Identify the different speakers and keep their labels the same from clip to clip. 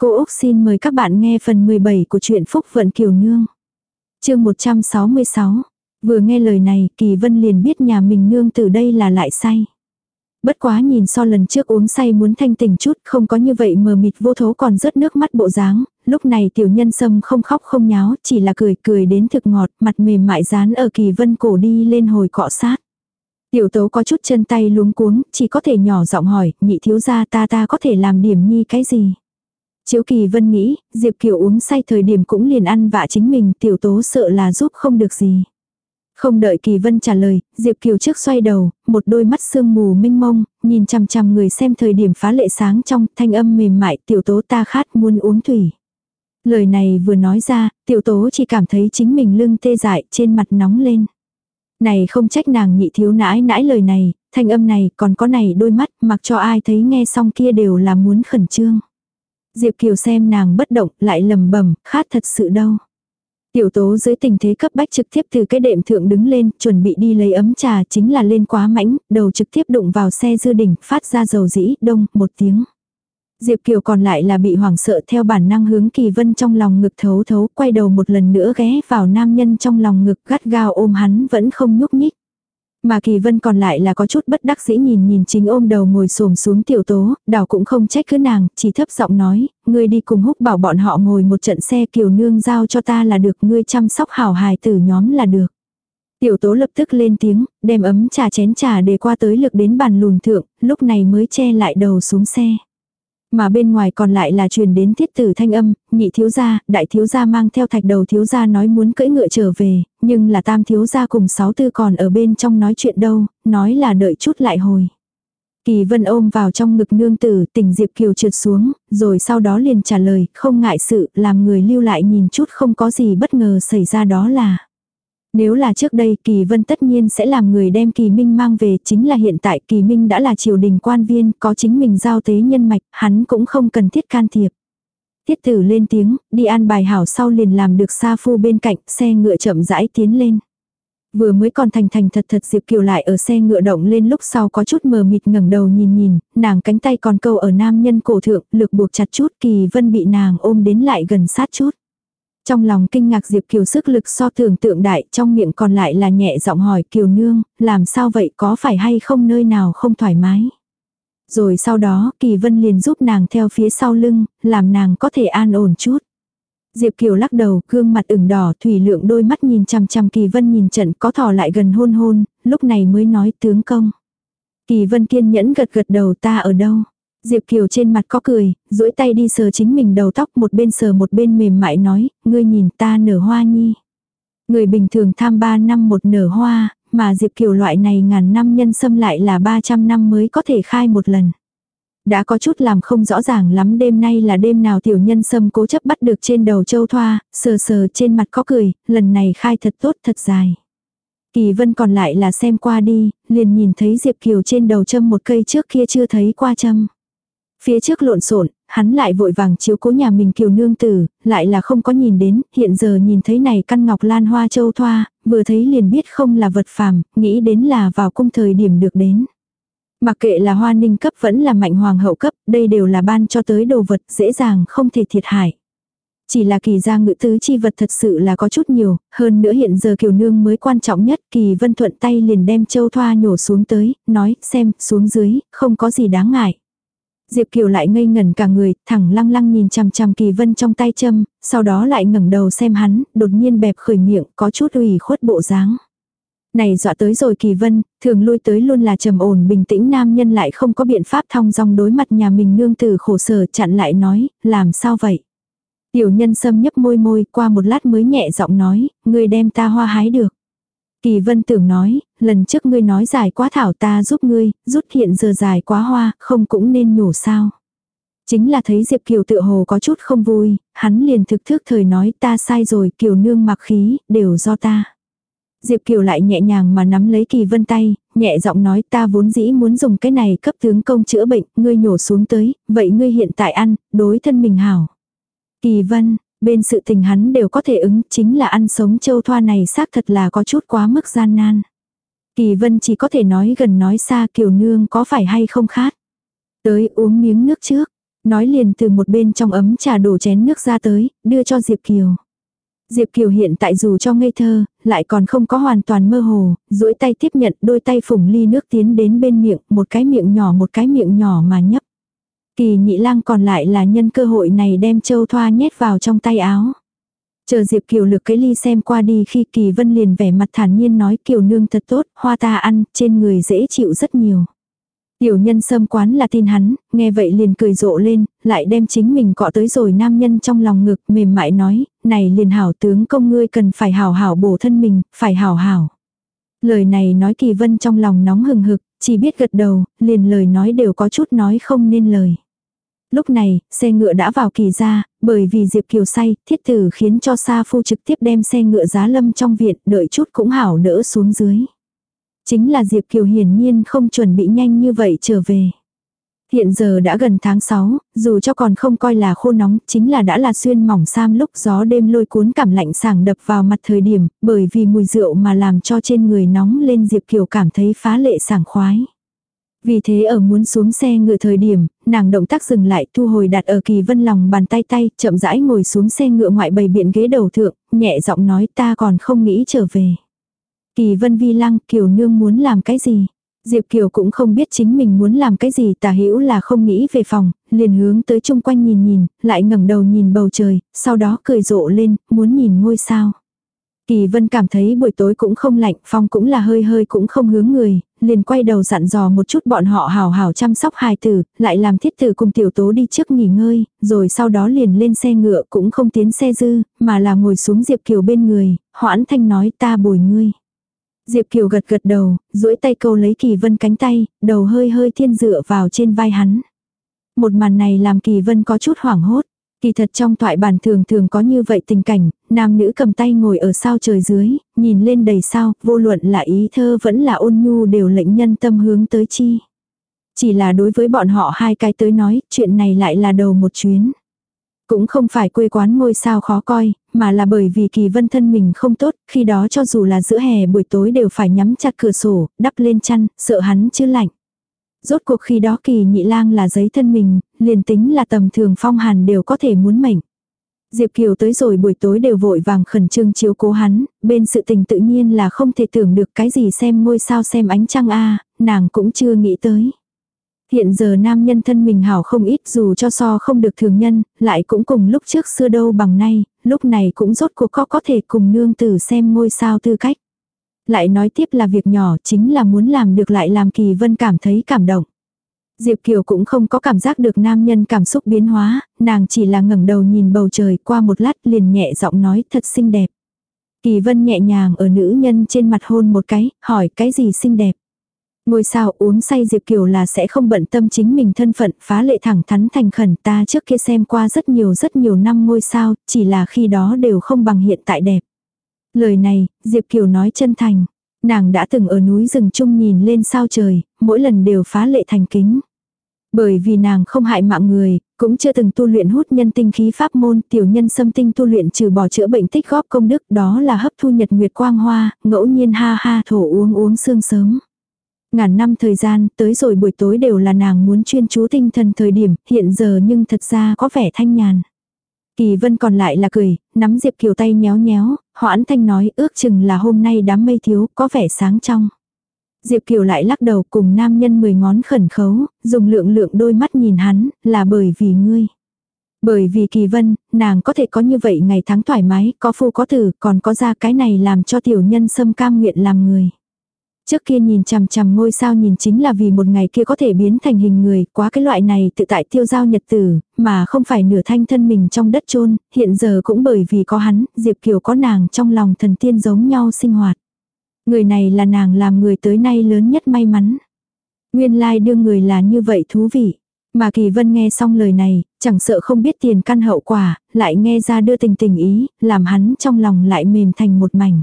Speaker 1: Cô Úc xin mời các bạn nghe phần 17 của truyện Phúc Vận Kiều Nương. chương 166. Vừa nghe lời này, Kỳ Vân liền biết nhà mình nương từ đây là lại say. Bất quá nhìn so lần trước uống say muốn thanh tỉnh chút, không có như vậy mờ mịt vô thố còn rớt nước mắt bộ dáng, lúc này tiểu nhân sâm không khóc không nháo, chỉ là cười cười đến thực ngọt, mặt mềm mại dán ở Kỳ Vân cổ đi lên hồi cọ sát. Tiểu tố có chút chân tay luống cuống, chỉ có thể nhỏ giọng hỏi, nhị thiếu gia ta ta có thể làm điểm nhi cái gì. Chiếu kỳ vân nghĩ, Diệp Kiều uống say thời điểm cũng liền ăn vạ chính mình, tiểu tố sợ là giúp không được gì. Không đợi Kỳ Vân trả lời, Diệp Kiều trước xoay đầu, một đôi mắt sương mù minh mông, nhìn chằm chằm người xem thời điểm phá lệ sáng trong, thanh âm mềm mại, tiểu tố ta khát muốn uống thủy. Lời này vừa nói ra, tiểu tố chỉ cảm thấy chính mình lưng tê dại, trên mặt nóng lên. Này không trách nàng nhị thiếu nãi nãi lời này, thanh âm này còn có này đôi mắt, mặc cho ai thấy nghe xong kia đều là muốn khẩn trương. Diệp Kiều xem nàng bất động, lại lầm bẩm khát thật sự đâu. Tiểu tố dưới tình thế cấp bách trực tiếp từ cái đệm thượng đứng lên, chuẩn bị đi lấy ấm trà chính là lên quá mãnh, đầu trực tiếp đụng vào xe dư đỉnh, phát ra dầu dĩ, đông, một tiếng. Diệp Kiều còn lại là bị hoảng sợ theo bản năng hướng Kỳ Vân trong lòng ngực thấu thấu, quay đầu một lần nữa ghé vào nam nhân trong lòng ngực gắt gao ôm hắn vẫn không nhúc nhích. Mà Kỳ Vân còn lại là có chút bất đắc dĩ nhìn nhìn chính ôm đầu ngồi xổm xuống tiểu tố, đảo cũng không trách cứ nàng, chỉ thấp giọng nói, ngươi đi cùng húc bảo bọn họ ngồi một trận xe kiều nương giao cho ta là được, ngươi chăm sóc hảo hài tử nhóm là được. Tiểu tố lập tức lên tiếng, đem ấm trà chén trà để qua tới lực đến bàn lùn thượng, lúc này mới che lại đầu xuống xe. Mà bên ngoài còn lại là truyền đến thiết tử thanh âm, nhị thiếu gia, đại thiếu gia mang theo thạch đầu thiếu gia nói muốn cưỡi ngựa trở về, nhưng là tam thiếu gia cùng sáu tư còn ở bên trong nói chuyện đâu, nói là đợi chút lại hồi. Kỳ vân ôm vào trong ngực nương tử, tỉnh Diệp Kiều trượt xuống, rồi sau đó liền trả lời, không ngại sự, làm người lưu lại nhìn chút không có gì bất ngờ xảy ra đó là. Nếu là trước đây Kỳ Vân tất nhiên sẽ làm người đem Kỳ Minh mang về chính là hiện tại Kỳ Minh đã là triều đình quan viên có chính mình giao tế nhân mạch hắn cũng không cần thiết can thiệp. Tiết tử lên tiếng, đi an bài hảo sau liền làm được xa phu bên cạnh, xe ngựa chậm rãi tiến lên. Vừa mới còn thành thành thật thật Diệp Kiều lại ở xe ngựa động lên lúc sau có chút mờ mịt ngẩng đầu nhìn nhìn, nàng cánh tay còn câu ở nam nhân cổ thượng, lực buộc chặt chút kỳ vân bị nàng ôm đến lại gần sát chút. Trong lòng kinh ngạc Diệp Kiều sức lực so tưởng tượng đại, trong miệng còn lại là nhẹ giọng hỏi Kiều Nương, làm sao vậy có phải hay không nơi nào không thoải mái. Rồi sau đó Kỳ Vân liền giúp nàng theo phía sau lưng, làm nàng có thể an ổn chút. Diệp Kiều lắc đầu, gương mặt ửng đỏ, thủy lượng đôi mắt nhìn chằm chằm Kỳ Vân nhìn trận có thò lại gần hôn hôn, lúc này mới nói tướng công. Kỳ Vân kiên nhẫn gật gật đầu ta ở đâu. Diệp Kiều trên mặt có cười, duỗi tay đi sờ chính mình đầu tóc một bên sờ một bên mềm mại nói, ngươi nhìn ta nở hoa nhi. Người bình thường tham ba năm một nở hoa, mà Diệp Kiều loại này ngàn năm nhân xâm lại là 300 năm mới có thể khai một lần. Đã có chút làm không rõ ràng lắm đêm nay là đêm nào tiểu nhân sâm cố chấp bắt được trên đầu châu thoa, sờ sờ trên mặt có cười, lần này khai thật tốt thật dài. Kỳ vân còn lại là xem qua đi, liền nhìn thấy Diệp Kiều trên đầu châm một cây trước kia chưa thấy qua châm. Phía trước lộn xộn, hắn lại vội vàng chiếu cố nhà mình kiều nương tử, lại là không có nhìn đến, hiện giờ nhìn thấy này căn ngọc lan hoa châu thoa, vừa thấy liền biết không là vật phàm, nghĩ đến là vào cung thời điểm được đến. Mặc kệ là hoa ninh cấp vẫn là mạnh hoàng hậu cấp, đây đều là ban cho tới đồ vật dễ dàng không thể thiệt hại. Chỉ là kỳ gia ngự tứ chi vật thật sự là có chút nhiều, hơn nữa hiện giờ kiều nương mới quan trọng nhất, kỳ vân thuận tay liền đem châu thoa nhổ xuống tới, nói, xem, xuống dưới, không có gì đáng ngại. Diệp Kiều lại ngây ngẩn cả người, thẳng lăng lăng nhìn chằm chằm Kỳ Vân trong tay châm, sau đó lại ngẩng đầu xem hắn, đột nhiên bẹp khởi miệng, có chút ủy khuất bộ dáng. Này dọa tới rồi Kỳ Vân, thường lui tới luôn là trầm ổn bình tĩnh nam nhân lại không có biện pháp thong dong đối mặt nhà mình nương tử khổ sở chặn lại nói, làm sao vậy? Tiểu nhân sâm nhấp môi môi qua một lát mới nhẹ giọng nói, người đem ta hoa hái được. Kỳ vân tưởng nói, lần trước ngươi nói dài quá thảo ta giúp ngươi, rút hiện giờ dài quá hoa, không cũng nên nhổ sao. Chính là thấy Diệp Kiều tự hồ có chút không vui, hắn liền thực thức thời nói ta sai rồi, Kiều nương mặc khí, đều do ta. Diệp Kiều lại nhẹ nhàng mà nắm lấy Kỳ Vân tay, nhẹ giọng nói ta vốn dĩ muốn dùng cái này cấp tướng công chữa bệnh, ngươi nhổ xuống tới, vậy ngươi hiện tại ăn, đối thân mình hảo. Kỳ Vân, Bên sự tình hắn đều có thể ứng, chính là ăn sống châu thoa này xác thật là có chút quá mức gian nan. Kỳ vân chỉ có thể nói gần nói xa kiều nương có phải hay không khát. Tới uống miếng nước trước. Nói liền từ một bên trong ấm trà đổ chén nước ra tới, đưa cho Diệp Kiều. Diệp Kiều hiện tại dù cho ngây thơ, lại còn không có hoàn toàn mơ hồ, duỗi tay tiếp nhận đôi tay phủng ly nước tiến đến bên miệng, một cái miệng nhỏ một cái miệng nhỏ mà nhấp. Kỳ nhị lang còn lại là nhân cơ hội này đem châu thoa nhét vào trong tay áo. Chờ Diệp Kiều lực cái ly xem qua đi khi Kỳ Vân liền vẻ mặt thản nhiên nói Kiều nương thật tốt, hoa ta ăn, trên người dễ chịu rất nhiều. Tiểu nhân sâm quán là tin hắn, nghe vậy liền cười rộ lên, lại đem chính mình cọ tới rồi nam nhân trong lòng ngực mềm mại nói, này liền hảo tướng công ngươi cần phải hảo hảo bổ thân mình, phải hảo hảo. Lời này nói kỳ vân trong lòng nóng hừng hực, chỉ biết gật đầu, liền lời nói đều có chút nói không nên lời. Lúc này, xe ngựa đã vào kỳ ra, bởi vì Diệp Kiều say, thiết tử khiến cho Sa Phu trực tiếp đem xe ngựa giá lâm trong viện, đợi chút cũng hảo đỡ xuống dưới. Chính là Diệp Kiều hiển nhiên không chuẩn bị nhanh như vậy trở về. Hiện giờ đã gần tháng 6, dù cho còn không coi là khô nóng, chính là đã là xuyên mỏng sam lúc gió đêm lôi cuốn cảm lạnh sảng đập vào mặt thời điểm, bởi vì mùi rượu mà làm cho trên người nóng lên Diệp Kiều cảm thấy phá lệ sảng khoái. Vì thế ở muốn xuống xe ngựa thời điểm, nàng động tác dừng lại thu hồi đặt ở kỳ vân lòng bàn tay tay, chậm rãi ngồi xuống xe ngựa ngoại bầy biện ghế đầu thượng, nhẹ giọng nói ta còn không nghĩ trở về. Kỳ vân vi lăng, kiều nương muốn làm cái gì? Diệp Kiều cũng không biết chính mình muốn làm cái gì tả hữu là không nghĩ về phòng, liền hướng tới chung quanh nhìn nhìn, lại ngẩng đầu nhìn bầu trời, sau đó cười rộ lên, muốn nhìn ngôi sao. Kỳ vân cảm thấy buổi tối cũng không lạnh, phong cũng là hơi hơi cũng không hướng người, liền quay đầu dặn dò một chút bọn họ hào hào chăm sóc hài tử, lại làm thiết tử cùng tiểu tố đi trước nghỉ ngơi, rồi sau đó liền lên xe ngựa cũng không tiến xe dư, mà là ngồi xuống Diệp Kiều bên người, hoãn thanh nói ta bồi ngươi. Diệp Kiều gật gật đầu, duỗi tay câu lấy Kỳ Vân cánh tay, đầu hơi hơi thiên dựa vào trên vai hắn. Một màn này làm Kỳ Vân có chút hoảng hốt. Kỳ thật trong thoại bản thường thường có như vậy tình cảnh, nam nữ cầm tay ngồi ở sao trời dưới, nhìn lên đầy sao, vô luận là ý thơ vẫn là ôn nhu đều lệnh nhân tâm hướng tới chi. Chỉ là đối với bọn họ hai cái tới nói, chuyện này lại là đầu một chuyến. Cũng không phải quê quán ngôi sao khó coi, mà là bởi vì kỳ vân thân mình không tốt, khi đó cho dù là giữa hè buổi tối đều phải nhắm chặt cửa sổ, đắp lên chăn, sợ hắn chứ lạnh. Rốt cuộc khi đó kỳ nhị lang là giấy thân mình, liền tính là tầm thường phong hàn đều có thể muốn mệnh. Diệp Kiều tới rồi buổi tối đều vội vàng khẩn trương chiếu cố hắn, bên sự tình tự nhiên là không thể tưởng được cái gì xem ngôi sao xem ánh trăng a nàng cũng chưa nghĩ tới. Hiện giờ nam nhân thân mình hảo không ít dù cho so không được thường nhân, lại cũng cùng lúc trước xưa đâu bằng nay, lúc này cũng rốt cuộc có có thể cùng nương tử xem ngôi sao tư cách. Lại nói tiếp là việc nhỏ chính là muốn làm được lại làm kỳ vân cảm thấy cảm động. Diệp Kiều cũng không có cảm giác được nam nhân cảm xúc biến hóa, nàng chỉ là ngẩng đầu nhìn bầu trời qua một lát liền nhẹ giọng nói thật xinh đẹp. Kỳ vân nhẹ nhàng ở nữ nhân trên mặt hôn một cái, hỏi cái gì xinh đẹp. Ngôi sao uống say Diệp Kiều là sẽ không bận tâm chính mình thân phận phá lệ thẳng thắn thành khẩn ta trước kia xem qua rất nhiều rất nhiều năm ngôi sao, chỉ là khi đó đều không bằng hiện tại đẹp. Lời này, Diệp Kiều nói chân thành. Nàng đã từng ở núi rừng chung nhìn lên sao trời, mỗi lần đều phá lệ thành kính. Bởi vì nàng không hại mạng người, cũng chưa từng tu luyện hút nhân tinh khí pháp môn, tiểu nhân xâm tinh tu luyện trừ bỏ chữa bệnh tích góp công đức đó là hấp thu nhật nguyệt quang hoa, ngẫu nhiên ha ha thổ uống uống sương sớm. Ngàn năm thời gian, tới rồi buổi tối đều là nàng muốn chuyên chú tinh thần thời điểm, hiện giờ nhưng thật ra có vẻ thanh nhàn. Kỳ vân còn lại là cười, nắm Diệp Kiều tay nhéo nhéo, hoãn thanh nói ước chừng là hôm nay đám mây thiếu, có vẻ sáng trong. Diệp Kiều lại lắc đầu cùng nam nhân mười ngón khẩn khấu, dùng lượng lượng đôi mắt nhìn hắn, là bởi vì ngươi. Bởi vì kỳ vân, nàng có thể có như vậy ngày tháng thoải mái, có phu có tử, còn có ra cái này làm cho tiểu nhân sâm cam nguyện làm người. Trước kia nhìn chằm chằm ngôi sao nhìn chính là vì một ngày kia có thể biến thành hình người, quá cái loại này tự tại tiêu giao nhật tử, mà không phải nửa thanh thân mình trong đất chôn hiện giờ cũng bởi vì có hắn, Diệp Kiều có nàng trong lòng thần tiên giống nhau sinh hoạt. Người này là nàng làm người tới nay lớn nhất may mắn. Nguyên lai like đương người là như vậy thú vị. Mà Kỳ Vân nghe xong lời này, chẳng sợ không biết tiền căn hậu quả, lại nghe ra đưa tình tình ý, làm hắn trong lòng lại mềm thành một mảnh.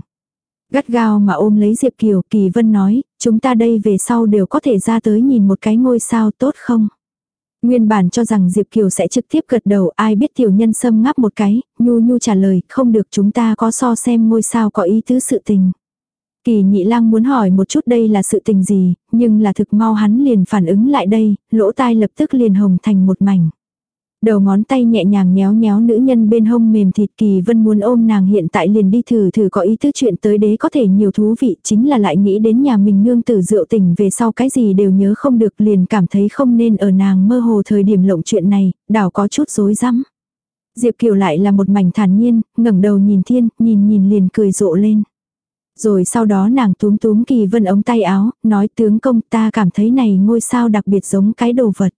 Speaker 1: Gắt gao mà ôm lấy Diệp Kiều, Kỳ Vân nói, chúng ta đây về sau đều có thể ra tới nhìn một cái ngôi sao tốt không? Nguyên bản cho rằng Diệp Kiều sẽ trực tiếp gật đầu ai biết tiểu nhân sâm ngáp một cái, nhu nhu trả lời, không được chúng ta có so xem ngôi sao có ý tứ sự tình. Kỳ nhị lang muốn hỏi một chút đây là sự tình gì, nhưng là thực mau hắn liền phản ứng lại đây, lỗ tai lập tức liền hồng thành một mảnh. Đầu ngón tay nhẹ nhàng nhéo nhéo nữ nhân bên hông mềm thịt kỳ vân muốn ôm nàng hiện tại liền đi thử thử có ý tứ chuyện tới đế có thể nhiều thú vị chính là lại nghĩ đến nhà mình nương tử rượu tình về sau cái gì đều nhớ không được liền cảm thấy không nên ở nàng mơ hồ thời điểm lộng chuyện này, đảo có chút rối rắm. Diệp Kiều lại là một mảnh thản nhiên, ngẩng đầu nhìn thiên, nhìn nhìn liền cười rộ lên. Rồi sau đó nàng túm túm kỳ vân ống tay áo, nói tướng công ta cảm thấy này ngôi sao đặc biệt giống cái đồ vật.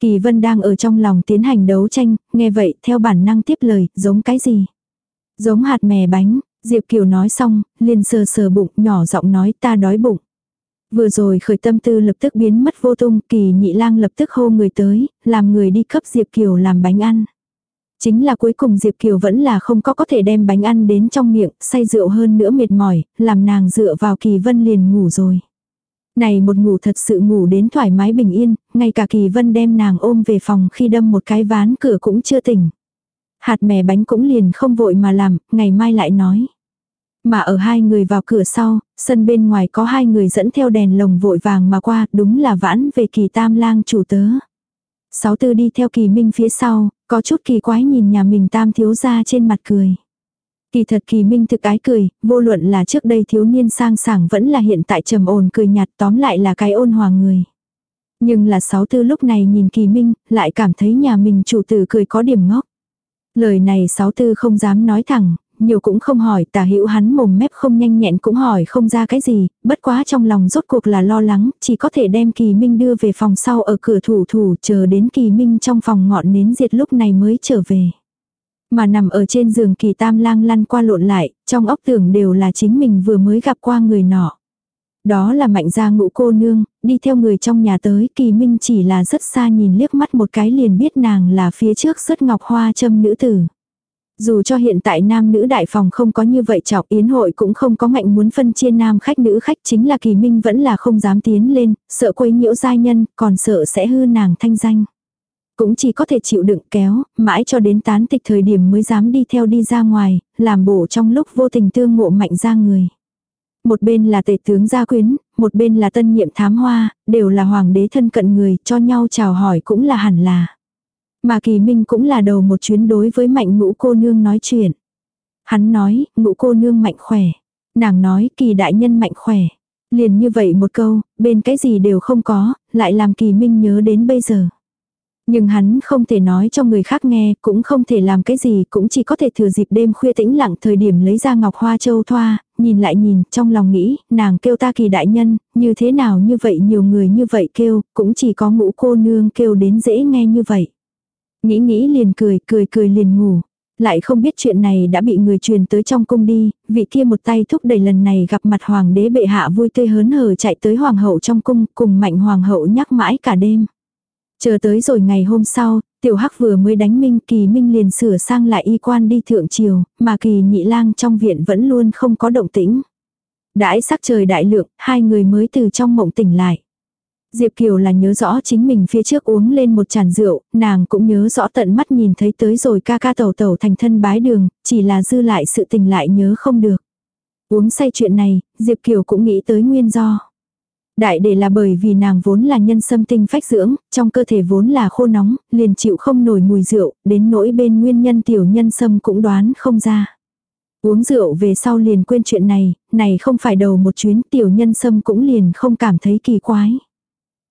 Speaker 1: Kỳ vân đang ở trong lòng tiến hành đấu tranh, nghe vậy theo bản năng tiếp lời, giống cái gì? Giống hạt mè bánh, Diệp Kiều nói xong, liền sờ sờ bụng, nhỏ giọng nói ta đói bụng. Vừa rồi khởi tâm tư lập tức biến mất vô tung, kỳ nhị lang lập tức hô người tới, làm người đi cấp Diệp Kiều làm bánh ăn. Chính là cuối cùng Diệp Kiều vẫn là không có có thể đem bánh ăn đến trong miệng, say rượu hơn nữa mệt mỏi, làm nàng dựa vào kỳ vân liền ngủ rồi. Này một ngủ thật sự ngủ đến thoải mái bình yên, ngay cả kỳ vân đem nàng ôm về phòng khi đâm một cái ván cửa cũng chưa tỉnh. Hạt mè bánh cũng liền không vội mà làm, ngày mai lại nói. Mà ở hai người vào cửa sau, sân bên ngoài có hai người dẫn theo đèn lồng vội vàng mà qua, đúng là vãn về kỳ tam lang chủ tớ. Sáu tư đi theo kỳ minh phía sau, có chút kỳ quái nhìn nhà mình tam thiếu ra trên mặt cười. Kỳ thật kỳ minh thực ái cười, vô luận là trước đây thiếu niên sang sảng vẫn là hiện tại trầm ồn cười nhạt tóm lại là cái ôn hòa người. Nhưng là sáu tư lúc này nhìn kỳ minh, lại cảm thấy nhà mình chủ tử cười có điểm ngốc. Lời này sáu tư không dám nói thẳng, nhiều cũng không hỏi, tả hữu hắn mồm mép không nhanh nhẹn cũng hỏi không ra cái gì, bất quá trong lòng rốt cuộc là lo lắng, chỉ có thể đem kỳ minh đưa về phòng sau ở cửa thủ thủ chờ đến kỳ minh trong phòng ngọn nến diệt lúc này mới trở về. Mà nằm ở trên giường kỳ tam lang lăn qua lộn lại, trong óc tưởng đều là chính mình vừa mới gặp qua người nọ. Đó là mạnh gia ngũ cô nương, đi theo người trong nhà tới, kỳ minh chỉ là rất xa nhìn liếc mắt một cái liền biết nàng là phía trước rất ngọc hoa châm nữ tử. Dù cho hiện tại nam nữ đại phòng không có như vậy trọng yến hội cũng không có ngạnh muốn phân chia nam khách nữ khách chính là kỳ minh vẫn là không dám tiến lên, sợ quấy nhiễu giai nhân, còn sợ sẽ hư nàng thanh danh. Cũng chỉ có thể chịu đựng kéo, mãi cho đến tán tịch thời điểm mới dám đi theo đi ra ngoài, làm bổ trong lúc vô tình tương ngộ mạnh ra người. Một bên là tể tướng gia quyến, một bên là tân nhiệm thám hoa, đều là hoàng đế thân cận người, cho nhau chào hỏi cũng là hẳn là. Mà kỳ minh cũng là đầu một chuyến đối với mạnh ngũ cô nương nói chuyện. Hắn nói, ngũ cô nương mạnh khỏe. Nàng nói, kỳ đại nhân mạnh khỏe. Liền như vậy một câu, bên cái gì đều không có, lại làm kỳ minh nhớ đến bây giờ. Nhưng hắn không thể nói cho người khác nghe, cũng không thể làm cái gì, cũng chỉ có thể thừa dịp đêm khuya tĩnh lặng thời điểm lấy ra ngọc hoa châu thoa, nhìn lại nhìn, trong lòng nghĩ, nàng kêu ta kỳ đại nhân, như thế nào như vậy nhiều người như vậy kêu, cũng chỉ có ngũ cô nương kêu đến dễ nghe như vậy. Nghĩ nghĩ liền cười, cười cười liền ngủ. Lại không biết chuyện này đã bị người truyền tới trong cung đi, vị kia một tay thúc đẩy lần này gặp mặt hoàng đế bệ hạ vui tươi hớn hở chạy tới hoàng hậu trong cung, cùng mạnh hoàng hậu nhắc mãi cả đêm. Chờ tới rồi ngày hôm sau, tiểu hắc vừa mới đánh minh kỳ minh liền sửa sang lại y quan đi thượng triều, mà kỳ nhị lang trong viện vẫn luôn không có động tĩnh. Đãi sắc trời đại lượng, hai người mới từ trong mộng tỉnh lại. Diệp Kiều là nhớ rõ chính mình phía trước uống lên một chản rượu, nàng cũng nhớ rõ tận mắt nhìn thấy tới rồi ca ca tẩu tẩu thành thân bái đường, chỉ là dư lại sự tình lại nhớ không được. Uống say chuyện này, Diệp Kiều cũng nghĩ tới nguyên do. Đại để là bởi vì nàng vốn là nhân sâm tinh phách dưỡng, trong cơ thể vốn là khô nóng, liền chịu không nổi mùi rượu, đến nỗi bên nguyên nhân tiểu nhân sâm cũng đoán không ra. Uống rượu về sau liền quên chuyện này, này không phải đầu một chuyến tiểu nhân sâm cũng liền không cảm thấy kỳ quái.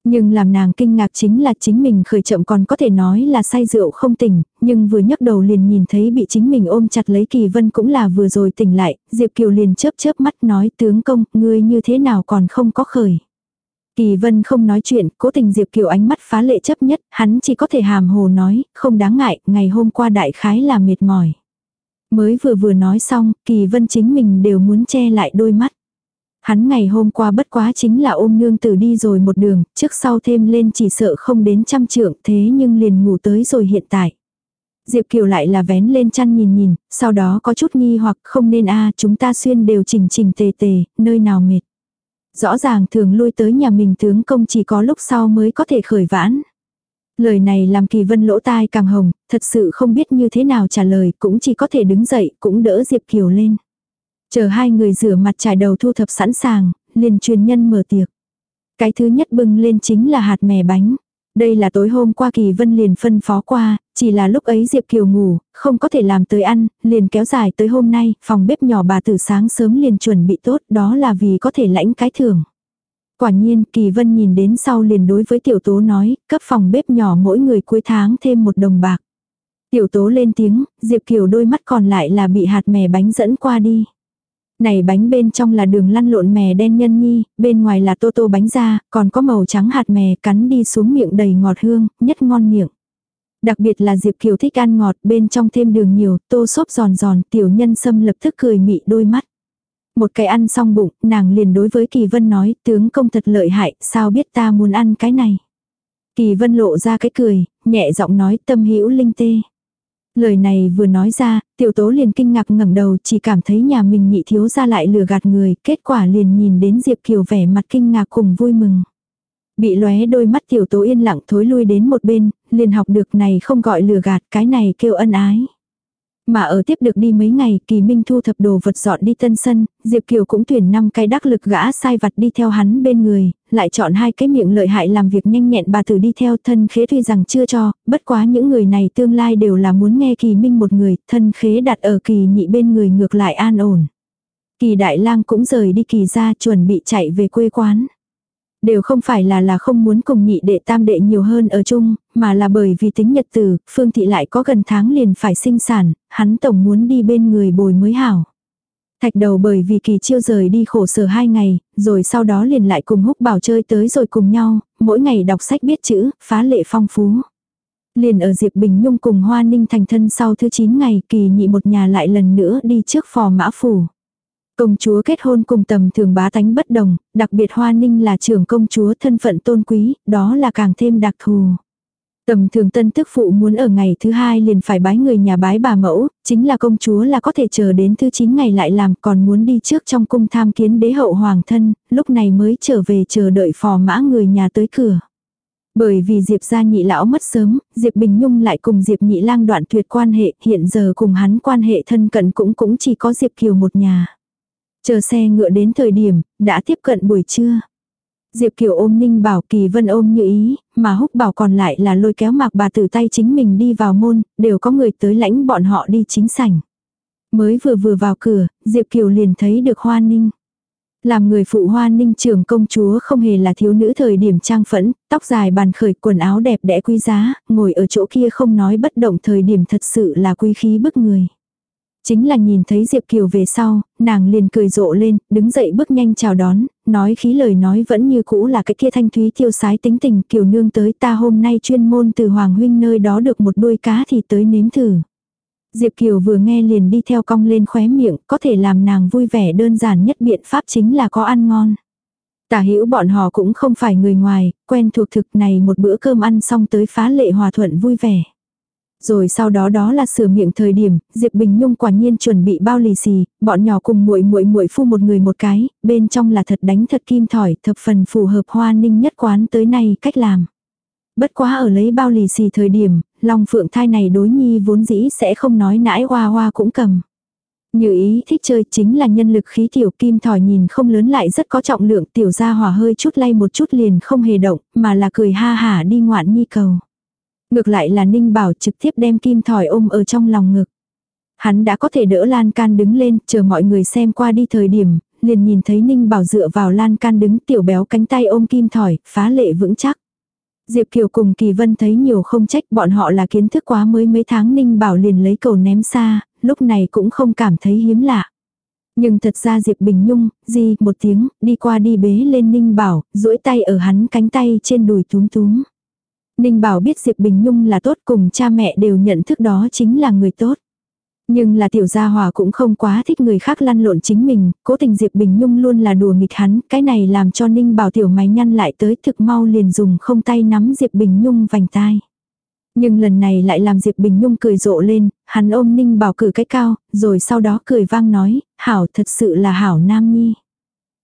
Speaker 1: Nhưng làm nàng kinh ngạc chính là chính mình khởi chậm còn có thể nói là say rượu không tỉnh, nhưng vừa nhấc đầu liền nhìn thấy bị chính mình ôm chặt lấy kỳ vân cũng là vừa rồi tỉnh lại, Diệp Kiều liền chớp chớp mắt nói tướng công, ngươi như thế nào còn không có khởi. Kỳ vân không nói chuyện, cố tình Diệp Kiều ánh mắt phá lệ chấp nhất, hắn chỉ có thể hàm hồ nói, không đáng ngại, ngày hôm qua đại khái là mệt mỏi. Mới vừa vừa nói xong, kỳ vân chính mình đều muốn che lại đôi mắt. Hắn ngày hôm qua bất quá chính là ôm nương tử đi rồi một đường, trước sau thêm lên chỉ sợ không đến trăm trượng thế nhưng liền ngủ tới rồi hiện tại. Diệp Kiều lại là vén lên chăn nhìn nhìn, sau đó có chút nghi hoặc không nên a chúng ta xuyên đều chỉnh chỉnh tề tề, nơi nào mệt. Rõ ràng thường lui tới nhà mình tướng công chỉ có lúc sau mới có thể khởi vãn. Lời này làm kỳ vân lỗ tai càng hồng, thật sự không biết như thế nào trả lời, cũng chỉ có thể đứng dậy, cũng đỡ Diệp Kiều lên. Chờ hai người rửa mặt trải đầu thu thập sẵn sàng, liền truyền nhân mở tiệc. Cái thứ nhất bưng lên chính là hạt mè bánh. Đây là tối hôm qua Kỳ Vân liền phân phó qua, chỉ là lúc ấy Diệp Kiều ngủ, không có thể làm tới ăn, liền kéo dài tới hôm nay, phòng bếp nhỏ bà từ sáng sớm liền chuẩn bị tốt, đó là vì có thể lãnh cái thưởng. Quả nhiên, Kỳ Vân nhìn đến sau liền đối với tiểu tố nói, cấp phòng bếp nhỏ mỗi người cuối tháng thêm một đồng bạc. Tiểu tố lên tiếng, Diệp Kiều đôi mắt còn lại là bị hạt mè bánh dẫn qua đi. Này bánh bên trong là đường lăn lộn mè đen nhân nhi, bên ngoài là tô tô bánh da, còn có màu trắng hạt mè cắn đi xuống miệng đầy ngọt hương, nhất ngon miệng. Đặc biệt là Diệp Kiều thích ăn ngọt, bên trong thêm đường nhiều, tô xốp giòn giòn, tiểu nhân sâm lập tức cười mị đôi mắt. Một cái ăn xong bụng, nàng liền đối với Kỳ Vân nói, tướng công thật lợi hại, sao biết ta muốn ăn cái này. Kỳ Vân lộ ra cái cười, nhẹ giọng nói tâm hữu linh tê. Lời này vừa nói ra, tiểu tố liền kinh ngạc ngẩng đầu chỉ cảm thấy nhà mình nhị thiếu ra lại lừa gạt người, kết quả liền nhìn đến Diệp Kiều vẻ mặt kinh ngạc cùng vui mừng. Bị lóe đôi mắt tiểu tố yên lặng thối lui đến một bên, liền học được này không gọi lừa gạt, cái này kêu ân ái. Mà ở tiếp được đi mấy ngày, Kỳ Minh thu thập đồ vật dọn đi tân sân, Diệp Kiều cũng tuyển năm cái đắc lực gã sai vặt đi theo hắn bên người, lại chọn hai cái miệng lợi hại làm việc nhanh nhẹn bà tử đi theo thân khế tuy rằng chưa cho, bất quá những người này tương lai đều là muốn nghe Kỳ Minh một người, thân khế đặt ở Kỳ nhị bên người ngược lại an ổn. Kỳ Đại lang cũng rời đi Kỳ ra chuẩn bị chạy về quê quán. Đều không phải là là không muốn cùng nhị đệ tam đệ nhiều hơn ở chung, mà là bởi vì tính nhật tử, Phương Thị lại có gần tháng liền phải sinh sản, hắn tổng muốn đi bên người bồi mới hảo. Thạch đầu bởi vì kỳ chiêu rời đi khổ sở hai ngày, rồi sau đó liền lại cùng húc bảo chơi tới rồi cùng nhau, mỗi ngày đọc sách biết chữ, phá lệ phong phú. Liền ở Diệp Bình Nhung cùng Hoa Ninh thành thân sau thứ 9 ngày kỳ nhị một nhà lại lần nữa đi trước phò mã phủ. Công chúa kết hôn cùng tầm thường bá tánh bất đồng, đặc biệt Hoa Ninh là trưởng công chúa thân phận tôn quý, đó là càng thêm đặc thù. Tầm thường tân tức phụ muốn ở ngày thứ hai liền phải bái người nhà bái bà mẫu, chính là công chúa là có thể chờ đến thứ 9 ngày lại làm còn muốn đi trước trong cung tham kiến đế hậu hoàng thân, lúc này mới trở về chờ đợi phò mã người nhà tới cửa. Bởi vì Diệp gia nhị lão mất sớm, Diệp Bình Nhung lại cùng Diệp nhị lang đoạn tuyệt quan hệ, hiện giờ cùng hắn quan hệ thân cận cũng cũng chỉ có Diệp Kiều một nhà. Chờ xe ngựa đến thời điểm, đã tiếp cận buổi trưa. Diệp Kiều ôm Ninh Bảo Kỳ Vân ôm như ý, mà húc bảo còn lại là lôi kéo mạc bà từ tay chính mình đi vào môn, đều có người tới lãnh bọn họ đi chính sảnh. Mới vừa vừa vào cửa, Diệp Kiều liền thấy được Hoa Ninh. Làm người phụ Hoa Ninh trưởng công chúa không hề là thiếu nữ thời điểm trang phẫn, tóc dài bàn khởi quần áo đẹp đẽ quý giá, ngồi ở chỗ kia không nói bất động thời điểm thật sự là quý khí bức người. Chính là nhìn thấy Diệp Kiều về sau, nàng liền cười rộ lên, đứng dậy bước nhanh chào đón, nói khí lời nói vẫn như cũ là cái kia thanh thúy tiêu sái tính tình Kiều nương tới ta hôm nay chuyên môn từ Hoàng huynh nơi đó được một đuôi cá thì tới nếm thử. Diệp Kiều vừa nghe liền đi theo cong lên khóe miệng, có thể làm nàng vui vẻ đơn giản nhất biện pháp chính là có ăn ngon. Tả hữu bọn họ cũng không phải người ngoài, quen thuộc thực này một bữa cơm ăn xong tới phá lệ hòa thuận vui vẻ. Rồi sau đó đó là sửa miệng thời điểm, Diệp Bình Nhung quả nhiên chuẩn bị bao lì xì, bọn nhỏ cùng muội muội muội phu một người một cái, bên trong là thật đánh thật kim thỏi, thập phần phù hợp hoa ninh nhất quán tới nay cách làm. Bất quá ở lấy bao lì xì thời điểm, Long Phượng thai này đối nhi vốn dĩ sẽ không nói nãi hoa hoa cũng cầm. Như ý thích chơi chính là nhân lực khí tiểu kim thỏi nhìn không lớn lại rất có trọng lượng tiểu ra hỏa hơi chút lay một chút liền không hề động, mà là cười ha hả đi ngoạn nhi cầu. Ngược lại là Ninh Bảo trực tiếp đem kim thỏi ôm ở trong lòng ngực. Hắn đã có thể đỡ lan can đứng lên, chờ mọi người xem qua đi thời điểm, liền nhìn thấy Ninh Bảo dựa vào lan can đứng tiểu béo cánh tay ôm kim thỏi, phá lệ vững chắc. Diệp Kiều cùng Kỳ Vân thấy nhiều không trách bọn họ là kiến thức quá mới mấy tháng Ninh Bảo liền lấy cầu ném xa, lúc này cũng không cảm thấy hiếm lạ. Nhưng thật ra Diệp Bình Nhung, gì một tiếng, đi qua đi bế lên Ninh Bảo, duỗi tay ở hắn cánh tay trên đùi túm túm. Ninh Bảo biết Diệp Bình Nhung là tốt cùng cha mẹ đều nhận thức đó chính là người tốt. Nhưng là tiểu gia hòa cũng không quá thích người khác lăn lộn chính mình, cố tình Diệp Bình Nhung luôn là đùa nghịch hắn, cái này làm cho Ninh Bảo tiểu máy nhăn lại tới thực mau liền dùng không tay nắm Diệp Bình Nhung vành tai. Nhưng lần này lại làm Diệp Bình Nhung cười rộ lên, hắn ôm Ninh Bảo cử cái cao, rồi sau đó cười vang nói, hảo thật sự là hảo nam nhi.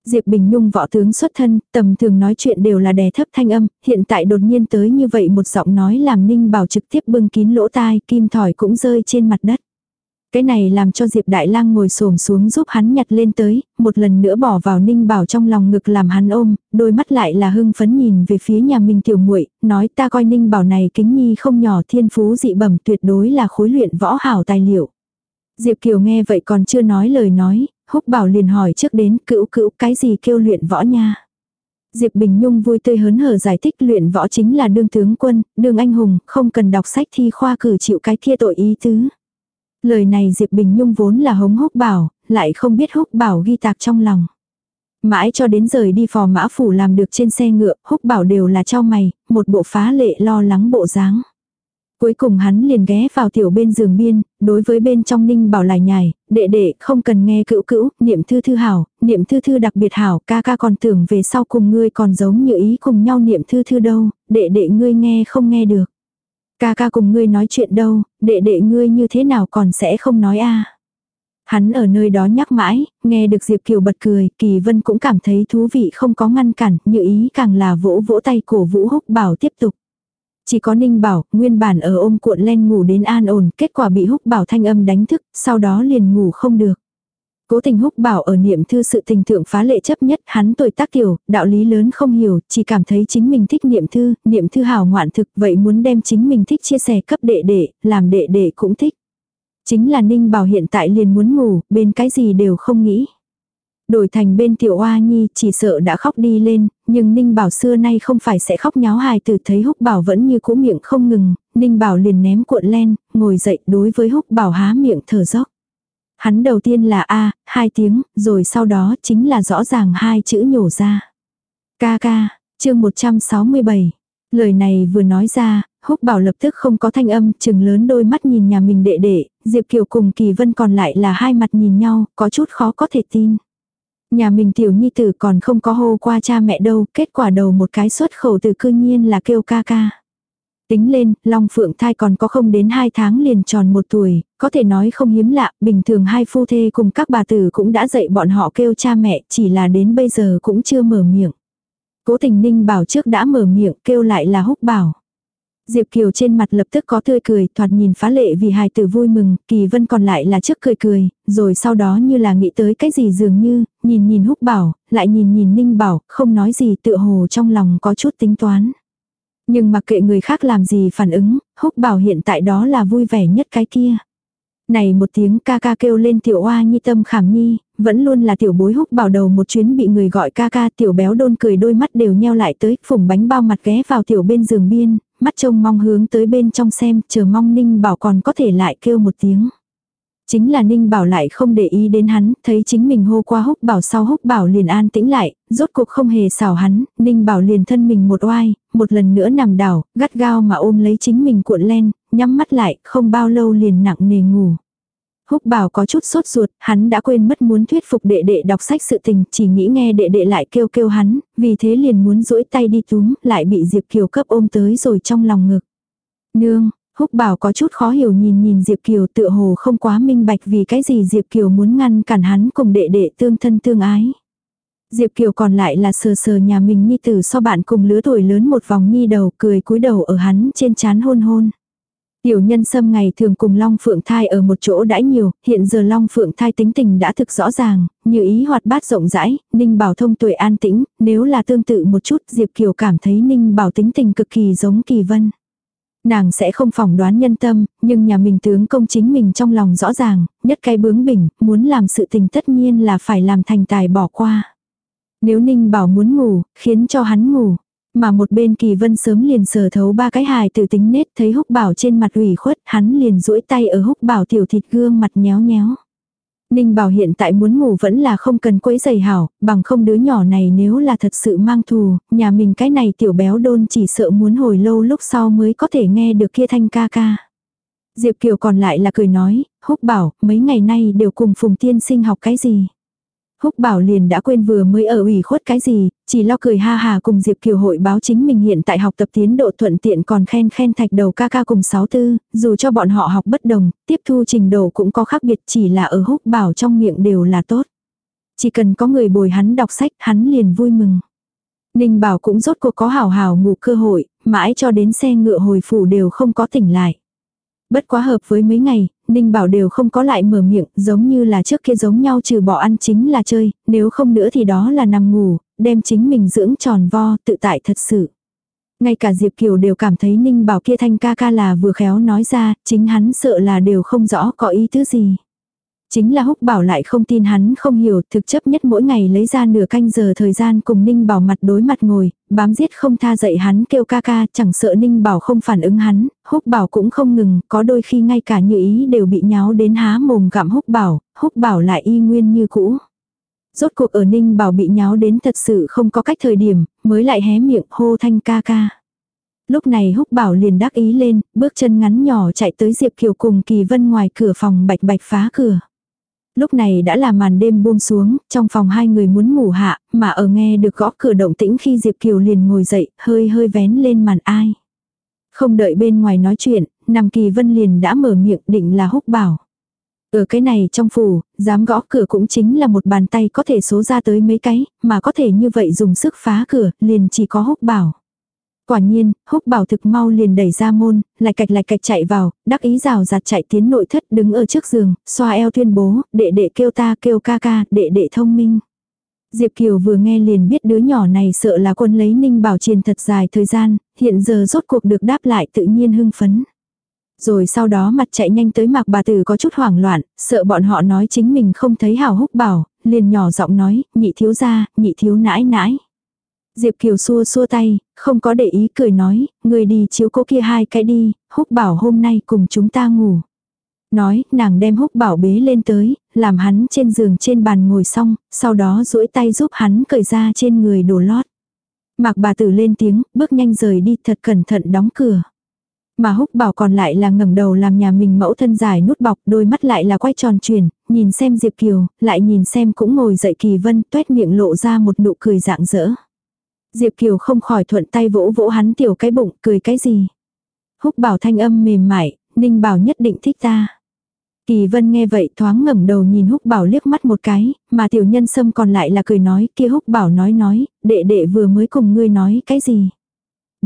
Speaker 1: Diệp Bình Nhung võ tướng xuất thân, tầm thường nói chuyện đều là đè thấp thanh âm, hiện tại đột nhiên tới như vậy một giọng nói làm Ninh Bảo trực tiếp bưng kín lỗ tai, kim thỏi cũng rơi trên mặt đất. Cái này làm cho Diệp Đại Lang ngồi xổm xuống giúp hắn nhặt lên tới, một lần nữa bỏ vào Ninh Bảo trong lòng ngực làm hắn ôm, đôi mắt lại là hưng phấn nhìn về phía nhà mình tiểu muội, nói ta coi Ninh Bảo này kính nhi không nhỏ thiên phú dị bẩm tuyệt đối là khối luyện võ hảo tài liệu. Diệp Kiều nghe vậy còn chưa nói lời nói, Húc Bảo liền hỏi trước đến cữu cữu cái gì kêu luyện võ nha. Diệp Bình Nhung vui tươi hớn hở giải thích luyện võ chính là đương tướng quân, đương anh hùng, không cần đọc sách thi khoa cử chịu cái kia tội ý tứ. Lời này Diệp Bình Nhung vốn là hống húc bảo, lại không biết húc bảo ghi tạc trong lòng. Mãi cho đến rời đi phò mã phủ làm được trên xe ngựa, húc bảo đều là cho mày, một bộ phá lệ lo lắng bộ dáng. Cuối cùng hắn liền ghé vào tiểu bên giường biên, đối với bên trong ninh bảo lại nhảy, đệ đệ không cần nghe cữu cữu, niệm thư thư hảo, niệm thư thư đặc biệt hảo, ca ca còn tưởng về sau cùng ngươi còn giống như ý cùng nhau niệm thư thư đâu, đệ đệ ngươi nghe không nghe được. Ca ca cùng ngươi nói chuyện đâu, đệ đệ ngươi như thế nào còn sẽ không nói a Hắn ở nơi đó nhắc mãi, nghe được Diệp Kiều bật cười, Kỳ Vân cũng cảm thấy thú vị không có ngăn cản, như ý càng là vỗ vỗ tay cổ vũ húc bảo tiếp tục. Chỉ có Ninh Bảo, nguyên bản ở ôm cuộn len ngủ đến an ổn, kết quả bị húc bảo thanh âm đánh thức, sau đó liền ngủ không được. Cố tình húc bảo ở niệm thư sự tình thượng phá lệ chấp nhất, hắn tuổi tác tiểu, đạo lý lớn không hiểu, chỉ cảm thấy chính mình thích niệm thư, niệm thư hào ngoạn thực, vậy muốn đem chính mình thích chia sẻ cấp đệ đệ, làm đệ đệ cũng thích. Chính là Ninh Bảo hiện tại liền muốn ngủ, bên cái gì đều không nghĩ. Đổi thành bên tiểu oa nhi chỉ sợ đã khóc đi lên, nhưng Ninh Bảo xưa nay không phải sẽ khóc nháo hài từ thấy húc bảo vẫn như cũ miệng không ngừng, Ninh Bảo liền ném cuộn len, ngồi dậy đối với húc bảo há miệng thở dốc. Hắn đầu tiên là A, hai tiếng, rồi sau đó chính là rõ ràng hai chữ nhổ ra. Ca ca, chương 167. Lời này vừa nói ra, húc bảo lập tức không có thanh âm, chừng lớn đôi mắt nhìn nhà mình đệ đệ, Diệp Kiều cùng Kỳ Vân còn lại là hai mặt nhìn nhau, có chút khó có thể tin. Nhà mình tiểu nhi tử còn không có hô qua cha mẹ đâu, kết quả đầu một cái xuất khẩu từ cư nhiên là kêu ca ca. Tính lên, Long Phượng thai còn có không đến 2 tháng liền tròn một tuổi, có thể nói không hiếm lạ, bình thường hai phu thê cùng các bà tử cũng đã dạy bọn họ kêu cha mẹ, chỉ là đến bây giờ cũng chưa mở miệng. Cố tình ninh bảo trước đã mở miệng kêu lại là húc bảo. Diệp Kiều trên mặt lập tức có tươi cười, thoạt nhìn phá lệ vì hài tử vui mừng, Kỳ Vân còn lại là trước cười cười, rồi sau đó như là nghĩ tới cái gì dường như, nhìn nhìn húc bảo, lại nhìn nhìn ninh bảo, không nói gì tựa hồ trong lòng có chút tính toán. Nhưng mặc kệ người khác làm gì phản ứng, húc bảo hiện tại đó là vui vẻ nhất cái kia. Này một tiếng ca ca kêu lên tiểu oa nhi tâm khảm nhi, vẫn luôn là tiểu bối húc bảo đầu một chuyến bị người gọi ca ca tiểu béo đôn cười đôi mắt đều nheo lại tới, phủng bánh bao mặt ghé vào tiểu bên giường biên, mắt trông mong hướng tới bên trong xem, chờ mong ninh bảo còn có thể lại kêu một tiếng. Chính là Ninh Bảo lại không để ý đến hắn, thấy chính mình hô qua húc bảo sau húc bảo liền an tĩnh lại, rốt cuộc không hề xảo hắn, Ninh Bảo liền thân mình một oai, một lần nữa nằm đảo, gắt gao mà ôm lấy chính mình cuộn len, nhắm mắt lại, không bao lâu liền nặng nề ngủ. Húc bảo có chút sốt ruột, hắn đã quên mất muốn thuyết phục đệ đệ đọc sách sự tình, chỉ nghĩ nghe đệ đệ lại kêu kêu hắn, vì thế liền muốn duỗi tay đi túm, lại bị Diệp Kiều cấp ôm tới rồi trong lòng ngực. Nương, Húc bảo có chút khó hiểu nhìn nhìn Diệp Kiều tựa hồ không quá minh bạch vì cái gì Diệp Kiều muốn ngăn cản hắn cùng đệ đệ tương thân tương ái. Diệp Kiều còn lại là sờ sờ nhà mình nhi tử so bạn cùng lứa tuổi lớn một vòng nhi đầu cười cúi đầu ở hắn trên chán hôn hôn. Tiểu nhân sâm ngày thường cùng Long Phượng Thai ở một chỗ đãi nhiều, hiện giờ Long Phượng Thai tính tình đã thực rõ ràng, như ý hoạt bát rộng rãi, Ninh Bảo thông tuổi an tĩnh, nếu là tương tự một chút Diệp Kiều cảm thấy Ninh Bảo tính tình cực kỳ giống Kỳ Vân. Nàng sẽ không phỏng đoán nhân tâm, nhưng nhà mình tướng công chính mình trong lòng rõ ràng, nhất cái bướng bỉnh, muốn làm sự tình tất nhiên là phải làm thành tài bỏ qua. Nếu Ninh bảo muốn ngủ, khiến cho hắn ngủ. Mà một bên kỳ vân sớm liền sờ thấu ba cái hài từ tính nết thấy húc bảo trên mặt ủy khuất, hắn liền duỗi tay ở húc bảo tiểu thịt gương mặt nhéo nhéo. Ninh bảo hiện tại muốn ngủ vẫn là không cần quấy giày hảo, bằng không đứa nhỏ này nếu là thật sự mang thù, nhà mình cái này tiểu béo đôn chỉ sợ muốn hồi lâu lúc sau mới có thể nghe được kia thanh ca ca. Diệp Kiều còn lại là cười nói, húc bảo, mấy ngày nay đều cùng Phùng Tiên sinh học cái gì. Húc bảo liền đã quên vừa mới ở ủy khuất cái gì, chỉ lo cười ha hà cùng Diệp Kiều hội báo chính mình hiện tại học tập tiến độ thuận tiện còn khen khen thạch đầu ca ca cùng sáu tư, dù cho bọn họ học bất đồng, tiếp thu trình độ cũng có khác biệt chỉ là ở húc bảo trong miệng đều là tốt. Chỉ cần có người bồi hắn đọc sách hắn liền vui mừng. Ninh bảo cũng rốt cuộc có hào hào ngủ cơ hội, mãi cho đến xe ngựa hồi phủ đều không có tỉnh lại. Bất quá hợp với mấy ngày, Ninh Bảo đều không có lại mở miệng, giống như là trước kia giống nhau trừ bỏ ăn chính là chơi, nếu không nữa thì đó là nằm ngủ, đem chính mình dưỡng tròn vo, tự tại thật sự. Ngay cả Diệp Kiều đều cảm thấy Ninh Bảo kia thanh ca ca là vừa khéo nói ra, chính hắn sợ là đều không rõ có ý thứ gì. Chính là húc bảo lại không tin hắn không hiểu, thực chấp nhất mỗi ngày lấy ra nửa canh giờ thời gian cùng Ninh Bảo mặt đối mặt ngồi, bám giết không tha dậy hắn kêu ca ca, chẳng sợ Ninh Bảo không phản ứng hắn, húc bảo cũng không ngừng, có đôi khi ngay cả như ý đều bị nháo đến há mồm gặm húc bảo, húc bảo lại y nguyên như cũ. Rốt cuộc ở Ninh Bảo bị nháo đến thật sự không có cách thời điểm, mới lại hé miệng hô thanh ca ca. Lúc này húc bảo liền đắc ý lên, bước chân ngắn nhỏ chạy tới Diệp Kiều cùng Kỳ Vân ngoài cửa phòng bạch bạch phá cửa. Lúc này đã là màn đêm buông xuống, trong phòng hai người muốn ngủ hạ, mà ở nghe được gõ cửa động tĩnh khi Diệp Kiều liền ngồi dậy, hơi hơi vén lên màn ai. Không đợi bên ngoài nói chuyện, Nam Kỳ Vân liền đã mở miệng định là húc bảo. Ở cái này trong phủ, dám gõ cửa cũng chính là một bàn tay có thể số ra tới mấy cái, mà có thể như vậy dùng sức phá cửa, liền chỉ có húc bảo. Quả nhiên, húc bảo thực mau liền đẩy ra môn, lại cạch lại cạch chạy vào, đắc ý rào rạt chạy tiến nội thất đứng ở trước giường, xoa eo tuyên bố, đệ đệ kêu ta kêu ca ca, đệ đệ thông minh. Diệp Kiều vừa nghe liền biết đứa nhỏ này sợ là quân lấy ninh bảo triền thật dài thời gian, hiện giờ rốt cuộc được đáp lại tự nhiên hưng phấn. Rồi sau đó mặt chạy nhanh tới mạc bà tử có chút hoảng loạn, sợ bọn họ nói chính mình không thấy hào húc bảo, liền nhỏ giọng nói, nhị thiếu ra, nhị thiếu nãi nãi. Diệp Kiều xua xua tay, không có để ý cười nói, người đi chiếu cố kia hai cái đi, húc bảo hôm nay cùng chúng ta ngủ. Nói, nàng đem húc bảo bế lên tới, làm hắn trên giường trên bàn ngồi xong, sau đó duỗi tay giúp hắn cởi ra trên người đồ lót. Mạc bà tử lên tiếng, bước nhanh rời đi thật cẩn thận đóng cửa. Mà húc bảo còn lại là ngẩng đầu làm nhà mình mẫu thân dài nút bọc, đôi mắt lại là quay tròn chuyển, nhìn xem Diệp Kiều, lại nhìn xem cũng ngồi dậy Kỳ Vân, tuét miệng lộ ra một nụ cười dạng dỡ. Diệp Kiều không khỏi thuận tay vỗ vỗ hắn tiểu cái bụng, cười cái gì. Húc bảo thanh âm mềm mại, Ninh bảo nhất định thích ta. Kỳ vân nghe vậy thoáng ngẩng đầu nhìn húc bảo liếc mắt một cái, mà tiểu nhân sâm còn lại là cười nói kia húc bảo nói nói, đệ đệ vừa mới cùng ngươi nói cái gì.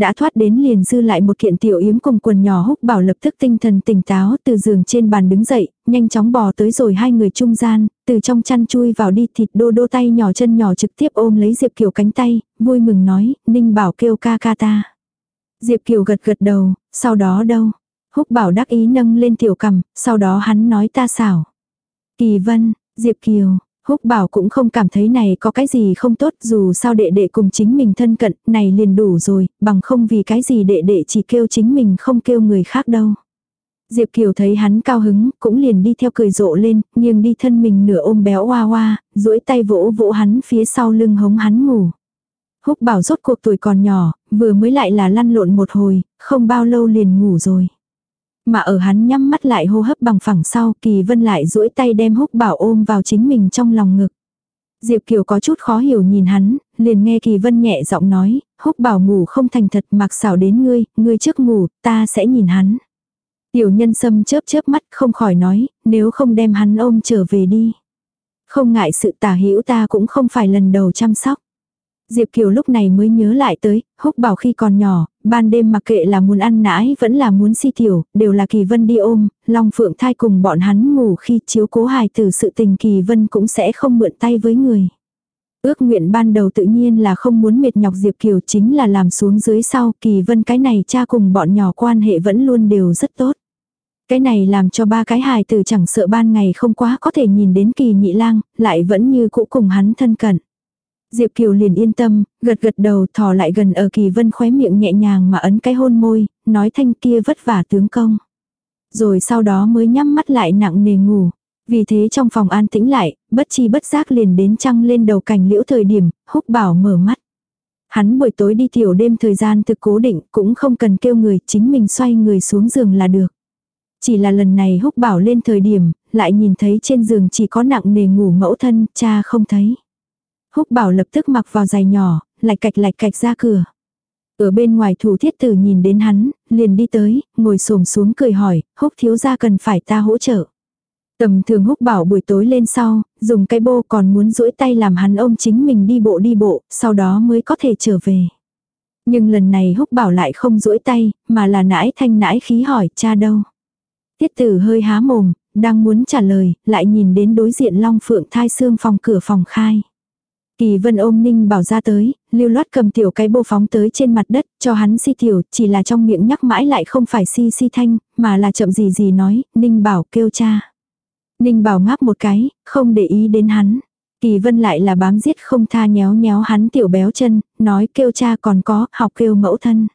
Speaker 1: Đã thoát đến liền dư lại một kiện tiểu yếm cùng quần nhỏ húc bảo lập tức tinh thần tỉnh táo từ giường trên bàn đứng dậy, nhanh chóng bò tới rồi hai người trung gian, từ trong chăn chui vào đi thịt đô đô tay nhỏ chân nhỏ trực tiếp ôm lấy Diệp Kiều cánh tay, vui mừng nói, Ninh bảo kêu ca ca ta. Diệp Kiều gật gật đầu, sau đó đâu? Húc bảo đắc ý nâng lên tiểu cầm, sau đó hắn nói ta xảo. Kỳ vân, Diệp Kiều, Húc bảo cũng không cảm thấy này có cái gì không tốt dù sao đệ đệ cùng chính mình thân cận, này liền đủ rồi, bằng không vì cái gì đệ đệ chỉ kêu chính mình không kêu người khác đâu. Diệp Kiều thấy hắn cao hứng, cũng liền đi theo cười rộ lên, nghiêng đi thân mình nửa ôm béo hoa hoa, duỗi tay vỗ vỗ hắn phía sau lưng hống hắn ngủ. Húc bảo rốt cuộc tuổi còn nhỏ, vừa mới lại là lăn lộn một hồi, không bao lâu liền ngủ rồi. Mà ở hắn nhắm mắt lại hô hấp bằng phẳng sau, Kỳ Vân lại duỗi tay đem húc bảo ôm vào chính mình trong lòng ngực. Diệp Kiều có chút khó hiểu nhìn hắn, liền nghe Kỳ Vân nhẹ giọng nói, húc bảo ngủ không thành thật mặc xảo đến ngươi, ngươi trước ngủ, ta sẽ nhìn hắn. Tiểu nhân sâm chớp chớp mắt không khỏi nói, nếu không đem hắn ôm trở về đi. Không ngại sự tả hữu ta cũng không phải lần đầu chăm sóc. Diệp Kiều lúc này mới nhớ lại tới, húc bảo khi còn nhỏ, ban đêm mặc kệ là muốn ăn nãi vẫn là muốn si tiểu, đều là Kỳ Vân đi ôm, Long Phượng thai cùng bọn hắn ngủ khi chiếu cố hài từ sự tình Kỳ Vân cũng sẽ không mượn tay với người. Ước nguyện ban đầu tự nhiên là không muốn mệt nhọc Diệp Kiều chính là làm xuống dưới sau Kỳ Vân cái này cha cùng bọn nhỏ quan hệ vẫn luôn đều rất tốt. Cái này làm cho ba cái hài từ chẳng sợ ban ngày không quá có thể nhìn đến kỳ nhị lang, lại vẫn như cũ cùng hắn thân cận. Diệp Kiều liền yên tâm, gật gật đầu thò lại gần ở kỳ vân khóe miệng nhẹ nhàng mà ấn cái hôn môi, nói thanh kia vất vả tướng công. Rồi sau đó mới nhắm mắt lại nặng nề ngủ. Vì thế trong phòng an tĩnh lại, bất chi bất giác liền đến trăng lên đầu cành liễu thời điểm, húc bảo mở mắt. Hắn buổi tối đi tiểu đêm thời gian thực cố định cũng không cần kêu người chính mình xoay người xuống giường là được. Chỉ là lần này húc bảo lên thời điểm, lại nhìn thấy trên giường chỉ có nặng nề ngủ mẫu thân, cha không thấy. Húc bảo lập tức mặc vào giày nhỏ, lạch cạch lạch cạch ra cửa. Ở bên ngoài thủ thiết tử nhìn đến hắn, liền đi tới, ngồi xổm xuống cười hỏi, húc thiếu gia cần phải ta hỗ trợ. Tầm thường húc bảo buổi tối lên sau, dùng cái bô còn muốn duỗi tay làm hắn ôm chính mình đi bộ đi bộ, sau đó mới có thể trở về. Nhưng lần này húc bảo lại không duỗi tay, mà là nãi thanh nãi khí hỏi cha đâu. Tiết tử hơi há mồm, đang muốn trả lời, lại nhìn đến đối diện Long Phượng thai xương phòng cửa phòng khai. Kỳ vân ôm Ninh Bảo ra tới, lưu loát cầm tiểu cái bô phóng tới trên mặt đất, cho hắn si tiểu, chỉ là trong miệng nhắc mãi lại không phải si si thanh, mà là chậm gì gì nói, Ninh Bảo kêu cha. Ninh Bảo ngáp một cái, không để ý đến hắn. Kỳ vân lại là bám giết không tha nhéo nhéo hắn tiểu béo chân, nói kêu cha còn có, học kêu mẫu thân.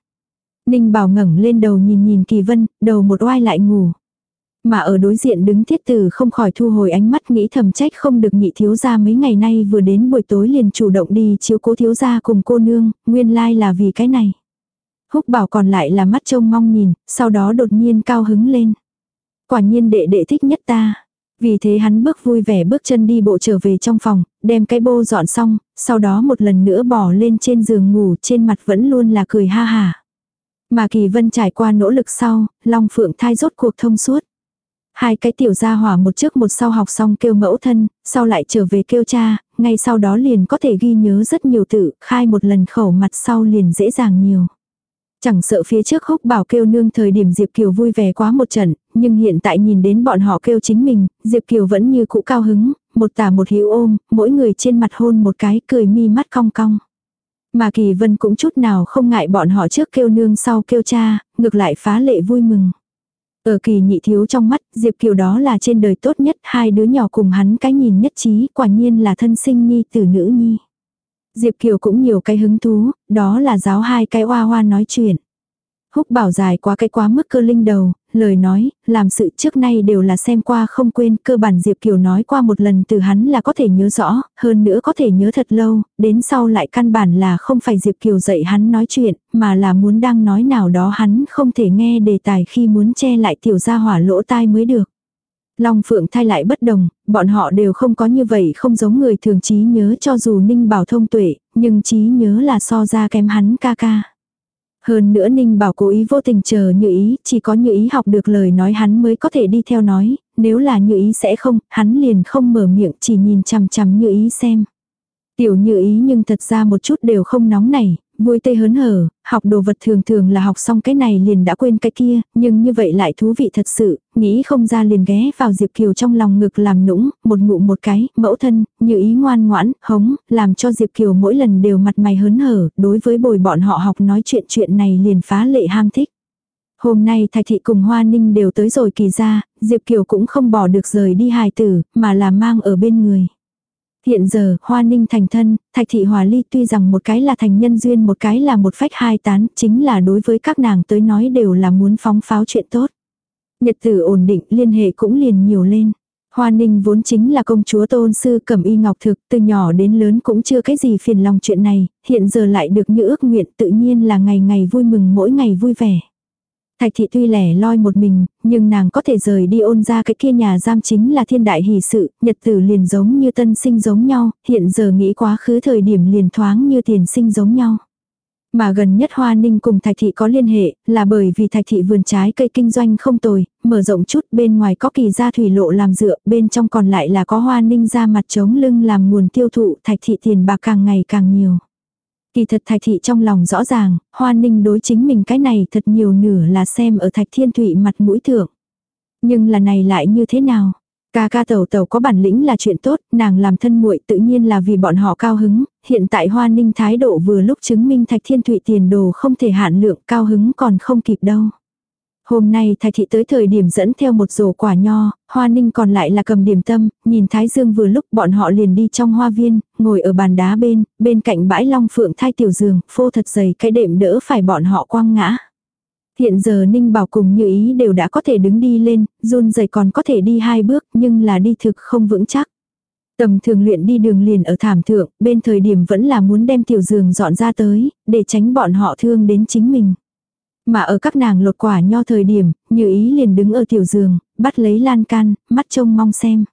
Speaker 1: Ninh Bảo ngẩng lên đầu nhìn nhìn Kỳ vân, đầu một oai lại ngủ. Mà ở đối diện đứng thiết tử không khỏi thu hồi ánh mắt nghĩ thầm trách không được nhị thiếu gia mấy ngày nay vừa đến buổi tối liền chủ động đi chiếu cố thiếu gia cùng cô nương, nguyên lai là vì cái này. Húc bảo còn lại là mắt trông mong nhìn, sau đó đột nhiên cao hứng lên. Quả nhiên đệ đệ thích nhất ta. Vì thế hắn bước vui vẻ bước chân đi bộ trở về trong phòng, đem cái bô dọn xong, sau đó một lần nữa bỏ lên trên giường ngủ trên mặt vẫn luôn là cười ha hà. Mà Kỳ Vân trải qua nỗ lực sau, Long Phượng thai rốt cuộc thông suốt. Hai cái tiểu gia hỏa một trước một sau học xong kêu mẫu thân, sau lại trở về kêu cha, ngay sau đó liền có thể ghi nhớ rất nhiều tự, khai một lần khẩu mặt sau liền dễ dàng nhiều. Chẳng sợ phía trước húc bảo kêu nương thời điểm Diệp Kiều vui vẻ quá một trận, nhưng hiện tại nhìn đến bọn họ kêu chính mình, Diệp Kiều vẫn như cũ cao hứng, một tả một hữu ôm, mỗi người trên mặt hôn một cái cười mi mắt cong cong. Mà Kỳ Vân cũng chút nào không ngại bọn họ trước kêu nương sau kêu cha, ngược lại phá lệ vui mừng. Ở kỳ nhị thiếu trong mắt, Diệp Kiều đó là trên đời tốt nhất, hai đứa nhỏ cùng hắn cái nhìn nhất trí, quả nhiên là thân sinh nhi tử nữ nhi. Diệp Kiều cũng nhiều cái hứng thú, đó là giáo hai cái hoa hoa nói chuyện. Húc bảo dài quá cái quá mức cơ linh đầu, lời nói, làm sự trước nay đều là xem qua không quên, cơ bản Diệp Kiều nói qua một lần từ hắn là có thể nhớ rõ, hơn nữa có thể nhớ thật lâu, đến sau lại căn bản là không phải Diệp Kiều dạy hắn nói chuyện, mà là muốn đang nói nào đó hắn không thể nghe đề tài khi muốn che lại tiểu gia hỏa lỗ tai mới được. Long Phượng thay lại bất đồng, bọn họ đều không có như vậy không giống người thường trí nhớ cho dù Ninh Bảo thông tuệ, nhưng trí nhớ là so ra kém hắn ca ca. Hơn nữa Ninh Bảo cố ý vô tình chờ như ý, chỉ có như ý học được lời nói hắn mới có thể đi theo nói, nếu là như ý sẽ không, hắn liền không mở miệng chỉ nhìn chằm chằm như ý xem. Tiểu như ý nhưng thật ra một chút đều không nóng này, vui tê hớn hở, học đồ vật thường thường là học xong cái này liền đã quên cái kia, nhưng như vậy lại thú vị thật sự, nghĩ không ra liền ghé vào Diệp Kiều trong lòng ngực làm nũng, một ngụ một cái, mẫu thân, như ý ngoan ngoãn, hống, làm cho Diệp Kiều mỗi lần đều mặt mày hớn hở, đối với bồi bọn họ học nói chuyện chuyện này liền phá lệ ham thích. Hôm nay Thạch Thị cùng Hoa Ninh đều tới rồi kỳ ra, Diệp Kiều cũng không bỏ được rời đi hài tử, mà là mang ở bên người. Hiện giờ, Hoa Ninh thành thân, Thạch Thị Hòa Ly tuy rằng một cái là thành nhân duyên một cái là một phách hai tán, chính là đối với các nàng tới nói đều là muốn phóng pháo chuyện tốt. Nhật tử ổn định, liên hệ cũng liền nhiều lên. Hoa Ninh vốn chính là công chúa tôn sư cẩm y ngọc thực, từ nhỏ đến lớn cũng chưa cái gì phiền lòng chuyện này, hiện giờ lại được như ước nguyện tự nhiên là ngày ngày vui mừng mỗi ngày vui vẻ. Thạch thị tuy lẻ loi một mình, nhưng nàng có thể rời đi ôn ra cái kia nhà giam chính là thiên đại hỷ sự, nhật tử liền giống như tân sinh giống nhau, hiện giờ nghĩ quá khứ thời điểm liền thoáng như tiền sinh giống nhau. Mà gần nhất Hoa Ninh cùng Thạch Thị có liên hệ, là bởi vì Thạch Thị vườn trái cây kinh doanh không tồi, mở rộng chút bên ngoài có kỳ gia thủy lộ làm dựa, bên trong còn lại là có Hoa Ninh ra mặt chống lưng làm nguồn tiêu thụ Thạch Thị tiền bạc càng ngày càng nhiều. Kỳ thật thạch thị trong lòng rõ ràng, hoa ninh đối chính mình cái này thật nhiều nửa là xem ở thạch thiên thụy mặt mũi thượng. Nhưng là này lại như thế nào? Ca ca tẩu tẩu có bản lĩnh là chuyện tốt, nàng làm thân muội tự nhiên là vì bọn họ cao hứng, hiện tại hoa ninh thái độ vừa lúc chứng minh thạch thiên thụy tiền đồ không thể hạn lượng cao hứng còn không kịp đâu. Hôm nay Thái thị tới thời điểm dẫn theo một rổ quả nho, Hoa Ninh còn lại là cầm điểm tâm, nhìn Thái Dương vừa lúc bọn họ liền đi trong hoa viên, ngồi ở bàn đá bên, bên cạnh bãi long phượng thai tiểu giường, phô thật dày cái đệm đỡ phải bọn họ quăng ngã. Hiện giờ Ninh Bảo cùng như ý đều đã có thể đứng đi lên, run rẩy còn có thể đi hai bước nhưng là đi thực không vững chắc. Tầm thường luyện đi đường liền ở thảm thượng, bên thời điểm vẫn là muốn đem tiểu giường dọn ra tới, để tránh bọn họ thương đến chính mình. Mà ở các nàng lột quả nho thời điểm, như ý liền đứng ở tiểu giường, bắt lấy lan can, mắt trông mong xem.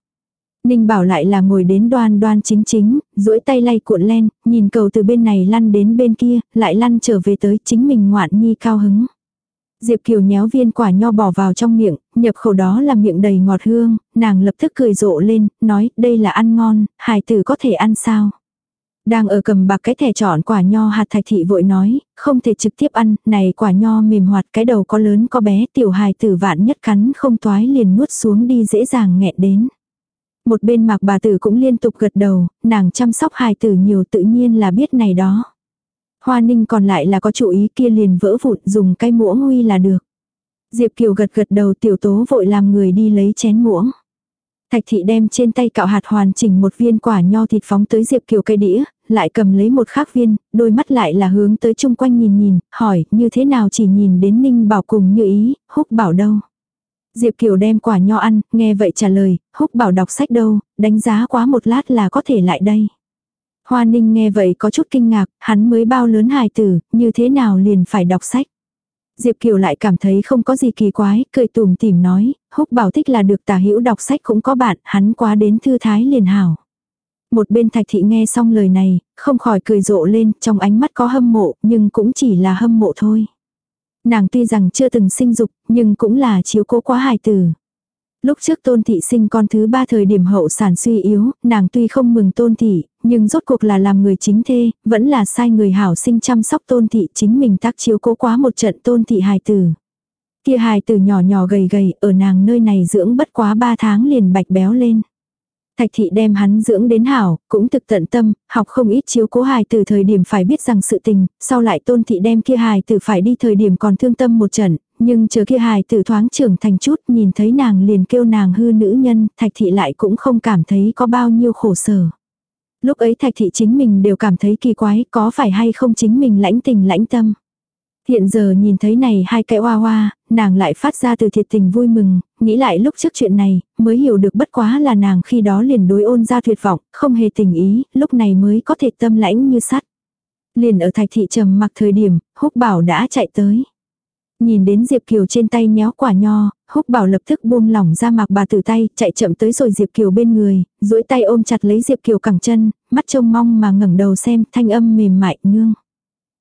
Speaker 1: Ninh bảo lại là ngồi đến đoan đoan chính chính, duỗi tay lay cuộn len, nhìn cầu từ bên này lăn đến bên kia, lại lăn trở về tới chính mình ngoạn nhi cao hứng. Diệp Kiều nhéo viên quả nho bỏ vào trong miệng, nhập khẩu đó là miệng đầy ngọt hương, nàng lập tức cười rộ lên, nói đây là ăn ngon, hài tử có thể ăn sao. Đang ở cầm bạc cái thẻ chọn quả nho hạt thạch thị vội nói, không thể trực tiếp ăn, này quả nho mềm hoạt cái đầu có lớn có bé tiểu hài tử vạn nhất cắn không toái liền nuốt xuống đi dễ dàng nghẹn đến. Một bên mạc bà tử cũng liên tục gật đầu, nàng chăm sóc hài tử nhiều tự nhiên là biết này đó. Hoa ninh còn lại là có chủ ý kia liền vỡ vụn dùng cái muỗng huy là được. Diệp Kiều gật gật đầu tiểu tố vội làm người đi lấy chén muỗng. Thạch thị đem trên tay cạo hạt hoàn chỉnh một viên quả nho thịt phóng tới Diệp Kiều cây đĩa, lại cầm lấy một khác viên, đôi mắt lại là hướng tới chung quanh nhìn nhìn, hỏi như thế nào chỉ nhìn đến Ninh Bảo cùng như ý, húc bảo đâu. Diệp Kiều đem quả nho ăn, nghe vậy trả lời, húc bảo đọc sách đâu, đánh giá quá một lát là có thể lại đây. Hoa Ninh nghe vậy có chút kinh ngạc, hắn mới bao lớn hài tử, như thế nào liền phải đọc sách. Diệp Kiều lại cảm thấy không có gì kỳ quái, cười tùm tìm nói, húc bảo thích là được tả hữu đọc sách cũng có bạn, hắn quá đến thư thái liền hảo. Một bên thạch thị nghe xong lời này, không khỏi cười rộ lên, trong ánh mắt có hâm mộ, nhưng cũng chỉ là hâm mộ thôi. Nàng tuy rằng chưa từng sinh dục, nhưng cũng là chiếu cố quá hài tử. Lúc trước tôn thị sinh con thứ ba thời điểm hậu sản suy yếu, nàng tuy không mừng tôn thị, nhưng rốt cuộc là làm người chính thê, vẫn là sai người hảo sinh chăm sóc tôn thị chính mình tác chiếu cố quá một trận tôn thị hài tử. Kia hài tử nhỏ nhỏ gầy gầy, ở nàng nơi này dưỡng bất quá ba tháng liền bạch béo lên. Thạch thị đem hắn dưỡng đến hảo, cũng thực tận tâm, học không ít chiếu cố hài từ thời điểm phải biết rằng sự tình, sau lại tôn thị đem kia hài từ phải đi thời điểm còn thương tâm một trận, nhưng chờ kia hài tử thoáng trưởng thành chút nhìn thấy nàng liền kêu nàng hư nữ nhân, thạch thị lại cũng không cảm thấy có bao nhiêu khổ sở. Lúc ấy thạch thị chính mình đều cảm thấy kỳ quái có phải hay không chính mình lãnh tình lãnh tâm. Hiện giờ nhìn thấy này hai cái hoa hoa, nàng lại phát ra từ thiệt tình vui mừng, nghĩ lại lúc trước chuyện này, mới hiểu được bất quá là nàng khi đó liền đối ôn ra tuyệt vọng, không hề tình ý, lúc này mới có thể tâm lãnh như sắt. Liền ở thạch thị trầm mặc thời điểm, húc bảo đã chạy tới. Nhìn đến Diệp Kiều trên tay nhéo quả nho, húc bảo lập tức buông lỏng ra mạc bà tử tay, chạy chậm tới rồi Diệp Kiều bên người, duỗi tay ôm chặt lấy Diệp Kiều cẳng chân, mắt trông mong mà ngẩng đầu xem thanh âm mềm mại nương.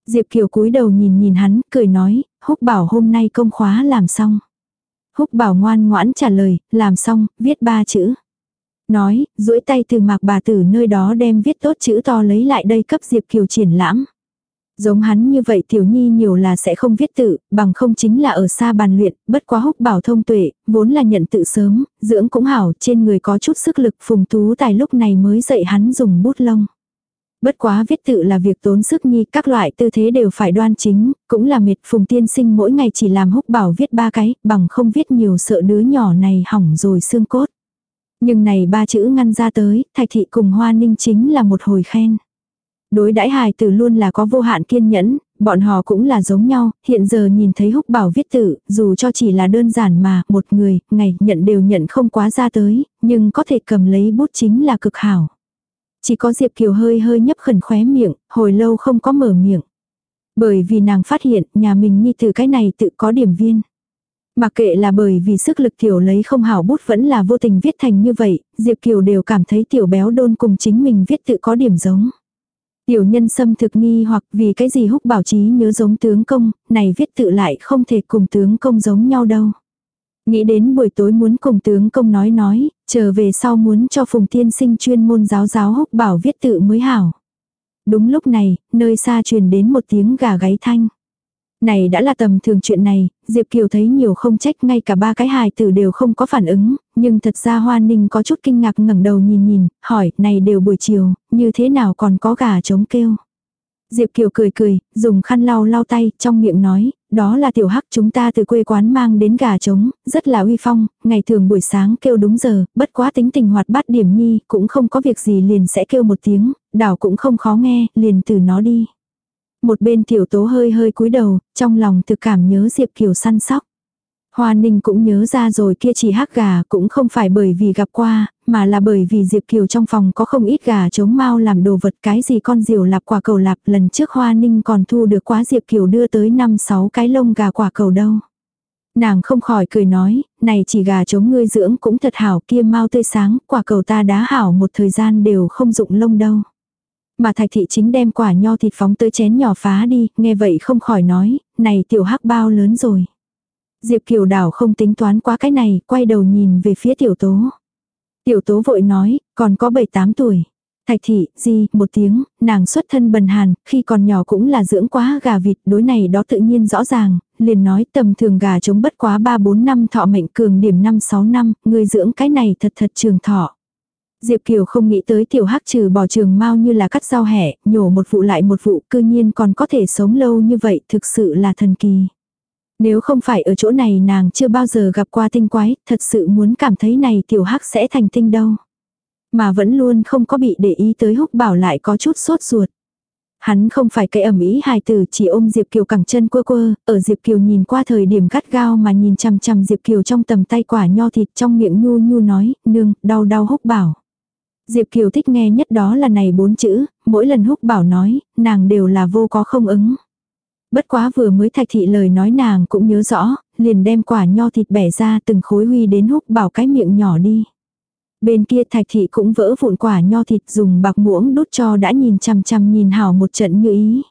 Speaker 1: Diệp Kiều cúi đầu nhìn nhìn hắn, cười nói, húc bảo hôm nay công khóa làm xong. Húc bảo ngoan ngoãn trả lời, làm xong, viết ba chữ. Nói, duỗi tay từ mạc bà tử nơi đó đem viết tốt chữ to lấy lại đây cấp Diệp Kiều triển lãm. Giống hắn như vậy tiểu nhi nhiều là sẽ không viết tự, bằng không chính là ở xa bàn luyện, bất quá húc bảo thông tuệ, vốn là nhận tự sớm, dưỡng cũng hảo, trên người có chút sức lực phùng tú tài lúc này mới dạy hắn dùng bút lông. Bất quá viết tự là việc tốn sức nhi, các loại tư thế đều phải đoan chính, cũng là mệt phùng tiên sinh mỗi ngày chỉ làm húc bảo viết ba cái, bằng không viết nhiều sợ đứa nhỏ này hỏng rồi xương cốt. Nhưng này ba chữ ngăn ra tới, thạch thị cùng hoa ninh chính là một hồi khen. Đối đãi hài tử luôn là có vô hạn kiên nhẫn, bọn họ cũng là giống nhau, hiện giờ nhìn thấy húc bảo viết tự, dù cho chỉ là đơn giản mà, một người, ngày, nhận đều nhận không quá ra tới, nhưng có thể cầm lấy bút chính là cực hảo. Chỉ có Diệp Kiều hơi hơi nhấp khẩn khóe miệng, hồi lâu không có mở miệng. Bởi vì nàng phát hiện nhà mình như từ cái này tự có điểm viên. mà kệ là bởi vì sức lực tiểu lấy không hảo bút vẫn là vô tình viết thành như vậy, Diệp Kiều đều cảm thấy tiểu béo đôn cùng chính mình viết tự có điểm giống. Tiểu nhân xâm thực nghi hoặc vì cái gì húc bảo trí nhớ giống tướng công, này viết tự lại không thể cùng tướng công giống nhau đâu. Nghĩ đến buổi tối muốn cùng tướng công nói nói, chờ về sau muốn cho phùng tiên sinh chuyên môn giáo giáo húc bảo viết tự mới hảo. Đúng lúc này, nơi xa truyền đến một tiếng gà gáy thanh. Này đã là tầm thường chuyện này, Diệp Kiều thấy nhiều không trách ngay cả ba cái hài tử đều không có phản ứng, nhưng thật ra Hoa Ninh có chút kinh ngạc ngẩng đầu nhìn nhìn, hỏi, này đều buổi chiều, như thế nào còn có gà trống kêu. Diệp Kiều cười cười, dùng khăn lau lau tay, trong miệng nói, đó là tiểu hắc chúng ta từ quê quán mang đến gà trống, rất là uy phong, ngày thường buổi sáng kêu đúng giờ, bất quá tính tình hoạt bát điểm nhi, cũng không có việc gì liền sẽ kêu một tiếng, đảo cũng không khó nghe, liền từ nó đi. Một bên tiểu tố hơi hơi cúi đầu, trong lòng thực cảm nhớ Diệp Kiều săn sóc. Hoa Ninh cũng nhớ ra rồi kia chỉ hắc gà cũng không phải bởi vì gặp qua, mà là bởi vì Diệp Kiều trong phòng có không ít gà chống mau làm đồ vật cái gì con diều lạp quả cầu lạp lần trước Hoa Ninh còn thu được quá Diệp Kiều đưa tới 5-6 cái lông gà quả cầu đâu. Nàng không khỏi cười nói, này chỉ gà chống ngươi dưỡng cũng thật hảo kia mau tươi sáng, quả cầu ta đá hảo một thời gian đều không dụng lông đâu. Mà thạch thị chính đem quả nho thịt phóng tới chén nhỏ phá đi, nghe vậy không khỏi nói, này tiểu hắc bao lớn rồi. Diệp Kiều Đảo không tính toán quá cái này, quay đầu nhìn về phía tiểu tố. Tiểu tố vội nói, còn có 7-8 tuổi. Thạch thị, gì, một tiếng, nàng xuất thân bần hàn, khi còn nhỏ cũng là dưỡng quá gà vịt, đối này đó tự nhiên rõ ràng, liền nói tầm thường gà chống bất quá 3-4 năm thọ mệnh cường điểm 5-6 năm, người dưỡng cái này thật thật trường thọ. Diệp Kiều không nghĩ tới tiểu hắc trừ bỏ trường mau như là cắt rau hẻ, nhổ một vụ lại một vụ, cư nhiên còn có thể sống lâu như vậy, thực sự là thần kỳ. Nếu không phải ở chỗ này nàng chưa bao giờ gặp qua tinh quái, thật sự muốn cảm thấy này tiểu hắc sẽ thành tinh đâu. Mà vẫn luôn không có bị để ý tới húc bảo lại có chút sốt ruột. Hắn không phải cái ẩm ý hài tử chỉ ôm Diệp Kiều cẳng chân quơ quơ, ở Diệp Kiều nhìn qua thời điểm gắt gao mà nhìn chằm chằm Diệp Kiều trong tầm tay quả nho thịt trong miệng nhu nhu nói, nương, đau đau húc bảo. Diệp Kiều thích nghe nhất đó là này bốn chữ, mỗi lần húc bảo nói, nàng đều là vô có không ứng. Bất quá vừa mới thạch thị lời nói nàng cũng nhớ rõ, liền đem quả nho thịt bẻ ra từng khối huy đến húc bảo cái miệng nhỏ đi. Bên kia thạch thị cũng vỡ vụn quả nho thịt dùng bạc muỗng đút cho đã nhìn chằm chằm nhìn hảo một trận như ý.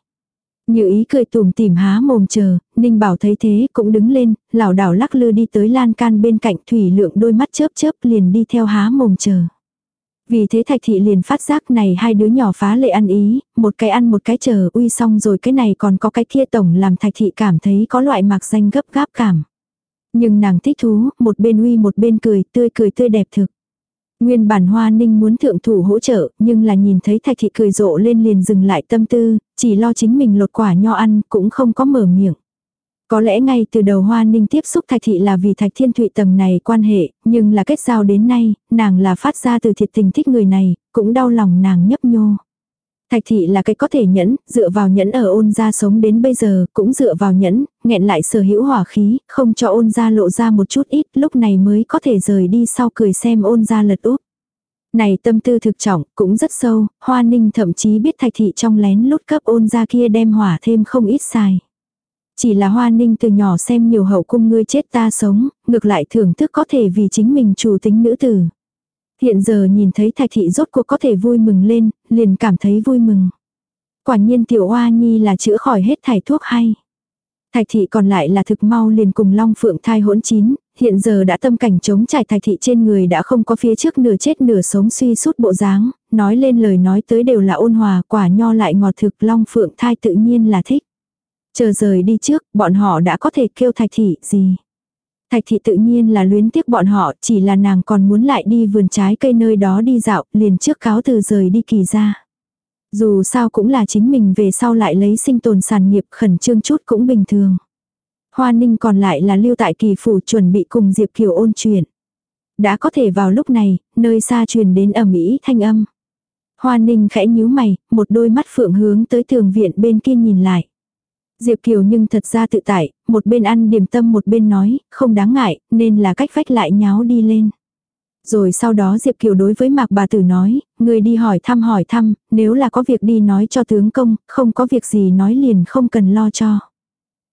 Speaker 1: Như ý cười tùm tìm há mồm chờ, Ninh Bảo thấy thế cũng đứng lên, lảo đảo lắc lư đi tới lan can bên cạnh thủy lượng đôi mắt chớp chớp liền đi theo há mồm chờ. Vì thế thạch thị liền phát giác này hai đứa nhỏ phá lệ ăn ý, một cái ăn một cái chờ uy xong rồi cái này còn có cái kia tổng làm thạch thị cảm thấy có loại mạc danh gấp gáp cảm. Nhưng nàng thích thú, một bên uy một bên cười, tươi cười tươi đẹp thực. Nguyên bản hoa ninh muốn thượng thủ hỗ trợ, nhưng là nhìn thấy thạch thị cười rộ lên liền dừng lại tâm tư, chỉ lo chính mình lột quả nho ăn, cũng không có mở miệng. Có lẽ ngay từ đầu Hoa Ninh tiếp xúc Thạch Thị là vì Thạch Thiên Thụy tầng này quan hệ, nhưng là kết giao đến nay, nàng là phát ra từ thiệt tình thích người này, cũng đau lòng nàng nhấp nhô. Thạch Thị là cái có thể nhẫn, dựa vào nhẫn ở ôn gia sống đến bây giờ, cũng dựa vào nhẫn, nghẹn lại sở hữu hỏa khí, không cho ôn gia lộ ra một chút ít, lúc này mới có thể rời đi sau cười xem ôn gia lật úp. Này tâm tư thực trọng, cũng rất sâu, Hoa Ninh thậm chí biết Thạch Thị trong lén lút cấp ôn gia kia đem hỏa thêm không ít xài. Chỉ là hoa ninh từ nhỏ xem nhiều hậu cung ngươi chết ta sống, ngược lại thưởng thức có thể vì chính mình chủ tính nữ tử. Hiện giờ nhìn thấy thạch thị rốt cuộc có thể vui mừng lên, liền cảm thấy vui mừng. Quả nhiên tiểu hoa nhi là chữa khỏi hết thải thuốc hay. Thạch thị còn lại là thực mau liền cùng long phượng thai hỗn chín, hiện giờ đã tâm cảnh chống trải thạch thị trên người đã không có phía trước nửa chết nửa sống suy sút bộ dáng, nói lên lời nói tới đều là ôn hòa quả nho lại ngọt thực long phượng thai tự nhiên là thích. Chờ rời đi trước, bọn họ đã có thể kêu thạch thị gì. Thạch thị tự nhiên là luyến tiếc bọn họ, chỉ là nàng còn muốn lại đi vườn trái cây nơi đó đi dạo, liền trước cáo từ rời đi kỳ ra. Dù sao cũng là chính mình về sau lại lấy sinh tồn sản nghiệp khẩn trương chút cũng bình thường. Hoa ninh còn lại là lưu tại kỳ phủ chuẩn bị cùng Diệp Kiều ôn chuyện. Đã có thể vào lúc này, nơi xa truyền đến ẩm ý thanh âm. Hoa ninh khẽ nhíu mày, một đôi mắt phượng hướng tới tường viện bên kia nhìn lại. Diệp Kiều nhưng thật ra tự tại, một bên ăn điểm tâm một bên nói, không đáng ngại, nên là cách vách lại nháo đi lên. Rồi sau đó Diệp Kiều đối với Mạc bà tử nói, người đi hỏi thăm hỏi thăm, nếu là có việc đi nói cho tướng công, không có việc gì nói liền không cần lo cho.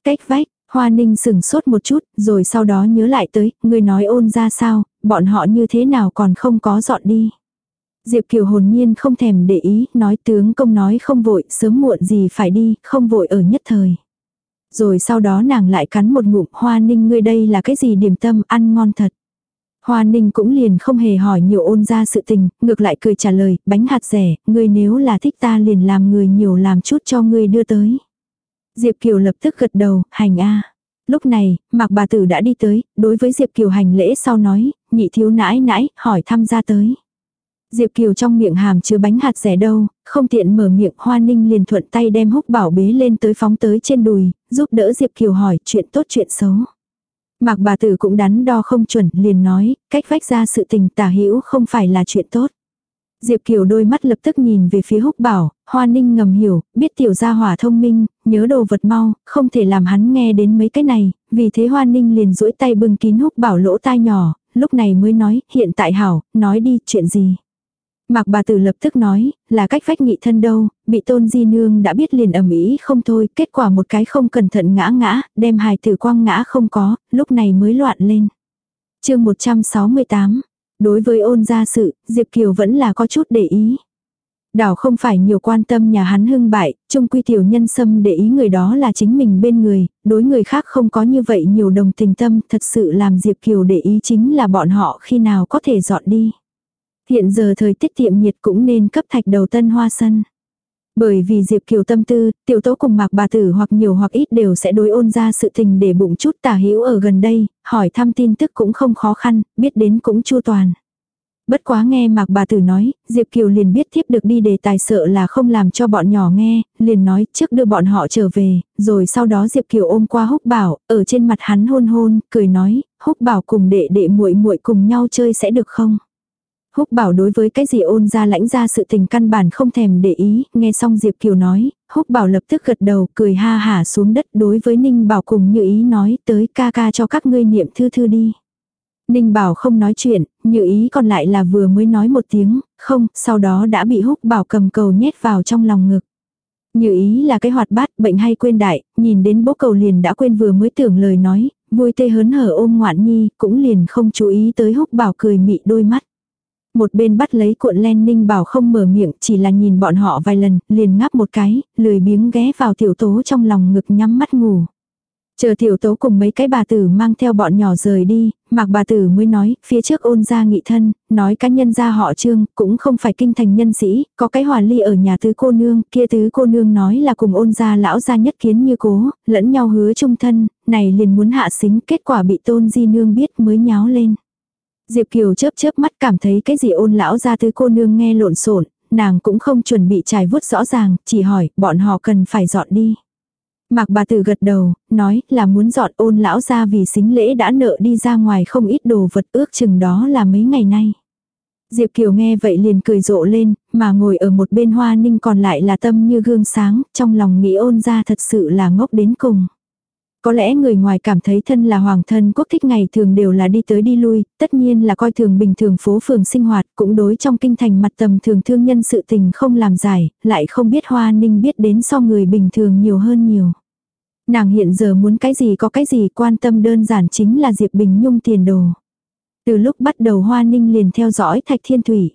Speaker 1: Cách vách, Hoa Ninh sừng sốt một chút, rồi sau đó nhớ lại tới, người nói ôn ra sao, bọn họ như thế nào còn không có dọn đi. Diệp Kiều hồn nhiên không thèm để ý, nói tướng công nói không vội, sớm muộn gì phải đi, không vội ở nhất thời. Rồi sau đó nàng lại cắn một ngụm hoa ninh ngươi đây là cái gì điểm tâm ăn ngon thật. Hoa ninh cũng liền không hề hỏi nhiều ôn ra sự tình, ngược lại cười trả lời, bánh hạt rẻ, ngươi nếu là thích ta liền làm người nhiều làm chút cho ngươi đưa tới. Diệp Kiều lập tức gật đầu, hành a. Lúc này, Mạc bà tử đã đi tới, đối với Diệp Kiều hành lễ sau nói, nhị thiếu nãi nãi, hỏi thăm ra tới. Diệp Kiều trong miệng hàm chứa bánh hạt rẻ đâu, không tiện mở miệng Hoa Ninh liền thuận tay đem húc bảo bế lên tới phóng tới trên đùi, giúp đỡ Diệp Kiều hỏi chuyện tốt chuyện xấu. Mạc bà tử cũng đắn đo không chuẩn liền nói, cách vách ra sự tình tả hữu không phải là chuyện tốt. Diệp Kiều đôi mắt lập tức nhìn về phía húc bảo, Hoa Ninh ngầm hiểu, biết tiểu gia hỏa thông minh, nhớ đồ vật mau, không thể làm hắn nghe đến mấy cái này, vì thế Hoa Ninh liền duỗi tay bưng kín húc bảo lỗ tai nhỏ, lúc này mới nói, hiện tại hảo, nói đi, chuyện gì. Mạc bà tử lập tức nói, là cách phách nghị thân đâu, bị tôn di nương đã biết liền ầm ĩ không thôi, kết quả một cái không cẩn thận ngã ngã, đem hài tử quang ngã không có, lúc này mới loạn lên. chương 168, đối với ôn gia sự, Diệp Kiều vẫn là có chút để ý. Đảo không phải nhiều quan tâm nhà hắn hưng bại, trung quy tiểu nhân xâm để ý người đó là chính mình bên người, đối người khác không có như vậy nhiều đồng tình tâm, thật sự làm Diệp Kiều để ý chính là bọn họ khi nào có thể dọn đi. Hiện giờ thời tiết tiệm nhiệt cũng nên cấp thạch đầu tân hoa sân. Bởi vì Diệp Kiều tâm tư, tiểu tố cùng mạc bà tử hoặc nhiều hoặc ít đều sẽ đối ôn ra sự tình để bụng chút tả hữu ở gần đây, hỏi thăm tin tức cũng không khó khăn, biết đến cũng chu toàn. Bất quá nghe mạc bà tử nói, Diệp Kiều liền biết thiếp được đi đề tài sợ là không làm cho bọn nhỏ nghe, liền nói trước đưa bọn họ trở về, rồi sau đó Diệp Kiều ôm qua húc bảo, ở trên mặt hắn hôn hôn, cười nói, húc bảo cùng đệ đệ muội muội cùng nhau chơi sẽ được không? Húc bảo đối với cái gì ôn ra lãnh ra sự tình căn bản không thèm để ý, nghe xong Diệp Kiều nói, húc bảo lập tức gật đầu cười ha hả xuống đất đối với Ninh bảo cùng như ý nói tới ca ca cho các ngươi niệm thư thư đi. Ninh bảo không nói chuyện, như ý còn lại là vừa mới nói một tiếng, không, sau đó đã bị húc bảo cầm cầu nhét vào trong lòng ngực. Như ý là cái hoạt bát, bệnh hay quên đại, nhìn đến bố cầu liền đã quên vừa mới tưởng lời nói, vui tê hớn hở ôm ngoạn nhi, cũng liền không chú ý tới húc bảo cười mị đôi mắt. Một bên bắt lấy cuộn len ninh bảo không mở miệng chỉ là nhìn bọn họ vài lần, liền ngáp một cái, lười biếng ghé vào tiểu tố trong lòng ngực nhắm mắt ngủ. Chờ tiểu tố cùng mấy cái bà tử mang theo bọn nhỏ rời đi, mạc bà tử mới nói, phía trước ôn ra nghị thân, nói cá nhân gia họ trương, cũng không phải kinh thành nhân sĩ, có cái hòa ly ở nhà tứ cô nương, kia tứ cô nương nói là cùng ôn gia lão gia nhất kiến như cố, lẫn nhau hứa chung thân, này liền muốn hạ xính, kết quả bị tôn di nương biết mới nháo lên. Diệp Kiều chớp chớp mắt cảm thấy cái gì ôn lão ra tứ cô nương nghe lộn xộn, nàng cũng không chuẩn bị trải vuốt rõ ràng, chỉ hỏi bọn họ cần phải dọn đi. Mạc bà tử gật đầu, nói là muốn dọn ôn lão ra vì xính lễ đã nợ đi ra ngoài không ít đồ vật ước chừng đó là mấy ngày nay. Diệp Kiều nghe vậy liền cười rộ lên, mà ngồi ở một bên hoa ninh còn lại là tâm như gương sáng, trong lòng nghĩ ôn ra thật sự là ngốc đến cùng. Có lẽ người ngoài cảm thấy thân là hoàng thân quốc thích ngày thường đều là đi tới đi lui, tất nhiên là coi thường bình thường phố phường sinh hoạt, cũng đối trong kinh thành mặt tầm thường thương nhân sự tình không làm giải, lại không biết hoa ninh biết đến so người bình thường nhiều hơn nhiều. Nàng hiện giờ muốn cái gì có cái gì quan tâm đơn giản chính là Diệp Bình Nhung tiền đồ. Từ lúc bắt đầu Hoa Ninh liền theo dõi Thạch Thiên Thủy.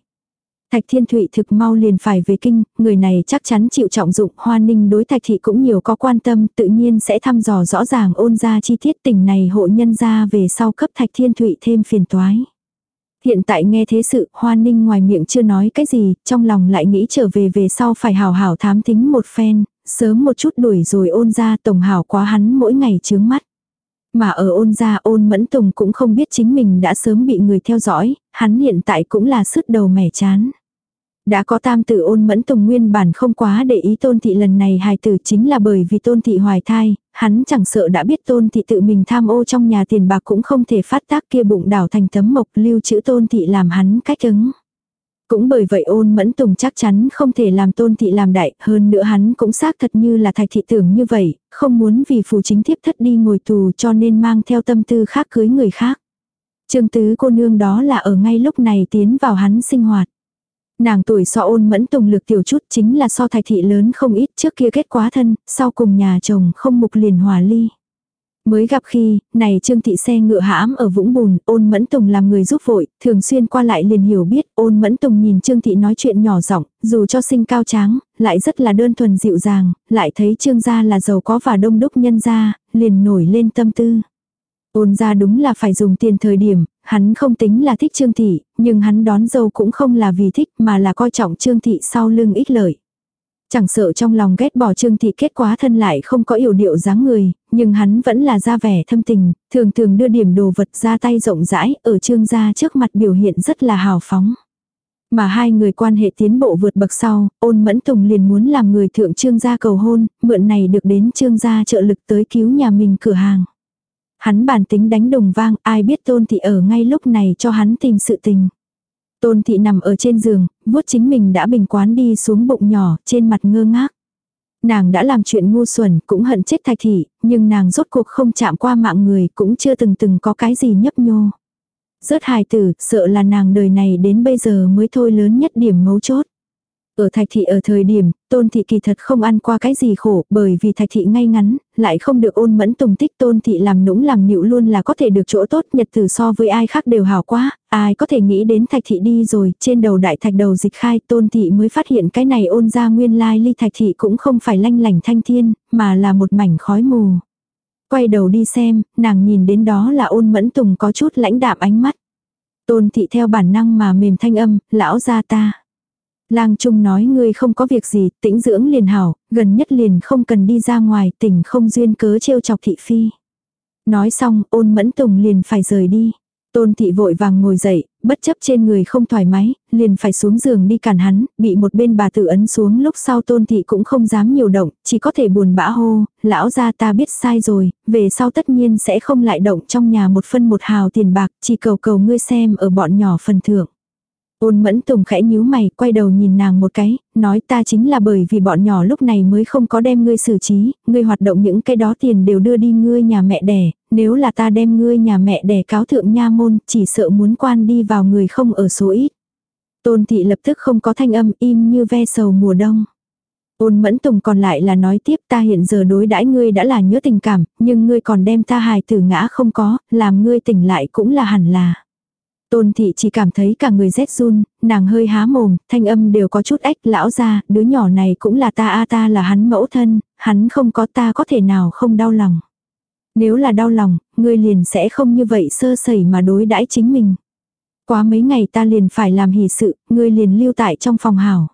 Speaker 1: Thạch Thiên Thụy thực mau liền phải về kinh, người này chắc chắn chịu trọng dụng, Hoa Ninh đối Thạch Thị cũng nhiều có quan tâm, tự nhiên sẽ thăm dò rõ ràng ôn ra chi tiết tình này hộ nhân ra về sau cấp Thạch Thiên Thụy thêm phiền toái. Hiện tại nghe thế sự, Hoa Ninh ngoài miệng chưa nói cái gì, trong lòng lại nghĩ trở về về sau phải hào hảo thám tính một phen, sớm một chút đuổi rồi ôn ra tổng hảo quá hắn mỗi ngày chướng mắt. Mà ở ôn gia ôn mẫn tùng cũng không biết chính mình đã sớm bị người theo dõi, hắn hiện tại cũng là sứt đầu mẻ chán. Đã có tam tử ôn mẫn tùng nguyên bản không quá để ý tôn thị lần này hài tử chính là bởi vì tôn thị hoài thai, hắn chẳng sợ đã biết tôn thị tự mình tham ô trong nhà tiền bạc cũng không thể phát tác kia bụng đảo thành tấm mộc lưu chữ tôn thị làm hắn cách ứng. Cũng bởi vậy ôn mẫn tùng chắc chắn không thể làm tôn thị làm đại, hơn nữa hắn cũng xác thật như là thạch thị tưởng như vậy, không muốn vì phù chính thiếp thất đi ngồi tù cho nên mang theo tâm tư khác cưới người khác. Trương tứ cô nương đó là ở ngay lúc này tiến vào hắn sinh hoạt. Nàng tuổi so ôn mẫn tùng lực tiểu chút chính là so thạch thị lớn không ít trước kia kết quá thân, sau cùng nhà chồng không mục liền hòa ly. Mới gặp khi, này trương thị xe ngựa hãm ở vũng bùn, ôn mẫn tùng làm người giúp vội, thường xuyên qua lại liền hiểu biết, ôn mẫn tùng nhìn trương thị nói chuyện nhỏ giọng dù cho sinh cao tráng, lại rất là đơn thuần dịu dàng, lại thấy trương gia là giàu có và đông đúc nhân gia, liền nổi lên tâm tư. Ôn gia đúng là phải dùng tiền thời điểm, hắn không tính là thích Trương Thị, nhưng hắn đón dâu cũng không là vì thích mà là coi trọng Trương Thị sau lưng ích lợi. Chẳng sợ trong lòng ghét bỏ Trương Thị kết quá thân lại không có yểu điệu dáng người, nhưng hắn vẫn là ra vẻ thâm tình, thường thường đưa điểm đồ vật ra tay rộng rãi ở Trương gia trước mặt biểu hiện rất là hào phóng. Mà hai người quan hệ tiến bộ vượt bậc sau, ôn mẫn tùng liền muốn làm người thượng Trương gia cầu hôn, mượn này được đến Trương gia trợ lực tới cứu nhà mình cửa hàng. Hắn bản tính đánh đồng vang, ai biết tôn thị ở ngay lúc này cho hắn tìm sự tình. Tôn thị nằm ở trên giường, vuốt chính mình đã bình quán đi xuống bụng nhỏ, trên mặt ngơ ngác. Nàng đã làm chuyện ngu xuẩn, cũng hận chết thạch thị, nhưng nàng rốt cuộc không chạm qua mạng người, cũng chưa từng từng có cái gì nhấp nhô. Rớt hài tử, sợ là nàng đời này đến bây giờ mới thôi lớn nhất điểm mấu chốt. Ở thạch thị ở thời điểm, tôn thị kỳ thật không ăn qua cái gì khổ, bởi vì thạch thị ngay ngắn, lại không được ôn mẫn tùng tích tôn thị làm nũng làm nhịu luôn là có thể được chỗ tốt nhật tử so với ai khác đều hảo quá, ai có thể nghĩ đến thạch thị đi rồi, trên đầu đại thạch đầu dịch khai tôn thị mới phát hiện cái này ôn ra nguyên lai ly thạch thị cũng không phải lanh lành thanh thiên, mà là một mảnh khói mù. Quay đầu đi xem, nàng nhìn đến đó là ôn mẫn tùng có chút lãnh đạm ánh mắt. Tôn thị theo bản năng mà mềm thanh âm, lão gia ta. Lang Trung nói ngươi không có việc gì, tĩnh dưỡng liền hảo, gần nhất liền không cần đi ra ngoài, tỉnh không duyên cớ trêu chọc thị phi. Nói xong, ôn mẫn tùng liền phải rời đi. Tôn thị vội vàng ngồi dậy, bất chấp trên người không thoải mái, liền phải xuống giường đi cản hắn, bị một bên bà tự ấn xuống lúc sau tôn thị cũng không dám nhiều động, chỉ có thể buồn bã hô, lão gia ta biết sai rồi, về sau tất nhiên sẽ không lại động trong nhà một phân một hào tiền bạc, chỉ cầu cầu ngươi xem ở bọn nhỏ phần thưởng. Ôn mẫn tùng khẽ nhíu mày, quay đầu nhìn nàng một cái, nói ta chính là bởi vì bọn nhỏ lúc này mới không có đem ngươi xử trí, ngươi hoạt động những cái đó tiền đều đưa đi ngươi nhà mẹ đẻ, nếu là ta đem ngươi nhà mẹ đẻ cáo thượng nha môn, chỉ sợ muốn quan đi vào người không ở số ít. Tôn thị lập tức không có thanh âm im như ve sầu mùa đông. Ôn mẫn tùng còn lại là nói tiếp ta hiện giờ đối đãi ngươi đã là nhớ tình cảm, nhưng ngươi còn đem ta hài tử ngã không có, làm ngươi tỉnh lại cũng là hẳn là. Tôn thị chỉ cảm thấy cả người rét run, nàng hơi há mồm, thanh âm đều có chút ếch lão ra, đứa nhỏ này cũng là ta a ta là hắn mẫu thân, hắn không có ta có thể nào không đau lòng. Nếu là đau lòng, ngươi liền sẽ không như vậy sơ sẩy mà đối đãi chính mình. Quá mấy ngày ta liền phải làm hỷ sự, ngươi liền lưu tại trong phòng hảo.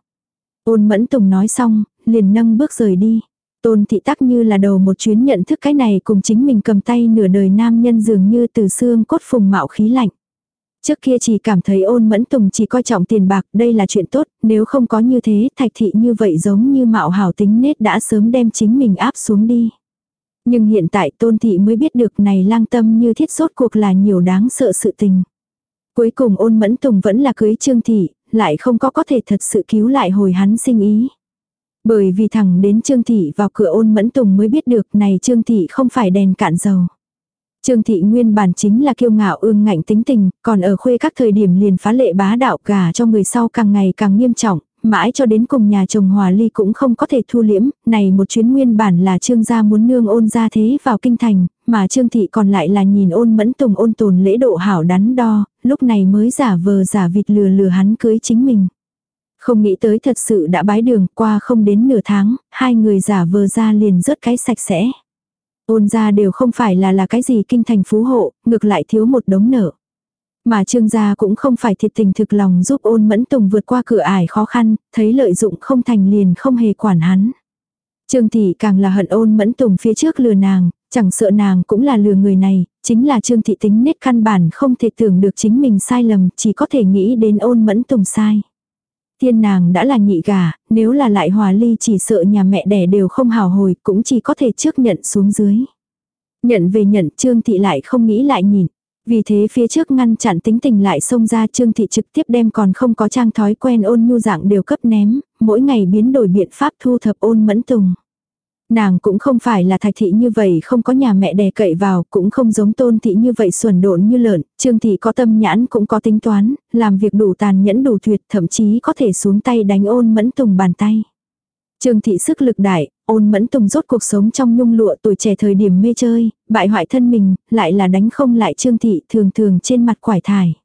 Speaker 1: Ôn mẫn tùng nói xong, liền nâng bước rời đi. Tôn thị tắc như là đầu một chuyến nhận thức cái này cùng chính mình cầm tay nửa đời nam nhân dường như từ xương cốt phùng mạo khí lạnh. Trước kia chỉ cảm thấy ôn mẫn tùng chỉ coi trọng tiền bạc, đây là chuyện tốt, nếu không có như thế, thạch thị như vậy giống như mạo hảo tính nết đã sớm đem chính mình áp xuống đi. Nhưng hiện tại tôn thị mới biết được này lang tâm như thiết sốt cuộc là nhiều đáng sợ sự tình. Cuối cùng ôn mẫn tùng vẫn là cưới trương thị, lại không có có thể thật sự cứu lại hồi hắn sinh ý. Bởi vì thẳng đến trương thị vào cửa ôn mẫn tùng mới biết được này trương thị không phải đèn cạn dầu. Trương thị nguyên bản chính là kiêu ngạo ương ngạnh tính tình, còn ở khuê các thời điểm liền phá lệ bá đạo gà cho người sau càng ngày càng nghiêm trọng, mãi cho đến cùng nhà chồng hòa ly cũng không có thể thu liễm, này một chuyến nguyên bản là trương gia muốn nương ôn ra thế vào kinh thành, mà trương thị còn lại là nhìn ôn mẫn tùng ôn tồn lễ độ hảo đắn đo, lúc này mới giả vờ giả vịt lừa lừa hắn cưới chính mình. Không nghĩ tới thật sự đã bái đường qua không đến nửa tháng, hai người giả vờ ra liền rớt cái sạch sẽ. Ôn ra đều không phải là là cái gì kinh thành phú hộ, ngược lại thiếu một đống nợ. Mà trương gia cũng không phải thiệt tình thực lòng giúp ôn mẫn tùng vượt qua cửa ải khó khăn, thấy lợi dụng không thành liền không hề quản hắn. Trương thị càng là hận ôn mẫn tùng phía trước lừa nàng, chẳng sợ nàng cũng là lừa người này, chính là trương thị tính nết căn bản không thể tưởng được chính mình sai lầm, chỉ có thể nghĩ đến ôn mẫn tùng sai. Tiên nàng đã là nhị gà, nếu là lại hòa ly chỉ sợ nhà mẹ đẻ đều không hào hồi, cũng chỉ có thể trước nhận xuống dưới. Nhận về nhận trương thị lại không nghĩ lại nhìn. Vì thế phía trước ngăn chặn tính tình lại xông ra trương thị trực tiếp đem còn không có trang thói quen ôn nhu dạng đều cấp ném, mỗi ngày biến đổi biện pháp thu thập ôn mẫn tùng. Nàng cũng không phải là thạch thị như vậy không có nhà mẹ đè cậy vào, cũng không giống tôn thị như vậy xuẩn độn như lợn, trương thị có tâm nhãn cũng có tính toán, làm việc đủ tàn nhẫn đủ tuyệt, thậm chí có thể xuống tay đánh ôn mẫn tùng bàn tay. Trương thị sức lực đại, ôn mẫn tùng rốt cuộc sống trong nhung lụa tuổi trẻ thời điểm mê chơi, bại hoại thân mình, lại là đánh không lại trương thị thường thường trên mặt quải thải.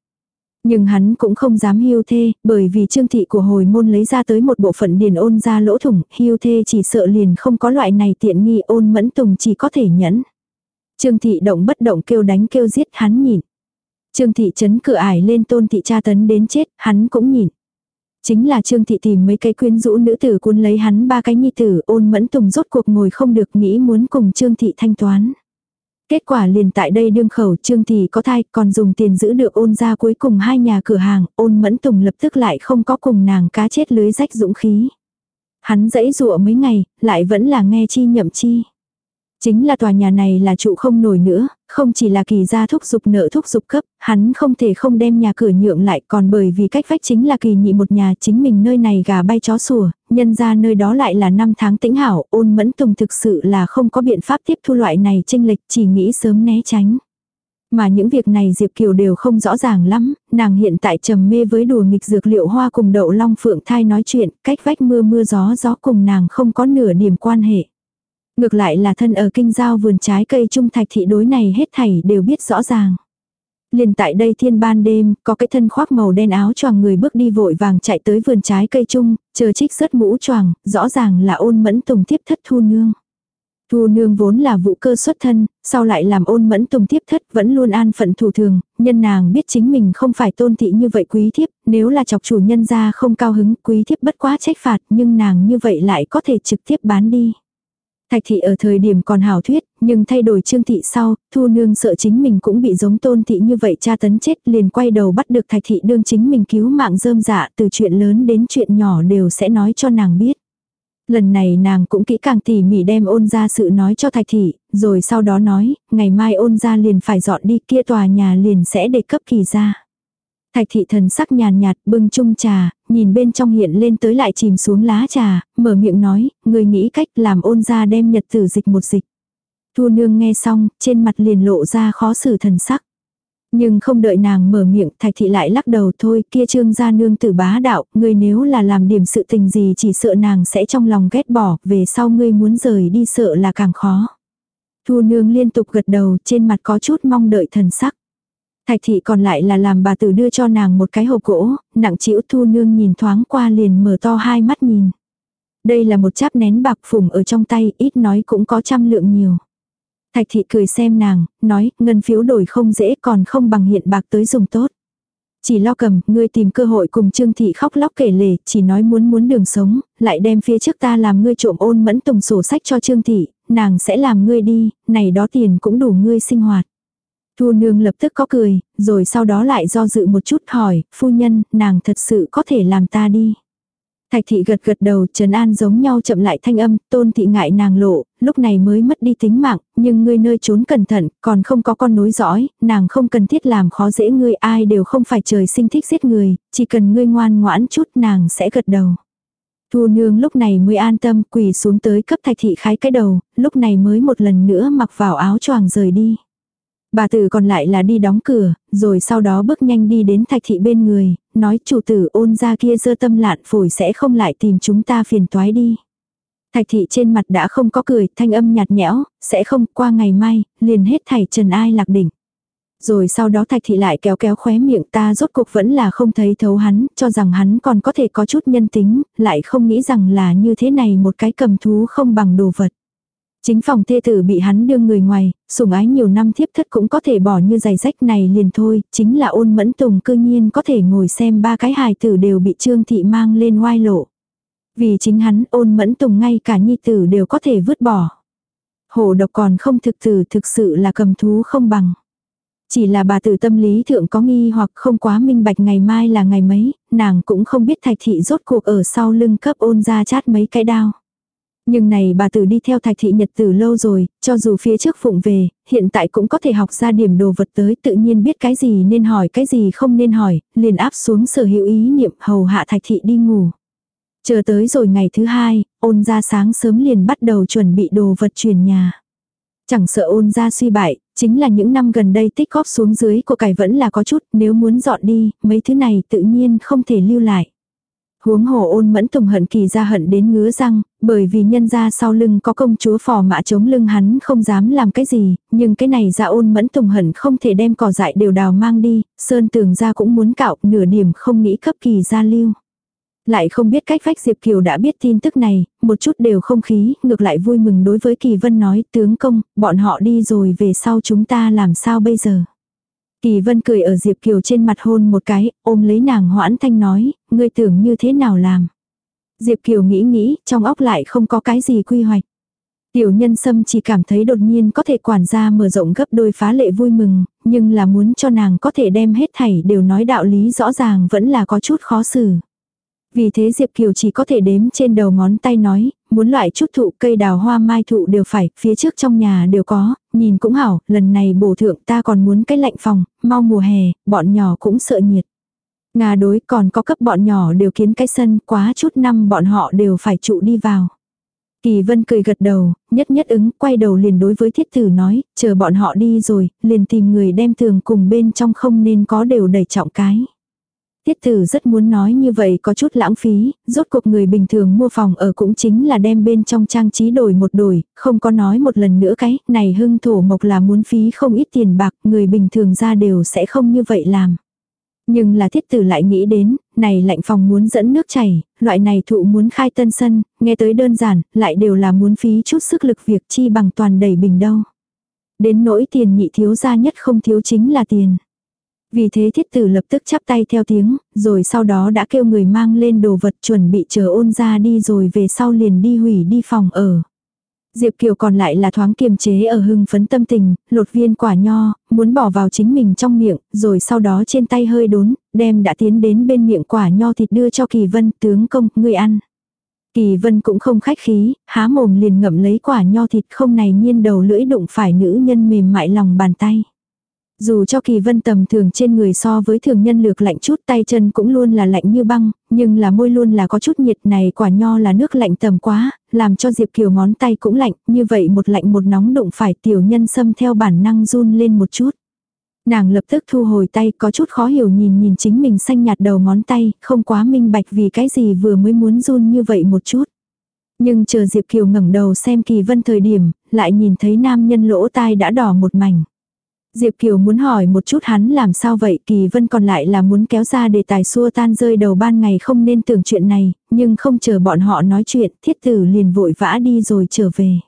Speaker 1: Nhưng hắn cũng không dám hiu thê, bởi vì trương thị của hồi môn lấy ra tới một bộ phận điền ôn ra lỗ thủng, hiu thê chỉ sợ liền không có loại này tiện nghi ôn mẫn tùng chỉ có thể nhẫn. Trương thị động bất động kêu đánh kêu giết hắn nhìn. Trương thị chấn cửa ải lên tôn thị cha tấn đến chết, hắn cũng nhìn. Chính là Trương Thị tìm mấy cái quyến rũ nữ tử cuốn lấy hắn ba cái nhi tử ôn mẫn tùng rốt cuộc ngồi không được nghĩ muốn cùng Trương Thị thanh toán. Kết quả liền tại đây đương khẩu Trương thì có thai còn dùng tiền giữ được ôn ra cuối cùng hai nhà cửa hàng ôn mẫn tùng lập tức lại không có cùng nàng cá chết lưới rách dũng khí. Hắn dãy dụa mấy ngày, lại vẫn là nghe chi nhậm chi. Chính là tòa nhà này là trụ không nổi nữa, không chỉ là kỳ gia thúc dục nợ thúc dục cấp, hắn không thể không đem nhà cửa nhượng lại còn bởi vì cách vách chính là kỳ nhị một nhà chính mình nơi này gà bay chó sủa, nhân ra nơi đó lại là năm tháng tĩnh hảo, ôn mẫn tùng thực sự là không có biện pháp tiếp thu loại này tranh lệch chỉ nghĩ sớm né tránh. Mà những việc này Diệp Kiều đều không rõ ràng lắm, nàng hiện tại trầm mê với đùa nghịch dược liệu hoa cùng đậu long phượng thai nói chuyện, cách vách mưa mưa gió gió cùng nàng không có nửa điểm quan hệ. Ngược lại là thân ở kinh giao vườn trái cây trung thạch thị đối này hết thảy đều biết rõ ràng. Liền tại đây thiên ban đêm, có cái thân khoác màu đen áo choàng người bước đi vội vàng chạy tới vườn trái cây trung, chờ trích rớt mũ choàng, rõ ràng là ôn mẫn tùng tiếp thất thu nương. Thu nương vốn là vũ cơ xuất thân, sau lại làm ôn mẫn tùng tiếp thất vẫn luôn an phận thủ thường, nhân nàng biết chính mình không phải tôn thị như vậy quý thiếp, nếu là chọc chủ nhân ra không cao hứng quý thiếp bất quá trách phạt nhưng nàng như vậy lại có thể trực tiếp bán đi. Thạch thị ở thời điểm còn hảo thuyết, nhưng thay đổi trương thị sau, thu nương sợ chính mình cũng bị giống tôn thị như vậy cha tấn chết liền quay đầu bắt được thạch thị đương chính mình cứu mạng rơm dạ từ chuyện lớn đến chuyện nhỏ đều sẽ nói cho nàng biết. Lần này nàng cũng kỹ càng tỉ mỉ đem ôn ra sự nói cho thạch thị, rồi sau đó nói, ngày mai ôn ra liền phải dọn đi kia tòa nhà liền sẽ để cấp kỳ ra. Thạch thị thần sắc nhàn nhạt bưng chung trà, nhìn bên trong hiện lên tới lại chìm xuống lá trà, mở miệng nói, người nghĩ cách làm ôn ra đem nhật tử dịch một dịch. Thu nương nghe xong, trên mặt liền lộ ra khó xử thần sắc. Nhưng không đợi nàng mở miệng, thạch thị lại lắc đầu thôi, kia trương gia nương tử bá đạo, ngươi nếu là làm điểm sự tình gì chỉ sợ nàng sẽ trong lòng ghét bỏ, về sau ngươi muốn rời đi sợ là càng khó. Thu nương liên tục gật đầu, trên mặt có chút mong đợi thần sắc. Thạch thị còn lại là làm bà tử đưa cho nàng một cái hộp gỗ, nặng chịu thu nương nhìn thoáng qua liền mở to hai mắt nhìn. Đây là một cháp nén bạc phùng ở trong tay, ít nói cũng có trăm lượng nhiều. Thạch thị cười xem nàng, nói, ngân phiếu đổi không dễ còn không bằng hiện bạc tới dùng tốt. Chỉ lo cầm, ngươi tìm cơ hội cùng Trương Thị khóc lóc kể lể, chỉ nói muốn muốn đường sống, lại đem phía trước ta làm ngươi trộm ôn mẫn tùng sổ sách cho Trương Thị, nàng sẽ làm ngươi đi, này đó tiền cũng đủ ngươi sinh hoạt. Thu nương lập tức có cười, rồi sau đó lại do dự một chút hỏi, phu nhân, nàng thật sự có thể làm ta đi. Thạch thị gật gật đầu, trấn an giống nhau chậm lại thanh âm, tôn thị ngại nàng lộ, lúc này mới mất đi tính mạng, nhưng ngươi nơi trốn cẩn thận, còn không có con nối dõi, nàng không cần thiết làm khó dễ ngươi ai đều không phải trời sinh thích giết người, chỉ cần ngươi ngoan ngoãn chút nàng sẽ gật đầu. Thu nương lúc này mới an tâm quỳ xuống tới cấp thạch thị khái cái đầu, lúc này mới một lần nữa mặc vào áo choàng rời đi. Bà tử còn lại là đi đóng cửa, rồi sau đó bước nhanh đi đến thạch thị bên người, nói chủ tử ôn ra kia dơ tâm lạn phổi sẽ không lại tìm chúng ta phiền toái đi. Thạch thị trên mặt đã không có cười, thanh âm nhạt nhẽo, sẽ không qua ngày mai, liền hết thảy trần ai lạc đỉnh. Rồi sau đó thạch thị lại kéo kéo khóe miệng ta rốt cuộc vẫn là không thấy thấu hắn, cho rằng hắn còn có thể có chút nhân tính, lại không nghĩ rằng là như thế này một cái cầm thú không bằng đồ vật. Chính phòng thê tử bị hắn đưa người ngoài, sủng ái nhiều năm thiếp thất cũng có thể bỏ như giày rách này liền thôi, chính là ôn mẫn tùng cư nhiên có thể ngồi xem ba cái hài tử đều bị trương thị mang lên oai lộ. Vì chính hắn ôn mẫn tùng ngay cả nhi tử đều có thể vứt bỏ. Hổ độc còn không thực tử thực sự là cầm thú không bằng. Chỉ là bà tử tâm lý thượng có nghi hoặc không quá minh bạch ngày mai là ngày mấy, nàng cũng không biết thạch thị rốt cuộc ở sau lưng cấp ôn ra chát mấy cái đao. Nhưng này bà tử đi theo thạch thị nhật từ lâu rồi, cho dù phía trước phụng về, hiện tại cũng có thể học ra điểm đồ vật tới tự nhiên biết cái gì nên hỏi cái gì không nên hỏi, liền áp xuống sở hữu ý niệm hầu hạ thạch thị đi ngủ. Chờ tới rồi ngày thứ hai, ôn ra sáng sớm liền bắt đầu chuẩn bị đồ vật chuyển nhà. Chẳng sợ ôn ra suy bại, chính là những năm gần đây tích góp xuống dưới của cải vẫn là có chút, nếu muốn dọn đi, mấy thứ này tự nhiên không thể lưu lại. Huống hồ ôn mẫn tùng hận kỳ ra hận đến ngứa răng, bởi vì nhân ra sau lưng có công chúa phò mã chống lưng hắn không dám làm cái gì, nhưng cái này ra ôn mẫn tùng hận không thể đem cỏ dại đều đào mang đi, sơn tường ra cũng muốn cạo nửa điểm không nghĩ cấp kỳ ra lưu. Lại không biết cách vách Diệp Kiều đã biết tin tức này, một chút đều không khí, ngược lại vui mừng đối với Kỳ Vân nói tướng công, bọn họ đi rồi về sau chúng ta làm sao bây giờ. Kỳ vân cười ở Diệp Kiều trên mặt hôn một cái, ôm lấy nàng hoãn thanh nói, ngươi tưởng như thế nào làm. Diệp Kiều nghĩ nghĩ, trong óc lại không có cái gì quy hoạch. Tiểu nhân sâm chỉ cảm thấy đột nhiên có thể quản gia mở rộng gấp đôi phá lệ vui mừng, nhưng là muốn cho nàng có thể đem hết thảy đều nói đạo lý rõ ràng vẫn là có chút khó xử. Vì thế Diệp Kiều chỉ có thể đếm trên đầu ngón tay nói, muốn loại chút thụ cây đào hoa mai thụ đều phải, phía trước trong nhà đều có, nhìn cũng hảo, lần này bổ thượng ta còn muốn cái lạnh phòng, mau mùa hè, bọn nhỏ cũng sợ nhiệt. Nga đối còn có cấp bọn nhỏ đều kiến cái sân, quá chút năm bọn họ đều phải trụ đi vào. Kỳ vân cười gật đầu, nhất nhất ứng, quay đầu liền đối với thiết tử nói, chờ bọn họ đi rồi, liền tìm người đem tường cùng bên trong không nên có đều đẩy trọng cái. Tiết tử rất muốn nói như vậy có chút lãng phí, rốt cuộc người bình thường mua phòng ở cũng chính là đem bên trong trang trí đổi một đổi, không có nói một lần nữa cái, này hưng thổ mộc là muốn phí không ít tiền bạc, người bình thường ra đều sẽ không như vậy làm. Nhưng là thiết tử lại nghĩ đến, này lạnh phòng muốn dẫn nước chảy, loại này thụ muốn khai tân sân, nghe tới đơn giản, lại đều là muốn phí chút sức lực việc chi bằng toàn đầy bình đâu. Đến nỗi tiền nhị thiếu ra nhất không thiếu chính là tiền. Vì thế thiết tử lập tức chắp tay theo tiếng, rồi sau đó đã kêu người mang lên đồ vật chuẩn bị chờ ôn ra đi rồi về sau liền đi hủy đi phòng ở. Diệp Kiều còn lại là thoáng kiềm chế ở hưng phấn tâm tình, lột viên quả nho, muốn bỏ vào chính mình trong miệng, rồi sau đó trên tay hơi đốn, đem đã tiến đến bên miệng quả nho thịt đưa cho Kỳ Vân, tướng công, người ăn. Kỳ Vân cũng không khách khí, há mồm liền ngậm lấy quả nho thịt không này nhiên đầu lưỡi đụng phải nữ nhân mềm mại lòng bàn tay. Dù cho kỳ vân tầm thường trên người so với thường nhân lược lạnh chút tay chân cũng luôn là lạnh như băng, nhưng là môi luôn là có chút nhiệt này quả nho là nước lạnh tầm quá, làm cho Diệp Kiều ngón tay cũng lạnh, như vậy một lạnh một nóng đụng phải tiểu nhân xâm theo bản năng run lên một chút. Nàng lập tức thu hồi tay có chút khó hiểu nhìn nhìn chính mình xanh nhạt đầu ngón tay, không quá minh bạch vì cái gì vừa mới muốn run như vậy một chút. Nhưng chờ Diệp Kiều ngẩng đầu xem kỳ vân thời điểm, lại nhìn thấy nam nhân lỗ tai đã đỏ một mảnh. Diệp Kiều muốn hỏi một chút hắn làm sao vậy, Kỳ Vân còn lại là muốn kéo ra đề tài xua tan rơi đầu ban ngày không nên tưởng chuyện này, nhưng không chờ bọn họ nói chuyện, thiết tử liền vội vã đi rồi trở về.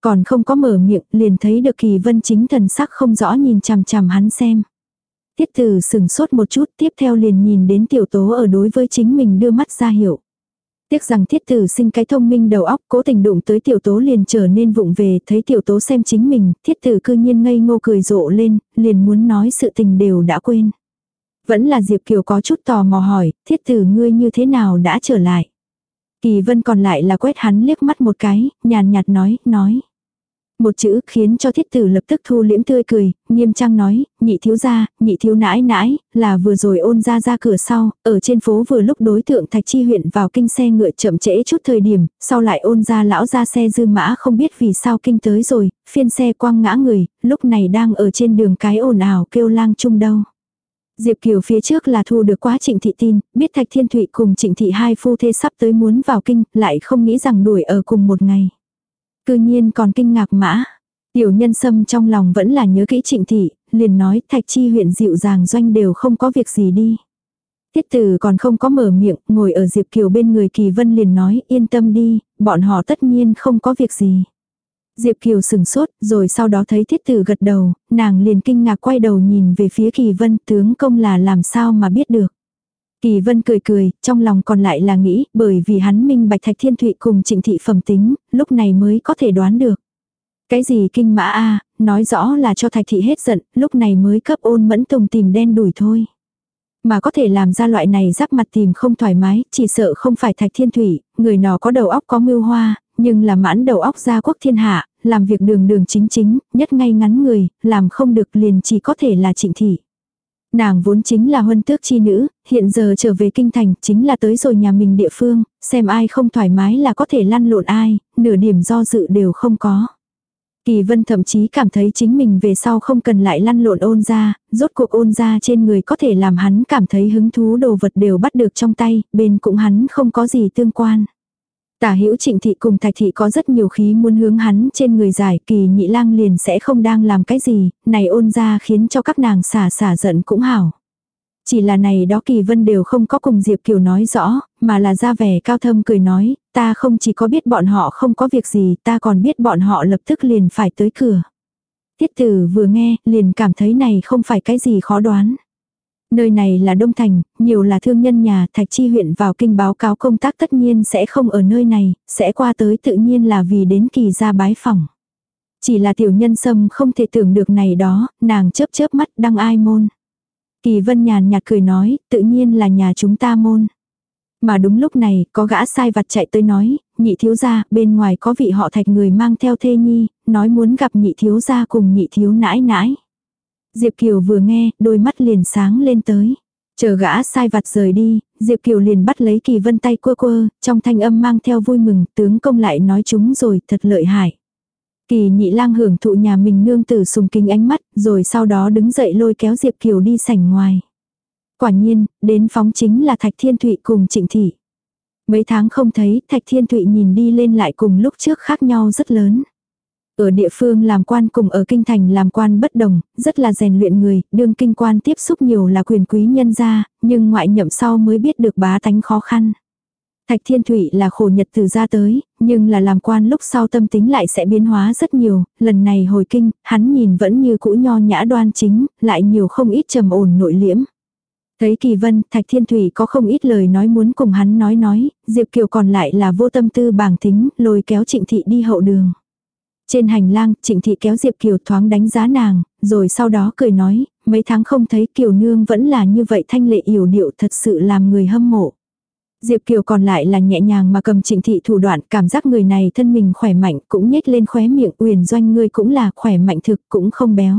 Speaker 1: Còn không có mở miệng, liền thấy được Kỳ Vân chính thần sắc không rõ nhìn chằm chằm hắn xem. Thiết tử sừng sốt một chút, tiếp theo liền nhìn đến tiểu tố ở đối với chính mình đưa mắt ra hiệu. Tiếc rằng thiết tử sinh cái thông minh đầu óc cố tình đụng tới tiểu tố liền trở nên vụng về, thấy tiểu tố xem chính mình, thiết tử cư nhiên ngây ngô cười rộ lên, liền muốn nói sự tình đều đã quên. Vẫn là Diệp Kiều có chút tò mò hỏi, thiết tử ngươi như thế nào đã trở lại. Kỳ vân còn lại là quét hắn liếc mắt một cái, nhàn nhạt nói, nói. Một chữ khiến cho thiết tử lập tức thu liễm tươi cười, nghiêm trang nói, nhị thiếu gia, nhị thiếu nãi nãi, là vừa rồi ôn ra ra cửa sau, ở trên phố vừa lúc đối tượng thạch chi huyện vào kinh xe ngựa chậm trễ chút thời điểm, sau lại ôn ra lão ra xe dư mã không biết vì sao kinh tới rồi, phiên xe quăng ngã người, lúc này đang ở trên đường cái ồn ào kêu lang chung đâu. Diệp Kiều phía trước là thu được quá trịnh thị tin, biết Thạch Thiên Thụy cùng trịnh thị hai phu thê sắp tới muốn vào kinh, lại không nghĩ rằng đuổi ở cùng một ngày. Cư nhiên còn kinh ngạc mã. Tiểu nhân sâm trong lòng vẫn là nhớ kỹ trịnh thị, liền nói thạch chi huyện dịu dàng doanh đều không có việc gì đi. Tiết tử còn không có mở miệng, ngồi ở Diệp Kiều bên người Kỳ Vân liền nói yên tâm đi, bọn họ tất nhiên không có việc gì. Diệp Kiều sừng sốt, rồi sau đó thấy thiết tử gật đầu, nàng liền kinh ngạc quay đầu nhìn về phía Kỳ Vân tướng công là làm sao mà biết được. Kỳ vân cười cười, trong lòng còn lại là nghĩ, bởi vì hắn minh bạch thạch thiên thụy cùng trịnh thị phẩm tính, lúc này mới có thể đoán được. Cái gì kinh mã a nói rõ là cho thạch thị hết giận, lúc này mới cấp ôn mẫn tùng tìm đen đuổi thôi. Mà có thể làm ra loại này giáp mặt tìm không thoải mái, chỉ sợ không phải thạch thiên thủy, người nó có đầu óc có mưu hoa, nhưng là mãn đầu óc gia quốc thiên hạ, làm việc đường đường chính chính, nhất ngay ngắn người, làm không được liền chỉ có thể là trịnh thị. Nàng vốn chính là huân tước chi nữ, hiện giờ trở về kinh thành chính là tới rồi nhà mình địa phương, xem ai không thoải mái là có thể lăn lộn ai, nửa điểm do dự đều không có. Kỳ vân thậm chí cảm thấy chính mình về sau không cần lại lăn lộn ôn ra, rốt cuộc ôn ra trên người có thể làm hắn cảm thấy hứng thú đồ vật đều bắt được trong tay, bên cũng hắn không có gì tương quan. Tả hữu trịnh thị cùng thạch thị có rất nhiều khí muốn hướng hắn trên người giải kỳ nhị lang liền sẽ không đang làm cái gì, này ôn ra khiến cho các nàng xả xả giận cũng hảo. Chỉ là này đó kỳ vân đều không có cùng Diệp Kiều nói rõ, mà là ra vẻ cao thâm cười nói, ta không chỉ có biết bọn họ không có việc gì, ta còn biết bọn họ lập tức liền phải tới cửa. Tiết tử vừa nghe, liền cảm thấy này không phải cái gì khó đoán. Nơi này là Đông Thành, nhiều là thương nhân nhà Thạch Chi huyện vào kinh báo cáo công tác tất nhiên sẽ không ở nơi này, sẽ qua tới tự nhiên là vì đến kỳ ra bái phòng. Chỉ là tiểu nhân sâm không thể tưởng được này đó, nàng chớp chớp mắt đăng ai môn. Kỳ vân nhàn nhạt cười nói, tự nhiên là nhà chúng ta môn. Mà đúng lúc này, có gã sai vặt chạy tới nói, nhị thiếu gia, bên ngoài có vị họ thạch người mang theo thê nhi, nói muốn gặp nhị thiếu gia cùng nhị thiếu nãi nãi. Diệp Kiều vừa nghe, đôi mắt liền sáng lên tới. Chờ gã sai vặt rời đi, Diệp Kiều liền bắt lấy Kỳ Vân tay quơ quơ, trong thanh âm mang theo vui mừng, tướng công lại nói chúng rồi, thật lợi hại. Kỳ nhị lang hưởng thụ nhà mình nương tử sùng kính ánh mắt, rồi sau đó đứng dậy lôi kéo Diệp Kiều đi sảnh ngoài. Quả nhiên, đến phóng chính là Thạch Thiên Thụy cùng Trịnh Thị. Mấy tháng không thấy, Thạch Thiên Thụy nhìn đi lên lại cùng lúc trước khác nhau rất lớn. Ở địa phương làm quan cùng ở kinh thành làm quan bất đồng, rất là rèn luyện người, đương kinh quan tiếp xúc nhiều là quyền quý nhân gia, nhưng ngoại nhậm sau mới biết được bá tánh khó khăn. Thạch Thiên Thụy là khổ nhật từ ra tới, nhưng là làm quan lúc sau tâm tính lại sẽ biến hóa rất nhiều, lần này hồi kinh, hắn nhìn vẫn như cũ nho nhã đoan chính, lại nhiều không ít trầm ổn nội liễm. Thấy Kỳ Vân, Thạch Thiên Thủy có không ít lời nói muốn cùng hắn nói nói, Diệp Kiều còn lại là vô tâm tư bảng tính, lôi kéo Trịnh Thị đi hậu đường. Trên hành lang, Trịnh Thị kéo Diệp Kiều thoáng đánh giá nàng, rồi sau đó cười nói, mấy tháng không thấy Kiều Nương vẫn là như vậy thanh lệ yểu điệu thật sự làm người hâm mộ. Diệp Kiều còn lại là nhẹ nhàng mà cầm trịnh thị thủ đoạn cảm giác người này thân mình khỏe mạnh cũng nhếch lên khóe miệng uyển doanh ngươi cũng là khỏe mạnh thực cũng không béo.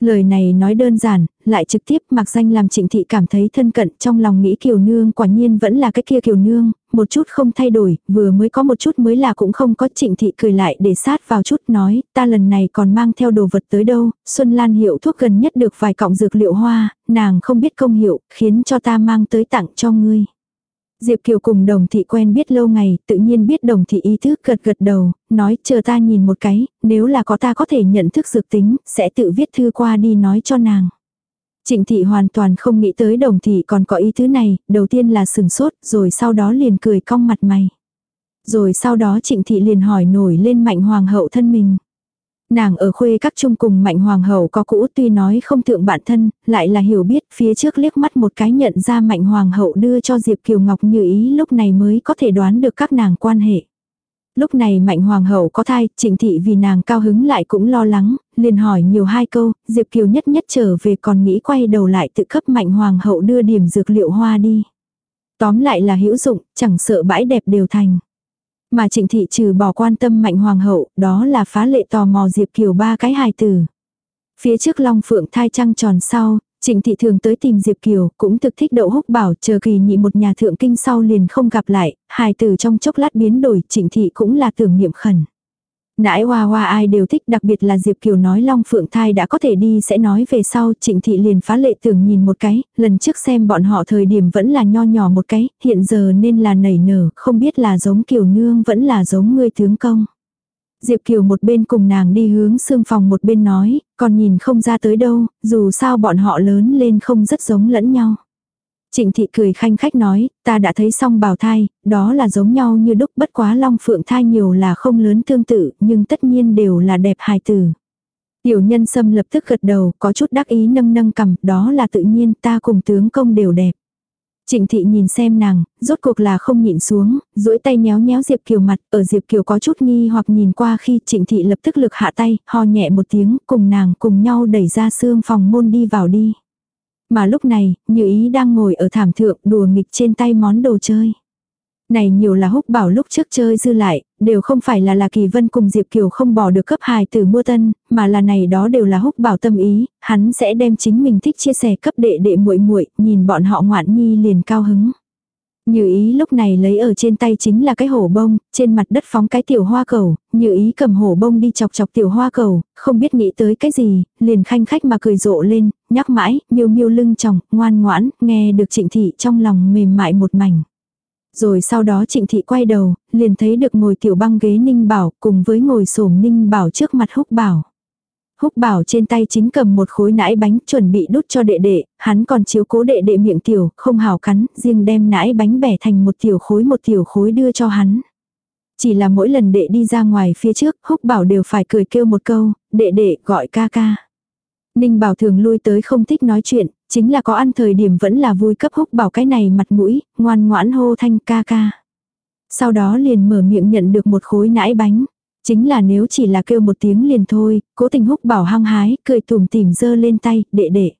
Speaker 1: Lời này nói đơn giản, lại trực tiếp mặc danh làm trịnh thị cảm thấy thân cận trong lòng nghĩ kiều nương quả nhiên vẫn là cái kia kiều nương, một chút không thay đổi, vừa mới có một chút mới là cũng không có trịnh thị cười lại để sát vào chút nói, ta lần này còn mang theo đồ vật tới đâu, Xuân Lan hiệu thuốc gần nhất được vài cọng dược liệu hoa, nàng không biết công hiệu, khiến cho ta mang tới tặng cho ngươi. Diệp Kiều cùng đồng thị quen biết lâu ngày, tự nhiên biết đồng thị ý thức gật gật đầu, nói chờ ta nhìn một cái, nếu là có ta có thể nhận thức dược tính, sẽ tự viết thư qua đi nói cho nàng. Trịnh thị hoàn toàn không nghĩ tới đồng thị còn có ý thứ này, đầu tiên là sừng sốt, rồi sau đó liền cười cong mặt mày. Rồi sau đó trịnh thị liền hỏi nổi lên mạnh hoàng hậu thân mình. Nàng ở khuê các trung cùng mạnh hoàng hậu có cũ tuy nói không thượng bạn thân, lại là hiểu biết phía trước liếc mắt một cái nhận ra mạnh hoàng hậu đưa cho Diệp Kiều Ngọc như ý lúc này mới có thể đoán được các nàng quan hệ. Lúc này mạnh hoàng hậu có thai, trịnh thị vì nàng cao hứng lại cũng lo lắng, liền hỏi nhiều hai câu, Diệp Kiều nhất nhất trở về còn nghĩ quay đầu lại tự cấp mạnh hoàng hậu đưa điểm dược liệu hoa đi. Tóm lại là hữu dụng, chẳng sợ bãi đẹp đều thành. Mà trịnh thị trừ bỏ quan tâm mạnh hoàng hậu, đó là phá lệ tò mò Diệp Kiều ba cái hài tử. Phía trước Long Phượng thai trăng tròn sau, Trịnh thị thường tới tìm Diệp Kiều, cũng thực thích đậu húc bảo, chờ kỳ nhị một nhà thượng kinh sau liền không gặp lại, hài tử trong chốc lát biến đổi, trịnh thị cũng là tưởng niệm khẩn. Nãi hoa hoa ai đều thích đặc biệt là Diệp Kiều nói Long Phượng thai đã có thể đi sẽ nói về sau trịnh thị liền phá lệ tưởng nhìn một cái, lần trước xem bọn họ thời điểm vẫn là nho nhỏ một cái, hiện giờ nên là nảy nở, không biết là giống Kiều Nương vẫn là giống người tướng công. Diệp Kiều một bên cùng nàng đi hướng xương phòng một bên nói, còn nhìn không ra tới đâu, dù sao bọn họ lớn lên không rất giống lẫn nhau. Trịnh thị cười khanh khách nói, ta đã thấy xong bào thai, đó là giống nhau như đúc bất quá long phượng thai nhiều là không lớn tương tự, nhưng tất nhiên đều là đẹp hài tử. Tiểu nhân sâm lập tức gật đầu, có chút đắc ý nâng nâng cầm, đó là tự nhiên ta cùng tướng công đều đẹp. Trịnh thị nhìn xem nàng, rốt cuộc là không nhịn xuống, duỗi tay nhéo nhéo Diệp Kiều mặt, ở Diệp Kiều có chút nghi hoặc nhìn qua khi trịnh thị lập tức lực hạ tay, ho nhẹ một tiếng, cùng nàng cùng nhau đẩy ra xương phòng môn đi vào đi. Mà lúc này, như ý đang ngồi ở thảm thượng đùa nghịch trên tay món đồ chơi. Này nhiều là húc bảo lúc trước chơi dư lại, đều không phải là là kỳ vân cùng Diệp Kiều không bỏ được cấp hài từ mua tân, mà là này đó đều là húc bảo tâm ý, hắn sẽ đem chính mình thích chia sẻ cấp đệ đệ muội muội nhìn bọn họ ngoạn nhi liền cao hứng. Như ý lúc này lấy ở trên tay chính là cái hổ bông, trên mặt đất phóng cái tiểu hoa cầu, như ý cầm hổ bông đi chọc chọc tiểu hoa cầu, không biết nghĩ tới cái gì, liền khanh khách mà cười rộ lên, nhắc mãi, miêu miêu lưng chồng, ngoan ngoãn, nghe được trịnh thị trong lòng mềm mại một mảnh. Rồi sau đó trịnh thị quay đầu, liền thấy được ngồi tiểu băng ghế ninh bảo cùng với ngồi sổm ninh bảo trước mặt húc bảo. Húc bảo trên tay chính cầm một khối nãi bánh chuẩn bị đút cho đệ đệ, hắn còn chiếu cố đệ đệ miệng tiểu, không hào cắn, riêng đem nãi bánh bẻ thành một tiểu khối một tiểu khối đưa cho hắn. Chỉ là mỗi lần đệ đi ra ngoài phía trước, húc bảo đều phải cười kêu một câu, đệ đệ gọi ca ca. Ninh bảo thường lui tới không thích nói chuyện, chính là có ăn thời điểm vẫn là vui cấp húc bảo cái này mặt mũi, ngoan ngoãn hô thanh ca ca. Sau đó liền mở miệng nhận được một khối nãi bánh. Chính là nếu chỉ là kêu một tiếng liền thôi, cố tình húc bảo hăng hái, cười tùm tỉm dơ lên tay, đệ đệ.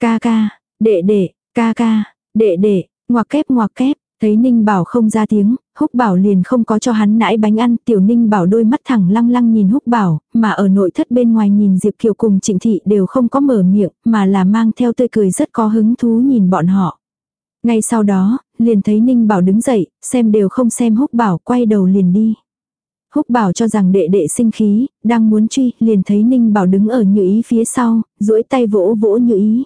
Speaker 1: Ca ca, đệ đệ, ca ca, đệ đệ, ngoặc kép ngoặc kép, thấy Ninh Bảo không ra tiếng, Húc Bảo liền không có cho hắn nãi bánh ăn, tiểu Ninh Bảo đôi mắt thẳng lăng lăng nhìn Húc Bảo, mà ở nội thất bên ngoài nhìn Diệp Kiều cùng Trịnh Thị đều không có mở miệng, mà là mang theo tươi cười rất có hứng thú nhìn bọn họ. Ngay sau đó, liền thấy Ninh Bảo đứng dậy, xem đều không xem Húc Bảo quay đầu liền đi. Húc bảo cho rằng đệ đệ sinh khí, đang muốn truy, liền thấy Ninh bảo đứng ở như ý phía sau, duỗi tay vỗ vỗ như ý.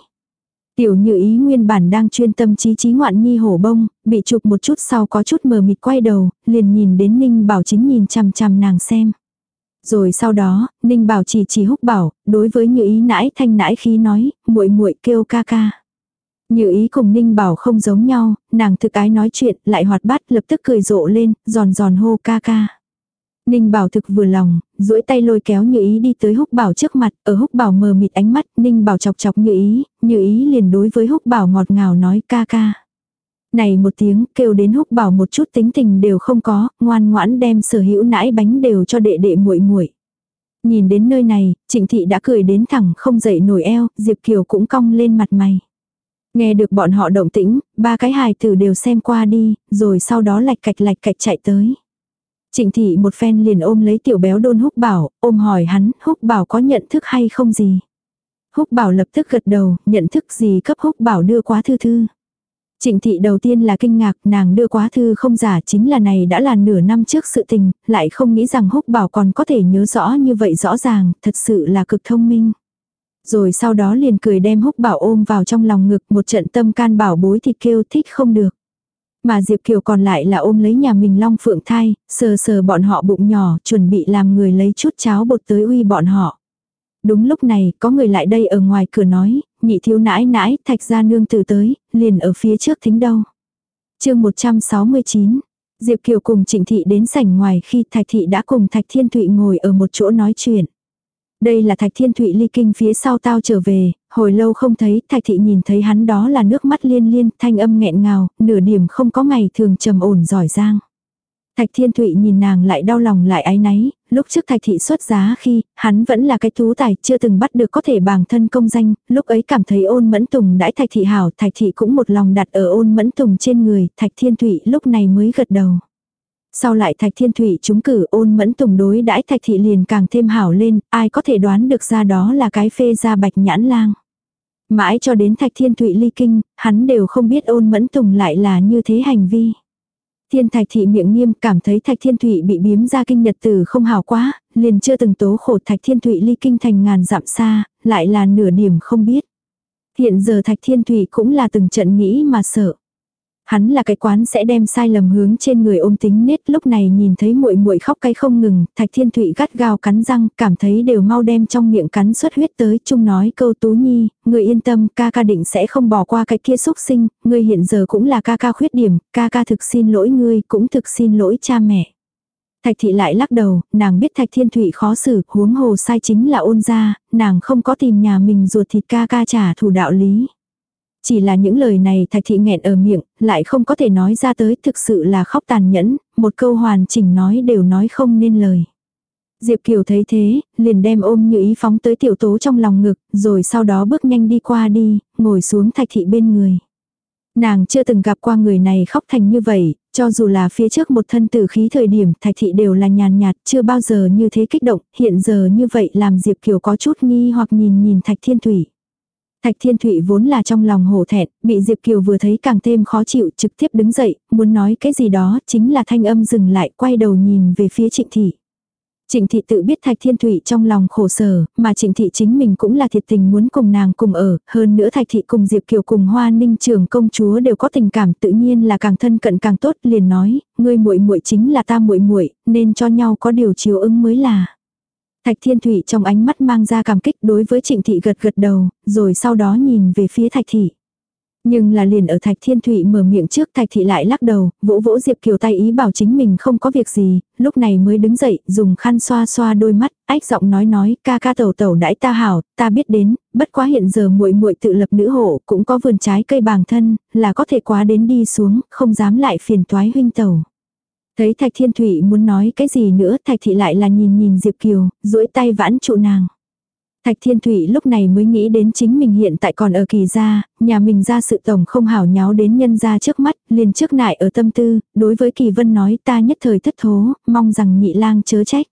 Speaker 1: Tiểu như ý nguyên bản đang chuyên tâm trí trí ngoạn nhi hổ bông, bị chụp một chút sau có chút mờ mịt quay đầu, liền nhìn đến Ninh bảo chính nhìn chằm chằm nàng xem. Rồi sau đó, Ninh Bảo chỉ chỉ húc bảo, đối với như ý nãi thanh nãi khí nói, muội muội kêu ca ca. Như ý cùng Ninh Bảo không giống nhau, nàng thực ái nói chuyện, lại hoạt bát lập tức cười rộ lên, giòn giòn hô ca ca. Ninh Bảo thực vừa lòng, duỗi tay lôi kéo Như Ý đi tới Húc Bảo trước mặt, ở Húc Bảo mờ mịt ánh mắt, Ninh Bảo chọc chọc Như Ý, Như Ý liền đối với Húc Bảo ngọt ngào nói ca ca. Này một tiếng kêu đến Húc Bảo một chút tính tình đều không có, ngoan ngoãn đem sở hữu nãi bánh đều cho đệ đệ muội muội. Nhìn đến nơi này, Trịnh Thị đã cười đến thẳng không dậy nổi eo, Diệp Kiều cũng cong lên mặt mày. Nghe được bọn họ động tĩnh, ba cái hài tử đều xem qua đi, rồi sau đó lạch cạch lạch cạch chạy tới. Trịnh thị một phen liền ôm lấy tiểu béo đôn húc bảo, ôm hỏi hắn, húc bảo có nhận thức hay không gì. Húc bảo lập tức gật đầu, nhận thức gì cấp húc bảo đưa quá thư thư. Trịnh thị đầu tiên là kinh ngạc, nàng đưa quá thư không giả chính là này đã là nửa năm trước sự tình, lại không nghĩ rằng húc bảo còn có thể nhớ rõ như vậy rõ ràng, thật sự là cực thông minh. Rồi sau đó liền cười đem húc bảo ôm vào trong lòng ngực một trận tâm can bảo bối thì kêu thích không được. Mà Diệp Kiều còn lại là ôm lấy nhà mình long phượng thai, sờ sờ bọn họ bụng nhỏ, chuẩn bị làm người lấy chút cháo bột tới uy bọn họ. Đúng lúc này, có người lại đây ở ngoài cửa nói, nhị thiếu nãi nãi, thạch gia nương tử tới, liền ở phía trước thính đâu. chương 169, Diệp Kiều cùng Trịnh Thị đến sảnh ngoài khi Thạch Thị đã cùng Thạch Thiên Thụy ngồi ở một chỗ nói chuyện. Đây là Thạch Thiên Thụy ly kinh phía sau tao trở về, hồi lâu không thấy, Thạch Thị nhìn thấy hắn đó là nước mắt liên liên, thanh âm nghẹn ngào, nửa điểm không có ngày thường trầm ổn giỏi giang. Thạch Thiên Thụy nhìn nàng lại đau lòng lại ái náy, lúc trước Thạch Thị xuất giá khi, hắn vẫn là cái tú tài chưa từng bắt được có thể bằng thân công danh, lúc ấy cảm thấy ôn mẫn tùng đãi Thạch Thị hảo, Thạch Thị cũng một lòng đặt ở ôn mẫn tùng trên người, Thạch Thiên Thụy lúc này mới gật đầu. Sau lại Thạch Thiên Thụy chúng cử ôn mẫn tùng đối đãi Thạch Thị liền càng thêm hảo lên, ai có thể đoán được ra đó là cái phê ra bạch nhãn lang. Mãi cho đến Thạch Thiên Thụy ly kinh, hắn đều không biết ôn mẫn tùng lại là như thế hành vi. Thiên Thạch Thị miệng nghiêm cảm thấy Thạch Thiên Thụy bị biếm ra kinh nhật tử không hảo quá, liền chưa từng tố khổ Thạch Thiên Thụy ly kinh thành ngàn dặm xa, lại là nửa điểm không biết. Hiện giờ Thạch Thiên Thụy cũng là từng trận nghĩ mà sợ. Hắn là cái quán sẽ đem sai lầm hướng trên người ôm tính nết, lúc này nhìn thấy muội muội khóc cay không ngừng, Thạch Thiên Thụy gắt gao cắn răng, cảm thấy đều mau đem trong miệng cắn xuất huyết tới, chung nói câu Tú Nhi, người yên tâm, ca ca định sẽ không bỏ qua cái kia xúc sinh, người hiện giờ cũng là ca ca khuyết điểm, ca ca thực xin lỗi ngươi, cũng thực xin lỗi cha mẹ. Thạch thị lại lắc đầu, nàng biết thạch thiên thụy khó xử, huống hồ sai chính là ôn gia, nàng không có tìm nhà mình ruột thịt ca ca trả thù đạo lý. Chỉ là những lời này thạch thị nghẹn ở miệng, lại không có thể nói ra tới, thực sự là khóc tàn nhẫn, một câu hoàn chỉnh nói đều nói không nên lời. Diệp Kiều thấy thế, liền đem ôm như ý phóng tới tiểu tố trong lòng ngực, rồi sau đó bước nhanh đi qua đi, ngồi xuống thạch thị bên người. Nàng chưa từng gặp qua người này khóc thành như vậy, cho dù là phía trước một thân tử khí thời điểm thạch thị đều là nhàn nhạt, chưa bao giờ như thế kích động, hiện giờ như vậy làm Diệp Kiều có chút nghi hoặc nhìn nhìn thạch thiên thủy. Thạch Thiên Thụy vốn là trong lòng hổ thẹn, bị Diệp Kiều vừa thấy càng thêm khó chịu, trực tiếp đứng dậy, muốn nói cái gì đó, chính là thanh âm dừng lại, quay đầu nhìn về phía Trịnh Thị. Trịnh Thị tự biết Thạch Thiên Thụy trong lòng khổ sở, mà Trịnh Thị chính mình cũng là thiệt tình muốn cùng nàng cùng ở, hơn nữa Thạch Thị cùng Diệp Kiều cùng Hoa Ninh trưởng công chúa đều có tình cảm tự nhiên là càng thân cận càng tốt, liền nói, ngươi muội muội chính là ta muội muội, nên cho nhau có điều chiều ứng mới là. Thạch Thiên Thụy trong ánh mắt mang ra cảm kích đối với Trịnh Thị gật gật đầu, rồi sau đó nhìn về phía Thạch Thị. Nhưng là liền ở Thạch Thiên Thụy mở miệng trước Thạch Thị lại lắc đầu, vỗ vỗ Diệp Kiều tay ý bảo chính mình không có việc gì, lúc này mới đứng dậy, dùng khăn xoa xoa đôi mắt, ách giọng nói nói, ca ca tẩu tẩu đãi ta hảo, ta biết đến, bất quá hiện giờ muội muội tự lập nữ hộ, cũng có vườn trái cây bàng thân, là có thể quá đến đi xuống, không dám lại phiền toái huynh tẩu. Thấy Thạch Thiên thủy muốn nói cái gì nữa, Thạch Thị lại là nhìn nhìn Diệp Kiều, duỗi tay vãn trụ nàng. Thạch Thiên thủy lúc này mới nghĩ đến chính mình hiện tại còn ở kỳ gia, nhà mình ra sự tổng không hảo nháo đến nhân gia trước mắt, liền trước nại ở tâm tư, đối với kỳ vân nói ta nhất thời thất thố, mong rằng nhị lang chớ trách.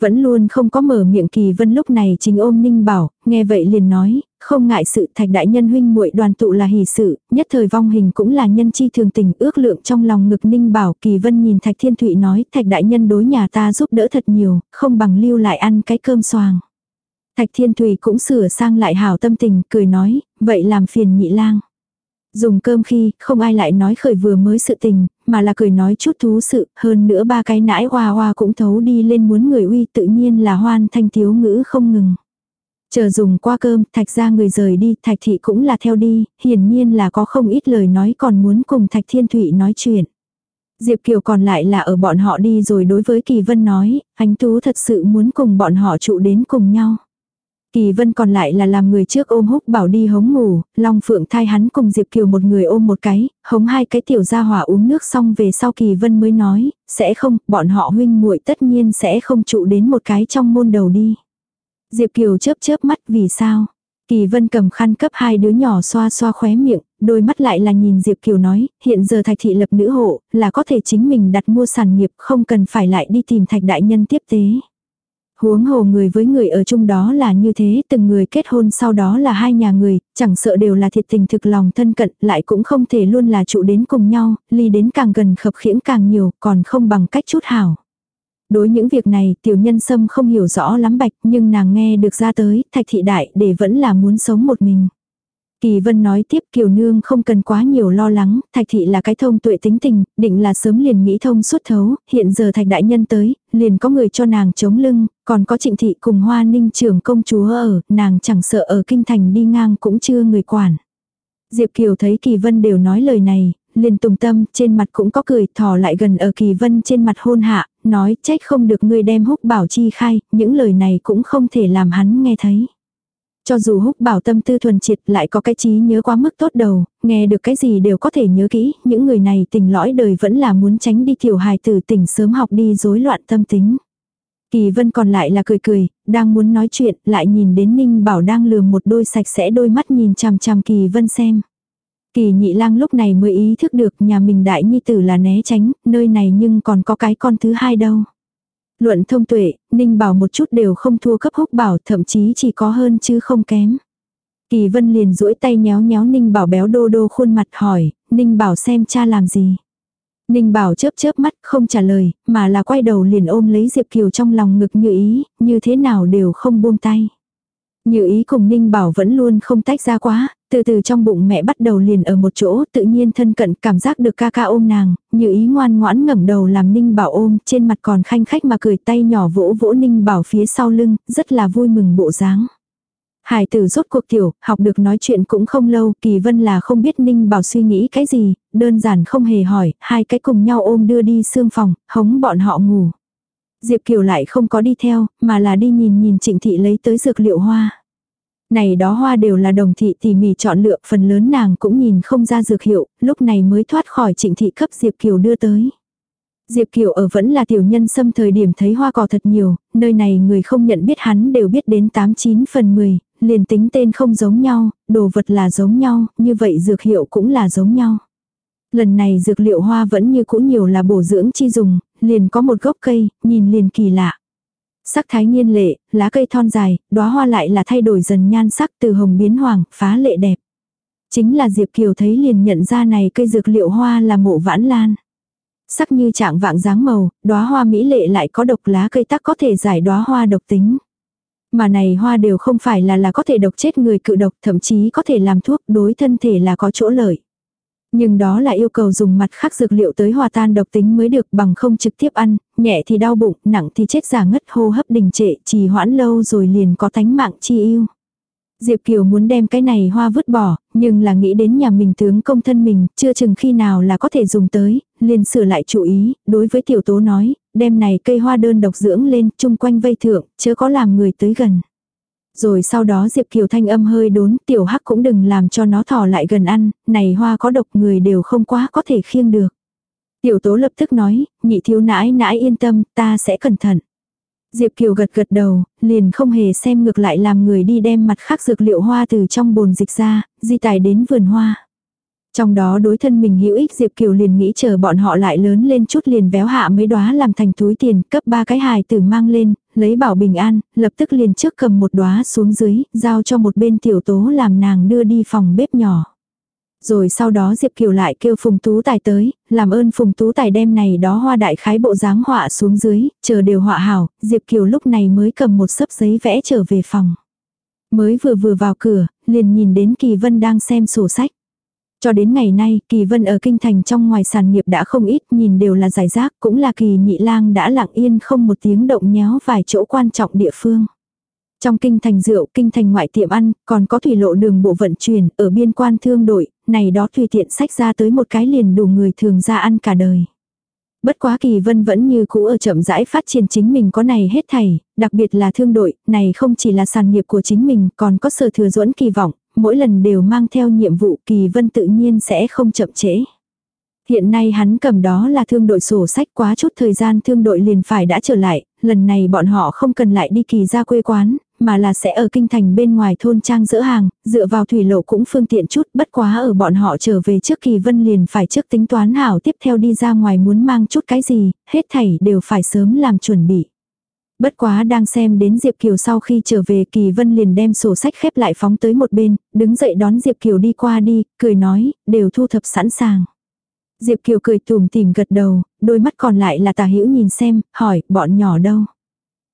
Speaker 1: Vẫn luôn không có mở miệng kỳ vân lúc này chính ôm ninh bảo, nghe vậy liền nói, không ngại sự thạch đại nhân huynh muội đoàn tụ là hỷ sự, nhất thời vong hình cũng là nhân chi thường tình ước lượng trong lòng ngực ninh bảo. Kỳ vân nhìn thạch thiên thụy nói, thạch đại nhân đối nhà ta giúp đỡ thật nhiều, không bằng lưu lại ăn cái cơm xoàng. Thạch thiên thụy cũng sửa sang lại hảo tâm tình, cười nói, vậy làm phiền nhị lang. Dùng cơm khi, không ai lại nói khởi vừa mới sự tình, mà là cười nói chút thú sự, hơn nữa ba cái nãi hoa hoa cũng thấu đi lên muốn người uy tự nhiên là hoan thanh thiếu ngữ không ngừng. Chờ dùng qua cơm, thạch ra người rời đi, thạch thị cũng là theo đi, hiển nhiên là có không ít lời nói còn muốn cùng thạch thiên thụy nói chuyện. Diệp Kiều còn lại là ở bọn họ đi rồi đối với Kỳ Vân nói, anh Tú thật sự muốn cùng bọn họ trụ đến cùng nhau. Kỳ Vân còn lại là làm người trước ôm húc bảo đi hống ngủ, Long Phượng thai hắn cùng Diệp Kiều một người ôm một cái, hống hai cái tiểu gia hỏa uống nước xong về sau Kỳ Vân mới nói, sẽ không, bọn họ huynh muội tất nhiên sẽ không trụ đến một cái trong môn đầu đi. Diệp Kiều chớp chớp mắt vì sao? Kỳ Vân cầm khăn cấp hai đứa nhỏ xoa xoa khóe miệng, đôi mắt lại là nhìn Diệp Kiều nói, hiện giờ thạch thị lập nữ hộ, là có thể chính mình đặt mua sản nghiệp không cần phải lại đi tìm thạch đại nhân tiếp tế. Huống hồ người với người ở chung đó là như thế, từng người kết hôn sau đó là hai nhà người, chẳng sợ đều là thiệt tình thực lòng thân cận, lại cũng không thể luôn là trụ đến cùng nhau, ly đến càng gần khập khiễng càng nhiều, còn không bằng cách chút hảo. Đối những việc này tiểu nhân sâm không hiểu rõ lắm bạch nhưng nàng nghe được ra tới thạch thị đại để vẫn là muốn sống một mình. Kỳ vân nói tiếp kiều nương không cần quá nhiều lo lắng, thạch thị là cái thông tuệ tính tình, định là sớm liền nghĩ thông suốt thấu, hiện giờ thạch đại nhân tới, liền có người cho nàng chống lưng, còn có trịnh thị cùng hoa ninh trưởng công chúa ở, nàng chẳng sợ ở kinh thành đi ngang cũng chưa người quản. Diệp Kiều thấy Kỳ Vân đều nói lời này, liền tùng tâm, trên mặt cũng có cười, thò lại gần ở Kỳ Vân trên mặt hôn hạ, nói trách không được ngươi đem húc bảo chi khai, những lời này cũng không thể làm hắn nghe thấy. Cho dù húc bảo tâm tư thuần triệt lại có cái trí nhớ quá mức tốt đầu, nghe được cái gì đều có thể nhớ kỹ, những người này tình lõi đời vẫn là muốn tránh đi tiểu hài tử tỉnh sớm học đi rối loạn tâm tính. Kỳ vân còn lại là cười cười, đang muốn nói chuyện, lại nhìn đến Ninh Bảo đang lừa một đôi sạch sẽ đôi mắt nhìn chằm chằm Kỳ vân xem. Kỳ nhị lang lúc này mới ý thức được nhà mình đại nhi tử là né tránh, nơi này nhưng còn có cái con thứ hai đâu. Luận thông tuệ, Ninh Bảo một chút đều không thua cấp húc bảo, thậm chí chỉ có hơn chứ không kém. Kỳ Vân liền duỗi tay nhéo nhéo Ninh Bảo béo đô đô khuôn mặt hỏi, Ninh Bảo xem cha làm gì. Ninh Bảo chớp chớp mắt không trả lời, mà là quay đầu liền ôm lấy Diệp Kiều trong lòng ngực như ý, như thế nào đều không buông tay. Như ý cùng Ninh Bảo vẫn luôn không tách ra quá, từ từ trong bụng mẹ bắt đầu liền ở một chỗ, tự nhiên thân cận cảm giác được ca ca ôm nàng, như ý ngoan ngoãn ngẩng đầu làm Ninh Bảo ôm, trên mặt còn khanh khách mà cười tay nhỏ vỗ vỗ Ninh Bảo phía sau lưng, rất là vui mừng bộ dáng. Hải tử rốt cuộc tiểu, học được nói chuyện cũng không lâu, Kỳ Vân là không biết Ninh Bảo suy nghĩ cái gì, đơn giản không hề hỏi, hai cái cùng nhau ôm đưa đi xương phòng, hống bọn họ ngủ. Diệp Kiều lại không có đi theo, mà là đi nhìn nhìn trịnh thị lấy tới dược liệu hoa. Này đó hoa đều là đồng thị tỉ mỉ chọn lựa, phần lớn nàng cũng nhìn không ra dược hiệu, lúc này mới thoát khỏi trịnh thị cấp Diệp Kiều đưa tới. Diệp Kiều ở vẫn là tiểu nhân xâm thời điểm thấy hoa cỏ thật nhiều, nơi này người không nhận biết hắn đều biết đến 89 phần 10, liền tính tên không giống nhau, đồ vật là giống nhau, như vậy dược hiệu cũng là giống nhau. Lần này dược liệu hoa vẫn như cũ nhiều là bổ dưỡng chi dùng, liền có một gốc cây, nhìn liền kỳ lạ. Sắc thái nghiên lệ, lá cây thon dài, đóa hoa lại là thay đổi dần nhan sắc từ hồng biến hoàng, phá lệ đẹp. Chính là Diệp Kiều thấy liền nhận ra này cây dược liệu hoa là mộ vãn lan. Sắc như trạng vạng dáng màu, đóa hoa mỹ lệ lại có độc lá cây tắc có thể giải đóa hoa độc tính. Mà này hoa đều không phải là là có thể độc chết người cự độc, thậm chí có thể làm thuốc đối thân thể là có chỗ lợi. Nhưng đó là yêu cầu dùng mặt khác dược liệu tới hòa tan độc tính mới được bằng không trực tiếp ăn, nhẹ thì đau bụng, nặng thì chết giả ngất hô hấp đình trệ, trì hoãn lâu rồi liền có tánh mạng chi yêu. Diệp Kiều muốn đem cái này hoa vứt bỏ, nhưng là nghĩ đến nhà mình tướng công thân mình, chưa chừng khi nào là có thể dùng tới, liền sửa lại chủ ý, đối với tiểu tố nói, đem này cây hoa đơn độc dưỡng lên, chung quanh vây thượng, chớ có làm người tới gần. Rồi sau đó Diệp Kiều thanh âm hơi đốn, tiểu hắc cũng đừng làm cho nó thỏ lại gần ăn, này hoa có độc người đều không quá có thể khiêng được. Tiểu tố lập tức nói, nhị thiếu nãi nãi yên tâm, ta sẽ cẩn thận. Diệp Kiều gật gật đầu, liền không hề xem ngược lại làm người đi đem mặt khác dược liệu hoa từ trong bồn dịch ra, di tài đến vườn hoa. Trong đó đối thân mình hữu ích Diệp Kiều liền nghĩ chờ bọn họ lại lớn lên chút liền véo hạ mấy đóa làm thành túi tiền, cấp ba cái hài tử mang lên, lấy bảo bình an, lập tức liền trước cầm một đóa xuống dưới, giao cho một bên tiểu tố làm nàng đưa đi phòng bếp nhỏ. Rồi sau đó Diệp Kiều lại kêu Phùng Tú Tài tới, làm ơn Phùng Tú Tài đem này đó hoa đại khái bộ dáng họa xuống dưới, chờ đều họa hảo, Diệp Kiều lúc này mới cầm một sấp giấy vẽ trở về phòng. Mới vừa vừa vào cửa, liền nhìn đến Kỳ Vân đang xem sổ sách. Cho đến ngày nay, Kỳ Vân ở kinh thành trong ngoài sản nghiệp đã không ít, nhìn đều là giải rác, cũng là Kỳ Nhị Lang đã lặng yên không một tiếng động nhéo vài chỗ quan trọng địa phương. Trong kinh thành rượu, kinh thành ngoại tiệm ăn, còn có thủy lộ đường bộ vận chuyển, ở biên quan thương đội, này đó tùy tiện sách ra tới một cái liền đủ người thường ra ăn cả đời. Bất quá kỳ vân vẫn như cũ ở chậm rãi phát triển chính mình có này hết thảy, đặc biệt là thương đội, này không chỉ là sản nghiệp của chính mình, còn có sở thừa duẫn kỳ vọng, mỗi lần đều mang theo nhiệm vụ kỳ vân tự nhiên sẽ không chậm trễ. Hiện nay hắn cầm đó là thương đội sổ sách quá chút thời gian thương đội liền phải đã trở lại, lần này bọn họ không cần lại đi kỳ ra quê quán, mà là sẽ ở kinh thành bên ngoài thôn trang dỡ hàng, dựa vào thủy lộ cũng phương tiện chút, bất quá ở bọn họ trở về trước kỳ vân liền phải trước tính toán hảo tiếp theo đi ra ngoài muốn mang chút cái gì, hết thảy đều phải sớm làm chuẩn bị. Bất quá đang xem đến Diệp Kiều sau khi trở về Kỳ Vân liền đem sổ sách khép lại phóng tới một bên, đứng dậy đón Diệp Kiều đi qua đi, cười nói, đều thu thập sẵn sàng. Diệp Kiều cười tùm tìm gật đầu, đôi mắt còn lại là tà hữu nhìn xem, hỏi, bọn nhỏ đâu.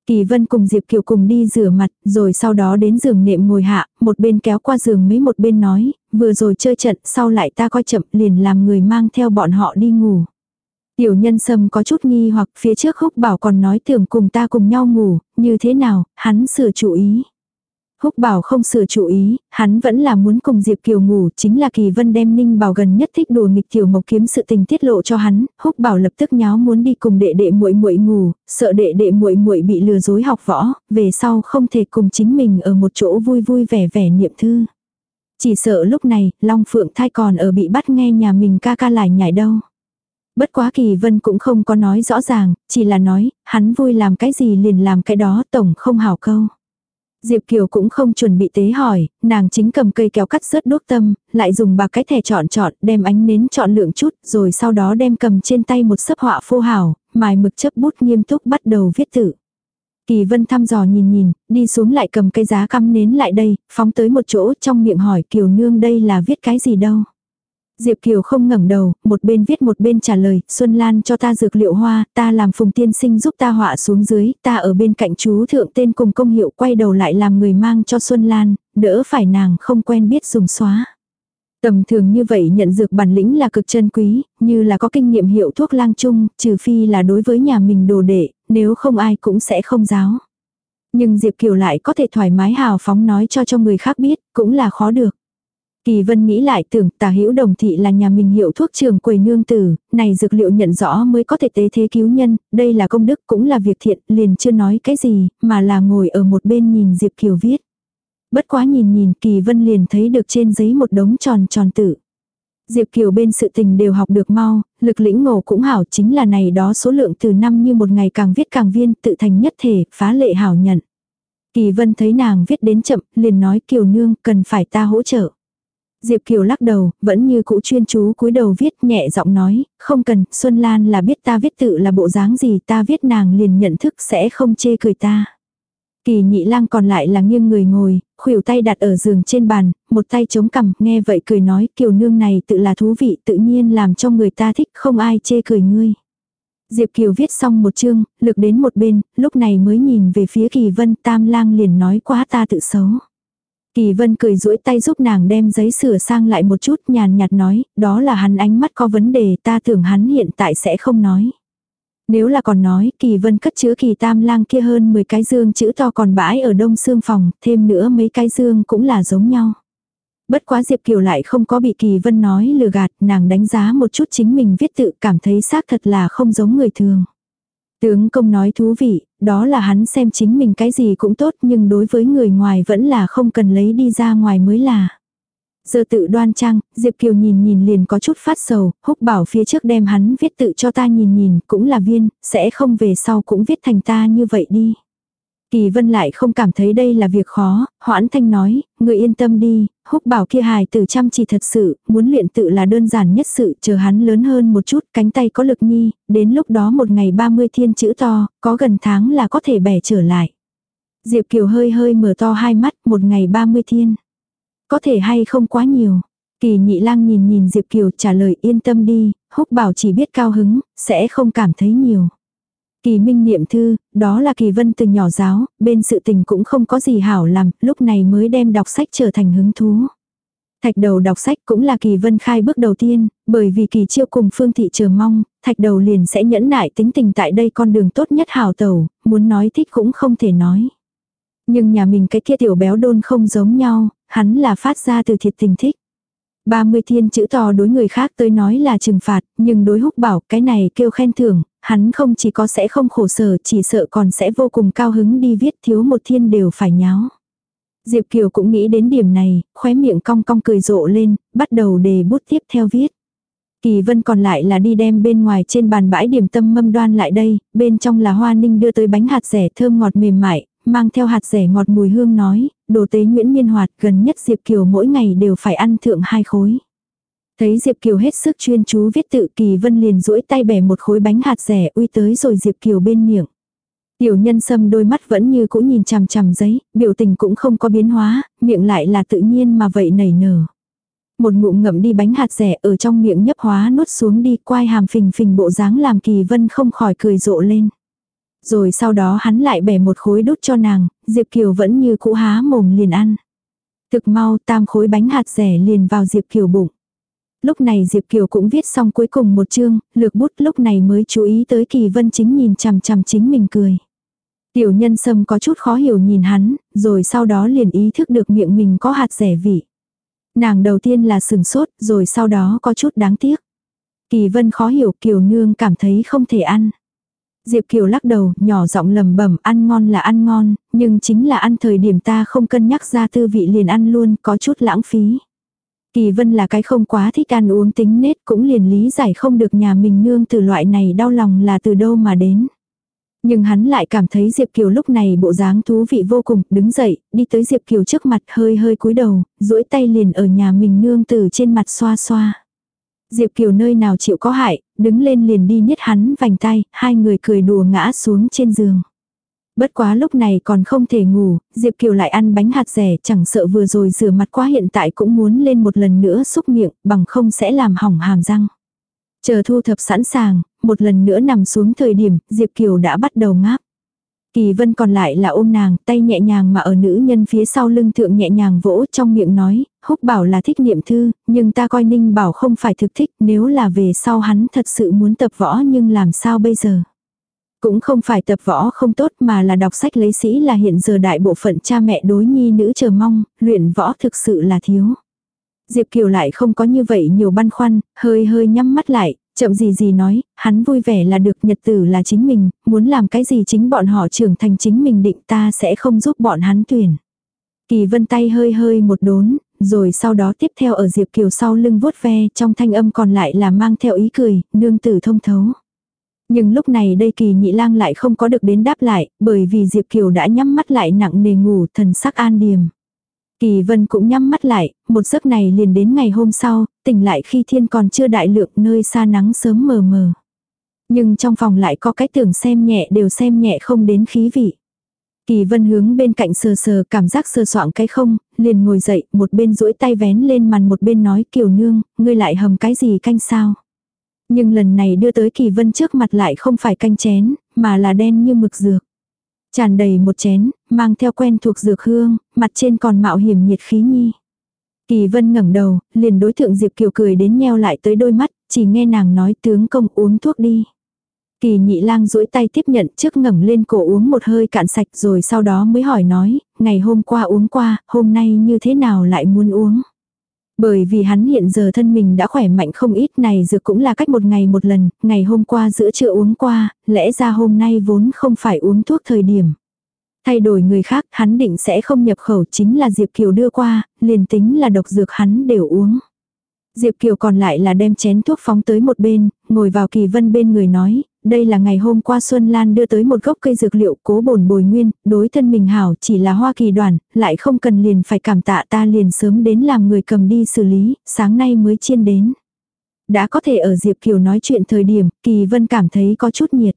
Speaker 1: Kỳ Vân cùng Diệp Kiều cùng đi rửa mặt, rồi sau đó đến giường nệm ngồi hạ, một bên kéo qua giường mấy một bên nói, vừa rồi chơi trận, sau lại ta coi chậm liền làm người mang theo bọn họ đi ngủ. Tiểu nhân sâm có chút nghi hoặc phía trước húc bảo còn nói tưởng cùng ta cùng nhau ngủ, như thế nào, hắn sửa chủ ý. Húc bảo không sửa chủ ý, hắn vẫn là muốn cùng Diệp Kiều ngủ, chính là Kỳ Vân đem Ninh Bảo gần nhất thích đùa nghịch Tiểu Mộc kiếm sự tình tiết lộ cho hắn, Húc bảo lập tức nháo muốn đi cùng đệ đệ muội muội ngủ, sợ đệ đệ muội muội bị lừa dối học võ, về sau không thể cùng chính mình ở một chỗ vui vui vẻ vẻ niệm thư. Chỉ sợ lúc này, Long Phượng thai còn ở bị bắt nghe nhà mình ca ca lại nhảy đâu. Bất quá Kỳ Vân cũng không có nói rõ ràng, chỉ là nói, hắn vui làm cái gì liền làm cái đó tổng không hảo câu. Diệp Kiều cũng không chuẩn bị tế hỏi, nàng chính cầm cây kéo cắt rớt đốt tâm, lại dùng bạc cái thẻ chọn chọn, đem ánh nến chọn lượng chút, rồi sau đó đem cầm trên tay một sấp họa phô hảo, mài mực chấp bút nghiêm túc bắt đầu viết tự. Kỳ vân thăm dò nhìn nhìn, đi xuống lại cầm cây giá cắm nến lại đây, phóng tới một chỗ trong miệng hỏi Kiều nương đây là viết cái gì đâu. Diệp Kiều không ngẩng đầu, một bên viết một bên trả lời, Xuân Lan cho ta dược liệu hoa, ta làm phùng tiên sinh giúp ta họa xuống dưới, ta ở bên cạnh chú thượng tên cùng công hiệu quay đầu lại làm người mang cho Xuân Lan, đỡ phải nàng không quen biết dùng xóa. Tầm thường như vậy nhận dược bản lĩnh là cực chân quý, như là có kinh nghiệm hiệu thuốc lang chung, trừ phi là đối với nhà mình đồ đệ, nếu không ai cũng sẽ không giáo. Nhưng Diệp Kiều lại có thể thoải mái hào phóng nói cho cho người khác biết, cũng là khó được. Kỳ vân nghĩ lại tưởng tà hữu đồng thị là nhà mình hiệu thuốc trường quầy nương tử, này dược liệu nhận rõ mới có thể tế thế cứu nhân, đây là công đức cũng là việc thiện, liền chưa nói cái gì, mà là ngồi ở một bên nhìn Diệp Kiều viết. Bất quá nhìn nhìn kỳ vân liền thấy được trên giấy một đống tròn tròn tự Diệp Kiều bên sự tình đều học được mau, lực lĩnh ngộ cũng hảo chính là này đó số lượng từ năm như một ngày càng viết càng viên tự thành nhất thể, phá lệ hảo nhận. Kỳ vân thấy nàng viết đến chậm, liền nói Kiều nương cần phải ta hỗ trợ. Diệp Kiều lắc đầu, vẫn như cũ chuyên chú cúi đầu viết nhẹ giọng nói, không cần, Xuân Lan là biết ta viết tự là bộ dáng gì ta viết nàng liền nhận thức sẽ không chê cười ta. Kỳ nhị lang còn lại là nghiêng người ngồi, khuỷu tay đặt ở giường trên bàn, một tay chống cằm, nghe vậy cười nói kiều nương này tự là thú vị tự nhiên làm cho người ta thích không ai chê cười ngươi. Diệp Kiều viết xong một chương, lực đến một bên, lúc này mới nhìn về phía kỳ vân tam lang liền nói quá ta tự xấu. Kỳ vân cười duỗi tay giúp nàng đem giấy sửa sang lại một chút nhàn nhạt nói, đó là hắn ánh mắt có vấn đề ta tưởng hắn hiện tại sẽ không nói. Nếu là còn nói, kỳ vân cất chứa kỳ tam lang kia hơn 10 cái dương chữ to còn bãi ở đông xương phòng, thêm nữa mấy cái dương cũng là giống nhau. Bất quá Diệp Kiều lại không có bị kỳ vân nói lừa gạt, nàng đánh giá một chút chính mình viết tự cảm thấy xác thật là không giống người thường. Tướng công nói thú vị, đó là hắn xem chính mình cái gì cũng tốt nhưng đối với người ngoài vẫn là không cần lấy đi ra ngoài mới là. Giờ tự đoan trang, Diệp Kiều nhìn nhìn liền có chút phát sầu, húc bảo phía trước đem hắn viết tự cho ta nhìn nhìn, cũng là viên, sẽ không về sau cũng viết thành ta như vậy đi. Kỳ vân lại không cảm thấy đây là việc khó, hoãn thanh nói, người yên tâm đi, húc bảo kia hài tử chăm chỉ thật sự, muốn luyện tự là đơn giản nhất sự, chờ hắn lớn hơn một chút, cánh tay có lực nhi, đến lúc đó một ngày 30 thiên chữ to, có gần tháng là có thể bẻ trở lại. Diệp Kiều hơi hơi mở to hai mắt, một ngày 30 thiên. Có thể hay không quá nhiều. Kỳ nhị lang nhìn nhìn Diệp Kiều trả lời yên tâm đi, húc bảo chỉ biết cao hứng, sẽ không cảm thấy nhiều. Kỳ minh niệm thư, đó là kỳ vân từ nhỏ giáo, bên sự tình cũng không có gì hảo làm, lúc này mới đem đọc sách trở thành hứng thú. Thạch đầu đọc sách cũng là kỳ vân khai bước đầu tiên, bởi vì kỳ chiêu cùng phương thị chờ mong, thạch đầu liền sẽ nhẫn nại tính tình tại đây con đường tốt nhất hào tẩu, muốn nói thích cũng không thể nói. Nhưng nhà mình cái kia tiểu béo đôn không giống nhau, hắn là phát ra từ thiệt tình thích. 30 thiên chữ to đối người khác tới nói là trừng phạt, nhưng đối húc bảo cái này kêu khen thưởng, hắn không chỉ có sẽ không khổ sở chỉ sợ còn sẽ vô cùng cao hứng đi viết thiếu một thiên đều phải nháo. Diệp Kiều cũng nghĩ đến điểm này, khóe miệng cong cong cười rộ lên, bắt đầu đề bút tiếp theo viết. Kỳ vân còn lại là đi đem bên ngoài trên bàn bãi điểm tâm mâm đoan lại đây, bên trong là hoa ninh đưa tới bánh hạt rẻ thơm ngọt mềm mại, mang theo hạt rẻ ngọt mùi hương nói, đồ tế Nguyễn Miên Hoạt gần nhất Diệp Kiều mỗi ngày đều phải ăn thượng hai khối. Thấy Diệp Kiều hết sức chuyên chú viết tự kỳ vân liền duỗi tay bẻ một khối bánh hạt rẻ uy tới rồi Diệp Kiều bên miệng. Tiểu nhân sâm đôi mắt vẫn như cũ nhìn chằm chằm giấy, biểu tình cũng không có biến hóa, miệng lại là tự nhiên mà vậy nảy nở. Một ngụm ngậm đi bánh hạt rẻ ở trong miệng nhấp hóa nuốt xuống đi quai hàm phình phình bộ dáng làm kỳ vân không khỏi cười rộ lên. Rồi sau đó hắn lại bẻ một khối đút cho nàng, Diệp Kiều vẫn như cũ há mồm liền ăn. Thực mau tam khối bánh hạt rẻ liền vào Diệp Kiều bụng. Lúc này Diệp Kiều cũng viết xong cuối cùng một chương, lược bút lúc này mới chú ý tới Kỳ Vân chính nhìn chằm chằm chính mình cười. Tiểu nhân sâm có chút khó hiểu nhìn hắn, rồi sau đó liền ý thức được miệng mình có hạt rẻ vị. Nàng đầu tiên là sừng sốt, rồi sau đó có chút đáng tiếc. Kỳ vân khó hiểu Kiều Nương cảm thấy không thể ăn. Diệp Kiều lắc đầu, nhỏ giọng lầm bẩm ăn ngon là ăn ngon, nhưng chính là ăn thời điểm ta không cân nhắc ra tư vị liền ăn luôn, có chút lãng phí. Kỳ vân là cái không quá thích ăn uống tính nết cũng liền lý giải không được nhà mình nương từ loại này đau lòng là từ đâu mà đến. Nhưng hắn lại cảm thấy Diệp Kiều lúc này bộ dáng thú vị vô cùng, đứng dậy, đi tới Diệp Kiều trước mặt hơi hơi cúi đầu, duỗi tay liền ở nhà mình nương từ trên mặt xoa xoa. Diệp Kiều nơi nào chịu có hại, đứng lên liền đi niết hắn vành tay, hai người cười đùa ngã xuống trên giường. Bất quá lúc này còn không thể ngủ, Diệp Kiều lại ăn bánh hạt rẻ chẳng sợ vừa rồi rửa mặt quá hiện tại cũng muốn lên một lần nữa xúc miệng bằng không sẽ làm hỏng hàm răng. Chờ thu thập sẵn sàng, một lần nữa nằm xuống thời điểm Diệp Kiều đã bắt đầu ngáp. Kỳ vân còn lại là ôm nàng, tay nhẹ nhàng mà ở nữ nhân phía sau lưng thượng nhẹ nhàng vỗ trong miệng nói, húc bảo là thích niệm thư, nhưng ta coi ninh bảo không phải thực thích, nếu là về sau hắn thật sự muốn tập võ nhưng làm sao bây giờ. Cũng không phải tập võ không tốt mà là đọc sách lấy sĩ là hiện giờ đại bộ phận cha mẹ đối nhi nữ chờ mong, luyện võ thực sự là thiếu. Diệp Kiều lại không có như vậy nhiều băn khoăn, hơi hơi nhắm mắt lại, chậm gì gì nói, hắn vui vẻ là được nhật tử là chính mình, muốn làm cái gì chính bọn họ trưởng thành chính mình định ta sẽ không giúp bọn hắn tuyển. Kỳ vân tay hơi hơi một đốn, rồi sau đó tiếp theo ở Diệp Kiều sau lưng vuốt ve trong thanh âm còn lại là mang theo ý cười, nương tử thông thấu. Nhưng lúc này đây kỳ nhị lang lại không có được đến đáp lại, bởi vì Diệp Kiều đã nhắm mắt lại nặng nề ngủ thần sắc an điềm. Kỳ vân cũng nhắm mắt lại, một giấc này liền đến ngày hôm sau, tỉnh lại khi thiên còn chưa đại lượng nơi xa nắng sớm mờ mờ. Nhưng trong phòng lại có cái tưởng xem nhẹ đều xem nhẹ không đến khí vị. Kỳ vân hướng bên cạnh sờ sờ cảm giác sờ soạng cái không, liền ngồi dậy, một bên duỗi tay vén lên màn một bên nói kiều nương, ngươi lại hầm cái gì canh sao. Nhưng lần này đưa tới kỳ vân trước mặt lại không phải canh chén, mà là đen như mực dược. Tràn đầy một chén, mang theo quen thuộc dược hương, mặt trên còn mạo hiểm nhiệt khí nhi. Kỳ vân ngẩng đầu, liền đối thượng Diệp Kiều cười đến nheo lại tới đôi mắt, chỉ nghe nàng nói tướng công uống thuốc đi. Kỳ nhị lang duỗi tay tiếp nhận trước ngẩng lên cổ uống một hơi cạn sạch rồi sau đó mới hỏi nói, ngày hôm qua uống qua, hôm nay như thế nào lại muốn uống. Bởi vì hắn hiện giờ thân mình đã khỏe mạnh không ít này dược cũng là cách một ngày một lần, ngày hôm qua giữa trưa uống qua, lẽ ra hôm nay vốn không phải uống thuốc thời điểm. Thay đổi người khác hắn định sẽ không nhập khẩu chính là Diệp Kiều đưa qua, liền tính là độc dược hắn đều uống. Diệp Kiều còn lại là đem chén thuốc phóng tới một bên, ngồi vào kỳ vân bên người nói, đây là ngày hôm qua Xuân Lan đưa tới một gốc cây dược liệu cố bổn bồi nguyên, đối thân mình hảo chỉ là hoa kỳ đoàn, lại không cần liền phải cảm tạ ta liền sớm đến làm người cầm đi xử lý, sáng nay mới chiên đến. Đã có thể ở Diệp Kiều nói chuyện thời điểm, Kỳ Vân cảm thấy có chút nhiệt.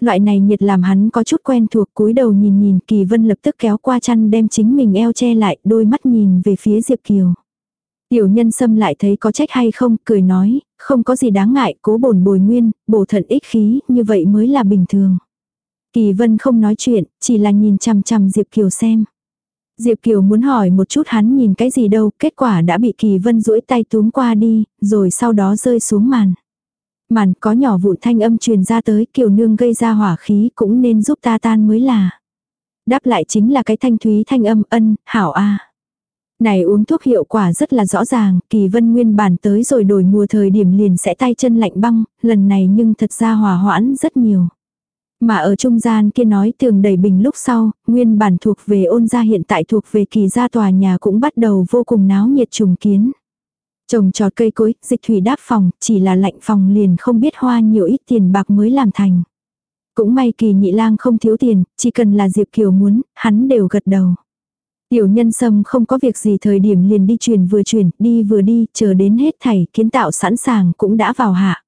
Speaker 1: Loại này nhiệt làm hắn có chút quen thuộc cúi đầu nhìn nhìn Kỳ Vân lập tức kéo qua chăn đem chính mình eo che lại đôi mắt nhìn về phía Diệp Kiều. Tiểu nhân xâm lại thấy có trách hay không, cười nói, không có gì đáng ngại, cố bổn bồi nguyên, bổ thận ích khí, như vậy mới là bình thường. Kỳ vân không nói chuyện, chỉ là nhìn chằm chằm Diệp Kiều xem. Diệp Kiều muốn hỏi một chút hắn nhìn cái gì đâu, kết quả đã bị Kỳ Vân duỗi tay túm qua đi, rồi sau đó rơi xuống màn. Màn có nhỏ vụn thanh âm truyền ra tới Kiều Nương gây ra hỏa khí cũng nên giúp ta tan mới là. Đáp lại chính là cái thanh thúy thanh âm ân, hảo a. Này uống thuốc hiệu quả rất là rõ ràng, kỳ vân nguyên bản tới rồi đổi mùa thời điểm liền sẽ tay chân lạnh băng, lần này nhưng thật ra hòa hoãn rất nhiều. Mà ở trung gian kia nói tường đầy bình lúc sau, nguyên bản thuộc về ôn gia hiện tại thuộc về kỳ gia tòa nhà cũng bắt đầu vô cùng náo nhiệt trùng kiến. Trồng trọt cây cối, dịch thủy đáp phòng, chỉ là lạnh phòng liền không biết hoa nhiều ít tiền bạc mới làm thành. Cũng may kỳ nhị lang không thiếu tiền, chỉ cần là Diệp Kiều muốn, hắn đều gật đầu. Tiểu nhân sâm không có việc gì thời điểm liền đi truyền vừa truyền, đi vừa đi, chờ đến hết thảy, kiến tạo sẵn sàng cũng đã vào hạ.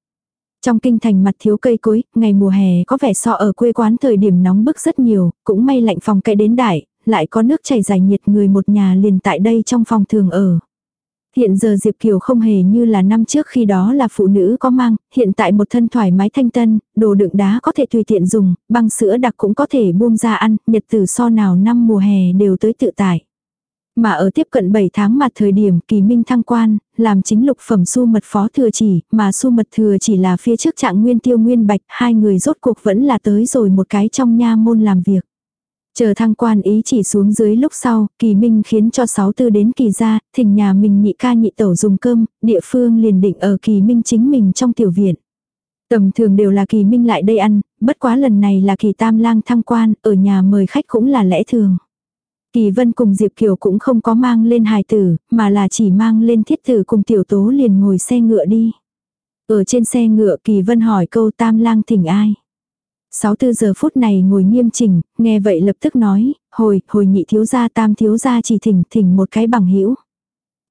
Speaker 1: Trong kinh thành mặt thiếu cây cối, ngày mùa hè có vẻ so ở quê quán thời điểm nóng bức rất nhiều, cũng may lạnh phòng cái đến đại, lại có nước chảy dài nhiệt người một nhà liền tại đây trong phòng thường ở. Hiện giờ Diệp Kiều không hề như là năm trước khi đó là phụ nữ có mang, hiện tại một thân thoải mái thanh tân, đồ đựng đá có thể tùy tiện dùng, băng sữa đặc cũng có thể buông ra ăn, nhật tử so nào năm mùa hè đều tới tự tại. Mà ở tiếp cận 7 tháng mặt thời điểm kỳ minh thăng quan, làm chính lục phẩm su mật phó thừa chỉ, mà su mật thừa chỉ là phía trước trạng nguyên tiêu nguyên bạch, hai người rốt cuộc vẫn là tới rồi một cái trong nha môn làm việc. Chờ thăng quan ý chỉ xuống dưới lúc sau, kỳ minh khiến cho sáu tư đến kỳ gia, thỉnh nhà mình nhị ca nhị tẩu dùng cơm, địa phương liền định ở kỳ minh chính mình trong tiểu viện. Tầm thường đều là kỳ minh lại đây ăn, bất quá lần này là kỳ tam lang thăng quan, ở nhà mời khách cũng là lẽ thường. Kỳ vân cùng Diệp Kiều cũng không có mang lên hài tử, mà là chỉ mang lên thiết tử cùng tiểu tố liền ngồi xe ngựa đi. Ở trên xe ngựa Kỳ vân hỏi câu tam lang thỉnh ai. Sáu tư giờ phút này ngồi nghiêm chỉnh, nghe vậy lập tức nói, hồi, hồi nhị thiếu gia tam thiếu gia chỉ thỉnh thỉnh một cái bằng hữu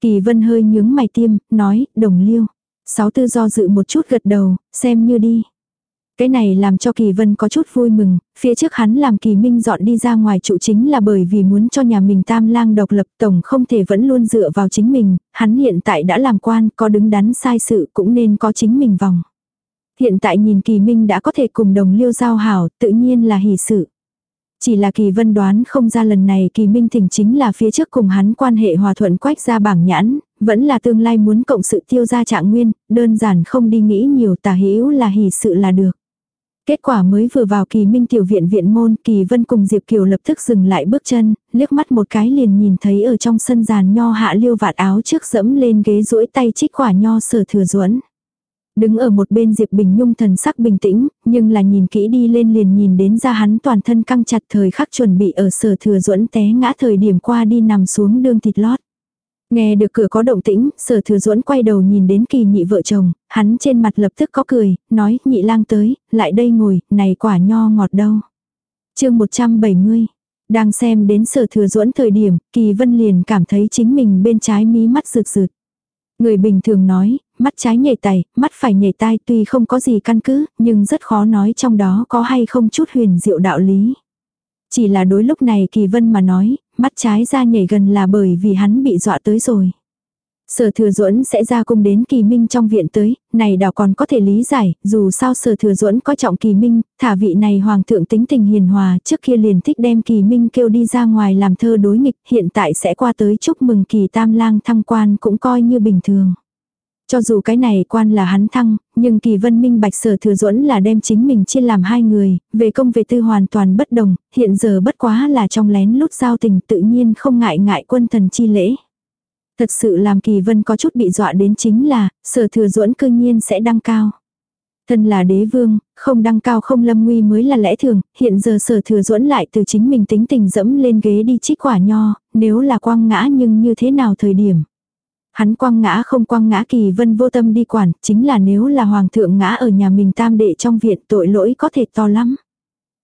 Speaker 1: Kỳ vân hơi nhướng mày tiêm, nói, đồng liêu. Sáu tư do dự một chút gật đầu, xem như đi. Cái này làm cho Kỳ Vân có chút vui mừng, phía trước hắn làm Kỳ Minh dọn đi ra ngoài trụ chính là bởi vì muốn cho nhà mình tam lang độc lập tổng không thể vẫn luôn dựa vào chính mình, hắn hiện tại đã làm quan, có đứng đắn sai sự cũng nên có chính mình vòng. Hiện tại nhìn Kỳ Minh đã có thể cùng đồng liêu giao hảo, tự nhiên là hỷ sự. Chỉ là Kỳ Vân đoán không ra lần này Kỳ Minh thỉnh chính là phía trước cùng hắn quan hệ hòa thuận quách ra bảng nhãn, vẫn là tương lai muốn cộng sự tiêu ra trạng nguyên, đơn giản không đi nghĩ nhiều tả hữu là hỷ sự là được. Kết quả mới vừa vào kỳ minh tiểu viện viện môn, kỳ vân cùng Diệp Kiều lập tức dừng lại bước chân, liếc mắt một cái liền nhìn thấy ở trong sân giàn nho hạ liêu vạt áo trước dẫm lên ghế duỗi tay trích quả nho sở thừa ruộn. Đứng ở một bên Diệp Bình Nhung thần sắc bình tĩnh, nhưng là nhìn kỹ đi lên liền nhìn đến ra hắn toàn thân căng chặt thời khắc chuẩn bị ở sở thừa duẫn té ngã thời điểm qua đi nằm xuống đương thịt lót. Nghe được cửa có động tĩnh, sở thừa duẫn quay đầu nhìn đến kỳ nhị vợ chồng, hắn trên mặt lập tức có cười, nói nhị lang tới, lại đây ngồi, này quả nho ngọt đâu. chương 170, đang xem đến sở thừa duẫn thời điểm, kỳ vân liền cảm thấy chính mình bên trái mí mắt rực rực. Người bình thường nói, mắt trái nhảy tay, mắt phải nhảy tai tuy không có gì căn cứ, nhưng rất khó nói trong đó có hay không chút huyền diệu đạo lý. Chỉ là đối lúc này kỳ vân mà nói, mắt trái ra nhảy gần là bởi vì hắn bị dọa tới rồi. Sở thừa duẫn sẽ ra cung đến kỳ minh trong viện tới, này đảo còn có thể lý giải, dù sao sở thừa duẫn coi trọng kỳ minh, thả vị này hoàng thượng tính tình hiền hòa trước kia liền thích đem kỳ minh kêu đi ra ngoài làm thơ đối nghịch, hiện tại sẽ qua tới chúc mừng kỳ tam lang thăng quan cũng coi như bình thường. Cho dù cái này quan là hắn thăng, nhưng kỳ vân minh bạch sở thừa duẫn là đem chính mình chia làm hai người, về công về tư hoàn toàn bất đồng, hiện giờ bất quá là trong lén lút giao tình tự nhiên không ngại ngại quân thần chi lễ. Thật sự làm kỳ vân có chút bị dọa đến chính là, sở thừa duẫn cương nhiên sẽ đăng cao. Thân là đế vương, không đăng cao không lâm nguy mới là lẽ thường, hiện giờ sở thừa duẫn lại từ chính mình tính tình dẫm lên ghế đi trích quả nho, nếu là quang ngã nhưng như thế nào thời điểm. Hắn quang ngã không quang ngã kỳ vân vô tâm đi quản, chính là nếu là hoàng thượng ngã ở nhà mình tam đệ trong viện tội lỗi có thể to lắm.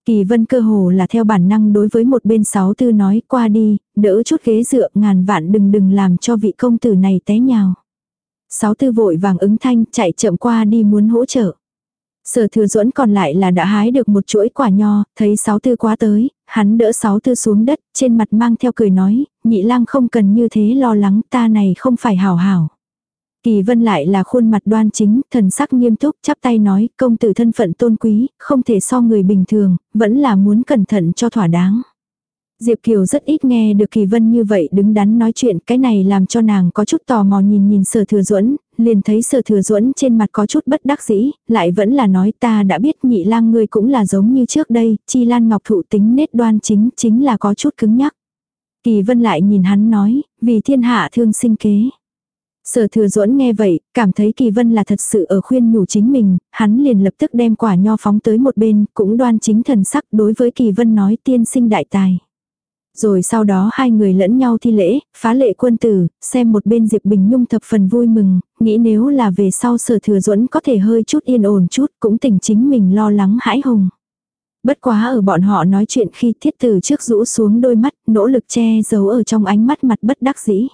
Speaker 1: Kỳ vân cơ hồ là theo bản năng đối với một bên sáu tư nói qua đi, đỡ chút ghế dựa ngàn vạn đừng đừng làm cho vị công tử này té nhào. Sáu tư vội vàng ứng thanh chạy chậm qua đi muốn hỗ trợ. Sở thừa duẫn còn lại là đã hái được một chuỗi quả nho, thấy sáu tư quá tới, hắn đỡ sáu tư xuống đất, trên mặt mang theo cười nói, nhị lang không cần như thế lo lắng ta này không phải hảo hảo. Kỳ vân lại là khuôn mặt đoan chính, thần sắc nghiêm túc, chắp tay nói, công tử thân phận tôn quý, không thể so người bình thường, vẫn là muốn cẩn thận cho thỏa đáng. Diệp Kiều rất ít nghe được Kỳ Vân như vậy đứng đắn nói chuyện, cái này làm cho nàng có chút tò mò nhìn nhìn sở thừa duẫn liền thấy sở thừa duẫn trên mặt có chút bất đắc dĩ, lại vẫn là nói ta đã biết nhị lang ngươi cũng là giống như trước đây, chi lan ngọc thụ tính nết đoan chính, chính là có chút cứng nhắc. Kỳ Vân lại nhìn hắn nói, vì thiên hạ thương sinh kế. Sở thừa duẫn nghe vậy, cảm thấy kỳ vân là thật sự ở khuyên nhủ chính mình, hắn liền lập tức đem quả nho phóng tới một bên, cũng đoan chính thần sắc đối với kỳ vân nói tiên sinh đại tài. Rồi sau đó hai người lẫn nhau thi lễ, phá lệ quân tử, xem một bên Diệp Bình Nhung thập phần vui mừng, nghĩ nếu là về sau sở thừa duẫn có thể hơi chút yên ổn chút, cũng tỉnh chính mình lo lắng hãi hùng. Bất quá ở bọn họ nói chuyện khi thiết tử trước rũ xuống đôi mắt, nỗ lực che giấu ở trong ánh mắt mặt bất đắc dĩ.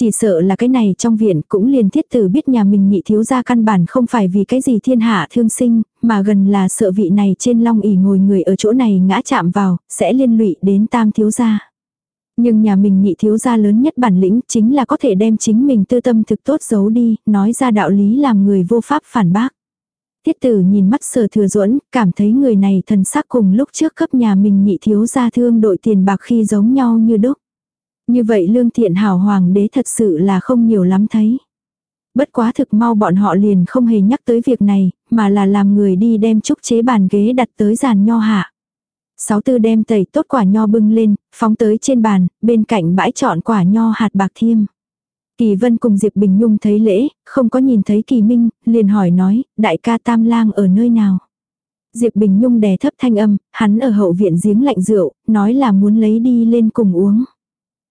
Speaker 1: Chỉ sợ là cái này trong viện cũng liền thiết tử biết nhà mình nhị thiếu gia căn bản không phải vì cái gì thiên hạ thương sinh, mà gần là sợ vị này trên long ỉ ngồi người ở chỗ này ngã chạm vào, sẽ liên lụy đến tam thiếu gia. Nhưng nhà mình nhị thiếu gia lớn nhất bản lĩnh chính là có thể đem chính mình tư tâm thực tốt giấu đi, nói ra đạo lý làm người vô pháp phản bác. Tiết tử nhìn mắt sở thừa duẫn cảm thấy người này thần sắc cùng lúc trước cấp nhà mình nhị thiếu gia thương đội tiền bạc khi giống nhau như đúc. Như vậy lương thiện hảo hoàng đế thật sự là không nhiều lắm thấy. Bất quá thực mau bọn họ liền không hề nhắc tới việc này, mà là làm người đi đem trúc chế bàn ghế đặt tới giàn nho hạ. Sáu tư đem tẩy tốt quả nho bưng lên, phóng tới trên bàn, bên cạnh bãi chọn quả nho hạt bạc thiêm. Kỳ Vân cùng Diệp Bình Nhung thấy lễ, không có nhìn thấy Kỳ Minh, liền hỏi nói, đại ca Tam Lang ở nơi nào. Diệp Bình Nhung đè thấp thanh âm, hắn ở hậu viện giếng lạnh rượu, nói là muốn lấy đi lên cùng uống.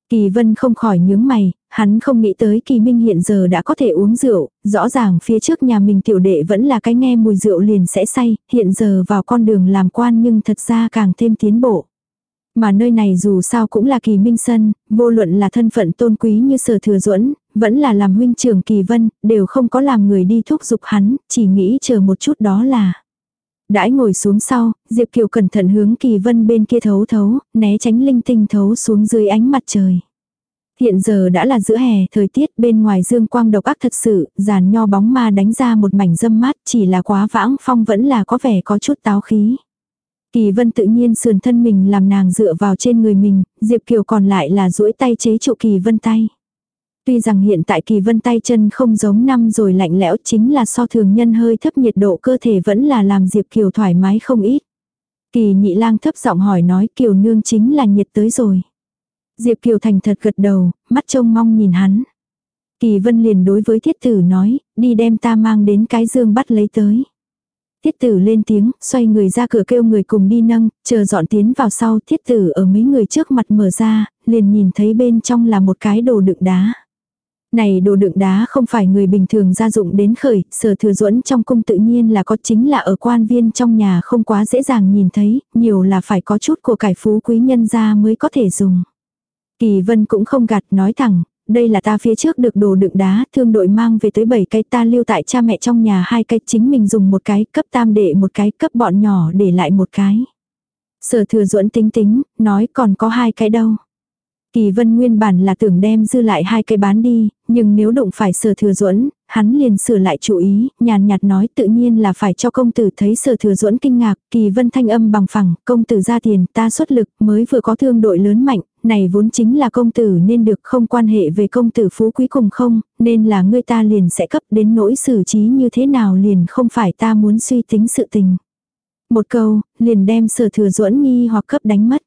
Speaker 1: Kỳ Vân không khỏi nhướng mày, hắn không nghĩ tới Kỳ Minh hiện giờ đã có thể uống rượu, rõ ràng phía trước nhà mình tiểu đệ vẫn là cái nghe mùi rượu liền sẽ say, hiện giờ vào con đường làm quan nhưng thật ra càng thêm tiến bộ. Mà nơi này dù sao cũng là Kỳ Minh Sân, vô luận là thân phận tôn quý như sở thừa duẫn vẫn là làm huynh trưởng Kỳ Vân, đều không có làm người đi thúc giục hắn, chỉ nghĩ chờ một chút đó là. Đãi ngồi xuống sau, Diệp Kiều cẩn thận hướng kỳ vân bên kia thấu thấu, né tránh linh tinh thấu xuống dưới ánh mặt trời. Hiện giờ đã là giữa hè, thời tiết bên ngoài dương quang độc ác thật sự, giàn nho bóng ma đánh ra một mảnh dâm mát chỉ là quá vãng phong vẫn là có vẻ có chút táo khí. Kỳ vân tự nhiên sườn thân mình làm nàng dựa vào trên người mình, Diệp Kiều còn lại là duỗi tay chế trụ kỳ vân tay. Tuy rằng hiện tại kỳ vân tay chân không giống năm rồi lạnh lẽo chính là so thường nhân hơi thấp nhiệt độ cơ thể vẫn là làm Diệp Kiều thoải mái không ít. Kỳ nhị lang thấp giọng hỏi nói Kiều nương chính là nhiệt tới rồi. Diệp Kiều thành thật gật đầu, mắt trông mong nhìn hắn. Kỳ vân liền đối với thiết tử nói, đi đem ta mang đến cái dương bắt lấy tới. Thiết tử lên tiếng, xoay người ra cửa kêu người cùng đi nâng, chờ dọn tiến vào sau thiết tử ở mấy người trước mặt mở ra, liền nhìn thấy bên trong là một cái đồ đựng đá. Này đồ đựng đá không phải người bình thường gia dụng đến khởi, sở thừa duẫn trong cung tự nhiên là có chính là ở quan viên trong nhà không quá dễ dàng nhìn thấy, nhiều là phải có chút của cải phú quý nhân ra mới có thể dùng. Kỳ vân cũng không gạt nói thẳng, đây là ta phía trước được đồ đựng đá, thương đội mang về tới 7 cây ta lưu tại cha mẹ trong nhà hai cây chính mình dùng một cái, cấp tam để một cái, cấp bọn nhỏ để lại một cái. Sở thừa duẫn tính tính, nói còn có hai cái đâu. Kỳ vân nguyên bản là tưởng đem dư lại hai cái bán đi, nhưng nếu đụng phải sở thừa duẫn hắn liền sửa lại chủ ý, nhàn nhạt nói tự nhiên là phải cho công tử thấy sở thừa duẫn kinh ngạc, kỳ vân thanh âm bằng phẳng, công tử ra tiền, ta xuất lực, mới vừa có thương đội lớn mạnh, này vốn chính là công tử nên được không quan hệ về công tử phú quý cùng không, nên là ngươi ta liền sẽ cấp đến nỗi xử trí như thế nào liền không phải ta muốn suy tính sự tình. Một câu, liền đem sở thừa duẫn nghi hoặc cấp đánh mất.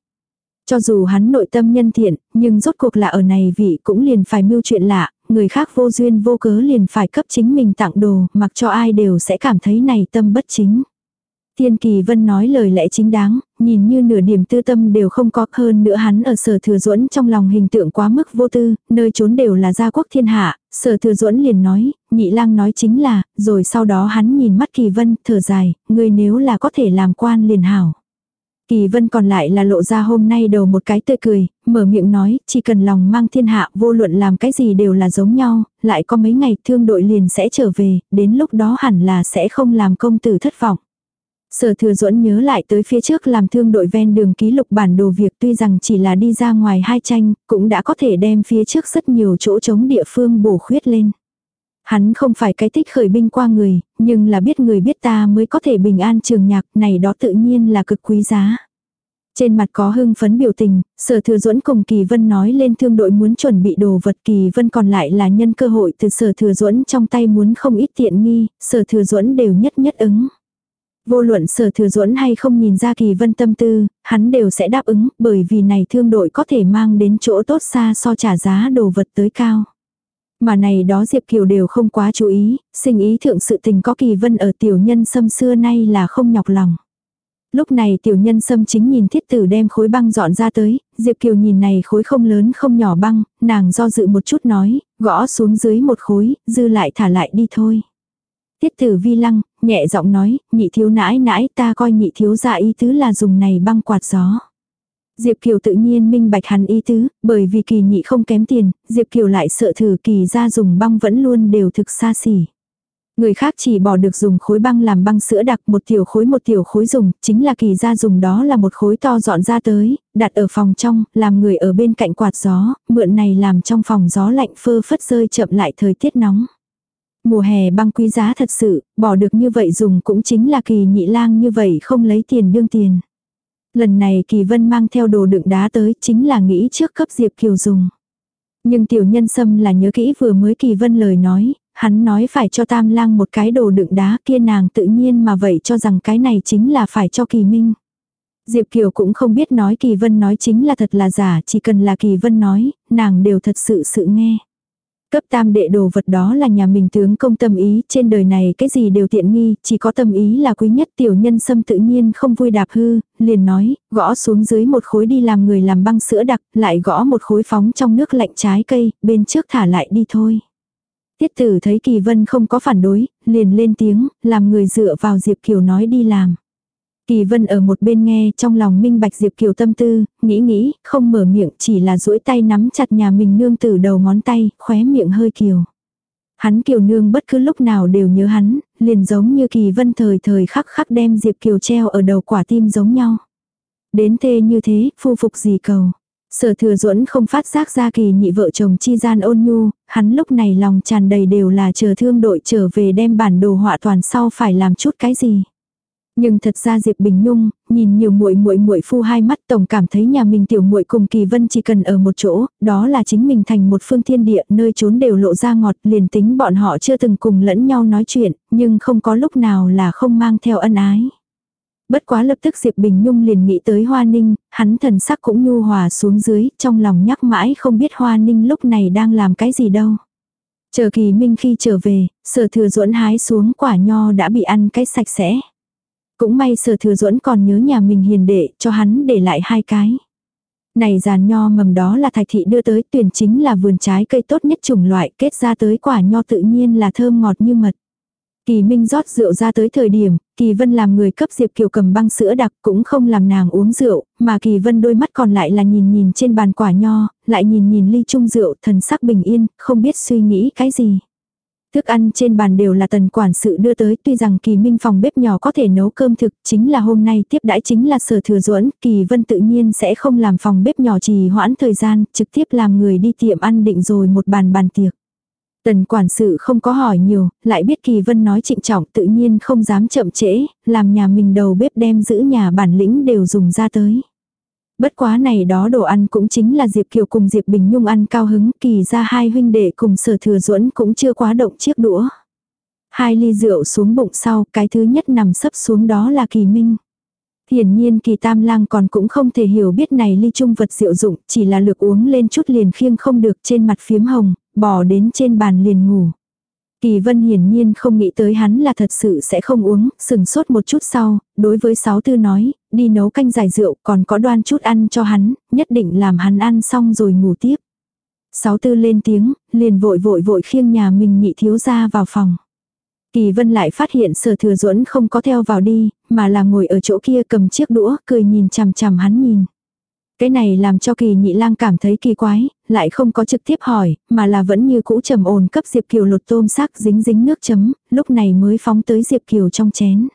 Speaker 1: Cho dù hắn nội tâm nhân thiện, nhưng rốt cuộc là ở này vị cũng liền phải mưu chuyện lạ, người khác vô duyên vô cớ liền phải cấp chính mình tặng đồ, mặc cho ai đều sẽ cảm thấy này tâm bất chính. Thiên Kỳ Vân nói lời lẽ chính đáng, nhìn như nửa điểm tư tâm đều không có hơn nữa hắn ở sở thừa duẫn trong lòng hình tượng quá mức vô tư, nơi trốn đều là gia quốc thiên hạ, sở thừa duẫn liền nói, nhị lang nói chính là, rồi sau đó hắn nhìn mắt Kỳ Vân, thở dài, người nếu là có thể làm quan liền hảo. Kỳ vân còn lại là lộ ra hôm nay đầu một cái tươi cười, mở miệng nói, chỉ cần lòng mang thiên hạ vô luận làm cái gì đều là giống nhau, lại có mấy ngày thương đội liền sẽ trở về, đến lúc đó hẳn là sẽ không làm công tử thất vọng. Sở thừa duẫn nhớ lại tới phía trước làm thương đội ven đường ký lục bản đồ việc tuy rằng chỉ là đi ra ngoài hai tranh, cũng đã có thể đem phía trước rất nhiều chỗ trống địa phương bổ khuyết lên. Hắn không phải cái thích khởi binh qua người, nhưng là biết người biết ta mới có thể bình an trường nhạc này đó tự nhiên là cực quý giá. Trên mặt có hưng phấn biểu tình, sở thừa duẫn cùng Kỳ Vân nói lên thương đội muốn chuẩn bị đồ vật Kỳ Vân còn lại là nhân cơ hội từ sở thừa duẫn trong tay muốn không ít tiện nghi, sở thừa duẫn đều nhất nhất ứng. Vô luận sở thừa duẫn hay không nhìn ra Kỳ Vân tâm tư, hắn đều sẽ đáp ứng bởi vì này thương đội có thể mang đến chỗ tốt xa so trả giá đồ vật tới cao. Mà này đó Diệp Kiều đều không quá chú ý, sinh ý thượng sự tình có Kỳ Vân ở tiểu nhân xâm xưa nay là không nhọc lòng. Lúc này tiểu nhân sâm chính nhìn thiết tử đem khối băng dọn ra tới, Diệp Kiều nhìn này khối không lớn không nhỏ băng, nàng do dự một chút nói, gõ xuống dưới một khối, dư lại thả lại đi thôi. Tiết tử vi lăng, nhẹ giọng nói, nhị thiếu nãi nãi ta coi nhị thiếu ra ý tứ là dùng này băng quạt gió. Diệp Kiều tự nhiên minh bạch hắn ý tứ, bởi vì kỳ nhị không kém tiền, Diệp Kiều lại sợ thử kỳ ra dùng băng vẫn luôn đều thực xa xỉ. Người khác chỉ bỏ được dùng khối băng làm băng sữa đặc một tiểu khối một tiểu khối dùng, chính là kỳ ra dùng đó là một khối to dọn ra tới, đặt ở phòng trong, làm người ở bên cạnh quạt gió, mượn này làm trong phòng gió lạnh phơ phất rơi chậm lại thời tiết nóng. Mùa hè băng quý giá thật sự, bỏ được như vậy dùng cũng chính là kỳ nhị lang như vậy không lấy tiền đương tiền. Lần này kỳ vân mang theo đồ đựng đá tới chính là nghĩ trước cấp Diệp Kiều dùng. Nhưng tiểu nhân sâm là nhớ kỹ vừa mới kỳ vân lời nói, hắn nói phải cho tam lang một cái đồ đựng đá kia nàng tự nhiên mà vậy cho rằng cái này chính là phải cho kỳ minh. Diệp Kiều cũng không biết nói kỳ vân nói chính là thật là giả, chỉ cần là kỳ vân nói, nàng đều thật sự sự nghe. Cấp tam đệ đồ vật đó là nhà mình tướng công tâm ý, trên đời này cái gì đều tiện nghi, chỉ có tâm ý là quý nhất tiểu nhân sâm tự nhiên không vui đạp hư, liền nói, gõ xuống dưới một khối đi làm người làm băng sữa đặc, lại gõ một khối phóng trong nước lạnh trái cây, bên trước thả lại đi thôi. Tiết tử thấy Kỳ Vân không có phản đối, liền lên tiếng, làm người dựa vào Diệp Kiều nói đi làm. Kỳ Vân ở một bên nghe trong lòng minh bạch Diệp Kiều tâm tư, nghĩ nghĩ, không mở miệng chỉ là duỗi tay nắm chặt nhà mình nương từ đầu ngón tay, khóe miệng hơi kiều. Hắn Kiều nương bất cứ lúc nào đều nhớ hắn, liền giống như Kỳ Vân thời thời khắc khắc đem Diệp Kiều treo ở đầu quả tim giống nhau. Đến thê như thế, phu phục gì cầu. Sở thừa duẫn không phát giác ra kỳ nhị vợ chồng chi gian ôn nhu, hắn lúc này lòng tràn đầy đều là chờ thương đội trở về đem bản đồ họa toàn sau phải làm chút cái gì. Nhưng thật ra Diệp Bình Nhung, nhìn nhiều muội muội muội phu hai mắt tổng cảm thấy nhà mình tiểu muội cùng Kỳ Vân chỉ cần ở một chỗ, đó là chính mình thành một phương thiên địa, nơi trốn đều lộ ra ngọt, liền tính bọn họ chưa từng cùng lẫn nhau nói chuyện, nhưng không có lúc nào là không mang theo ân ái. Bất quá lập tức Diệp Bình Nhung liền nghĩ tới Hoa Ninh, hắn thần sắc cũng nhu hòa xuống dưới, trong lòng nhắc mãi không biết Hoa Ninh lúc này đang làm cái gì đâu. Chờ kỳ minh khi trở về, sở thừa ruộn hái xuống quả nho đã bị ăn cái sạch sẽ. Cũng may sở thừa duẫn còn nhớ nhà mình hiền đệ cho hắn để lại hai cái. Này giàn nho mầm đó là thạch thị đưa tới tuyển chính là vườn trái cây tốt nhất chủng loại kết ra tới quả nho tự nhiên là thơm ngọt như mật. Kỳ Minh rót rượu ra tới thời điểm, Kỳ Vân làm người cấp Diệp Kiều cầm băng sữa đặc cũng không làm nàng uống rượu, mà Kỳ Vân đôi mắt còn lại là nhìn nhìn trên bàn quả nho, lại nhìn nhìn ly chung rượu thần sắc bình yên, không biết suy nghĩ cái gì. Thức ăn trên bàn đều là tần quản sự đưa tới tuy rằng kỳ minh phòng bếp nhỏ có thể nấu cơm thực chính là hôm nay tiếp đãi chính là sở thừa duẫn kỳ vân tự nhiên sẽ không làm phòng bếp nhỏ trì hoãn thời gian trực tiếp làm người đi tiệm ăn định rồi một bàn bàn tiệc. Tần quản sự không có hỏi nhiều, lại biết Kỳ Vân nói trịnh trọng tự nhiên không dám chậm trễ, làm nhà mình đầu bếp đem giữ nhà bản lĩnh đều dùng ra tới. Bất quá này đó đồ ăn cũng chính là Diệp Kiều cùng Diệp Bình Nhung ăn cao hứng, kỳ ra hai huynh đệ cùng sở thừa duẫn cũng chưa quá động chiếc đũa. Hai ly rượu xuống bụng sau, cái thứ nhất nằm sấp xuống đó là kỳ minh. Hiển nhiên kỳ tam lang còn cũng không thể hiểu biết này ly trung vật diệu dụng, chỉ là lược uống lên chút liền khiêng không được trên mặt phiếm hồng, bỏ đến trên bàn liền ngủ. Kỳ vân hiển nhiên không nghĩ tới hắn là thật sự sẽ không uống, sừng sốt một chút sau, đối với sáu tư nói, đi nấu canh giải rượu còn có đoan chút ăn cho hắn, nhất định làm hắn ăn xong rồi ngủ tiếp. Sáu tư lên tiếng, liền vội vội vội khiêng nhà mình nhị thiếu ra vào phòng. Kỳ vân lại phát hiện sở thừa duẫn không có theo vào đi, mà là ngồi ở chỗ kia cầm chiếc đũa, cười nhìn chằm chằm hắn nhìn. Cái này làm cho kỳ nhị lang cảm thấy kỳ quái, lại không có trực tiếp hỏi, mà là vẫn như cũ trầm ồn cấp Diệp Kiều lột tôm xác dính dính nước chấm, lúc này mới phóng tới Diệp Kiều trong chén.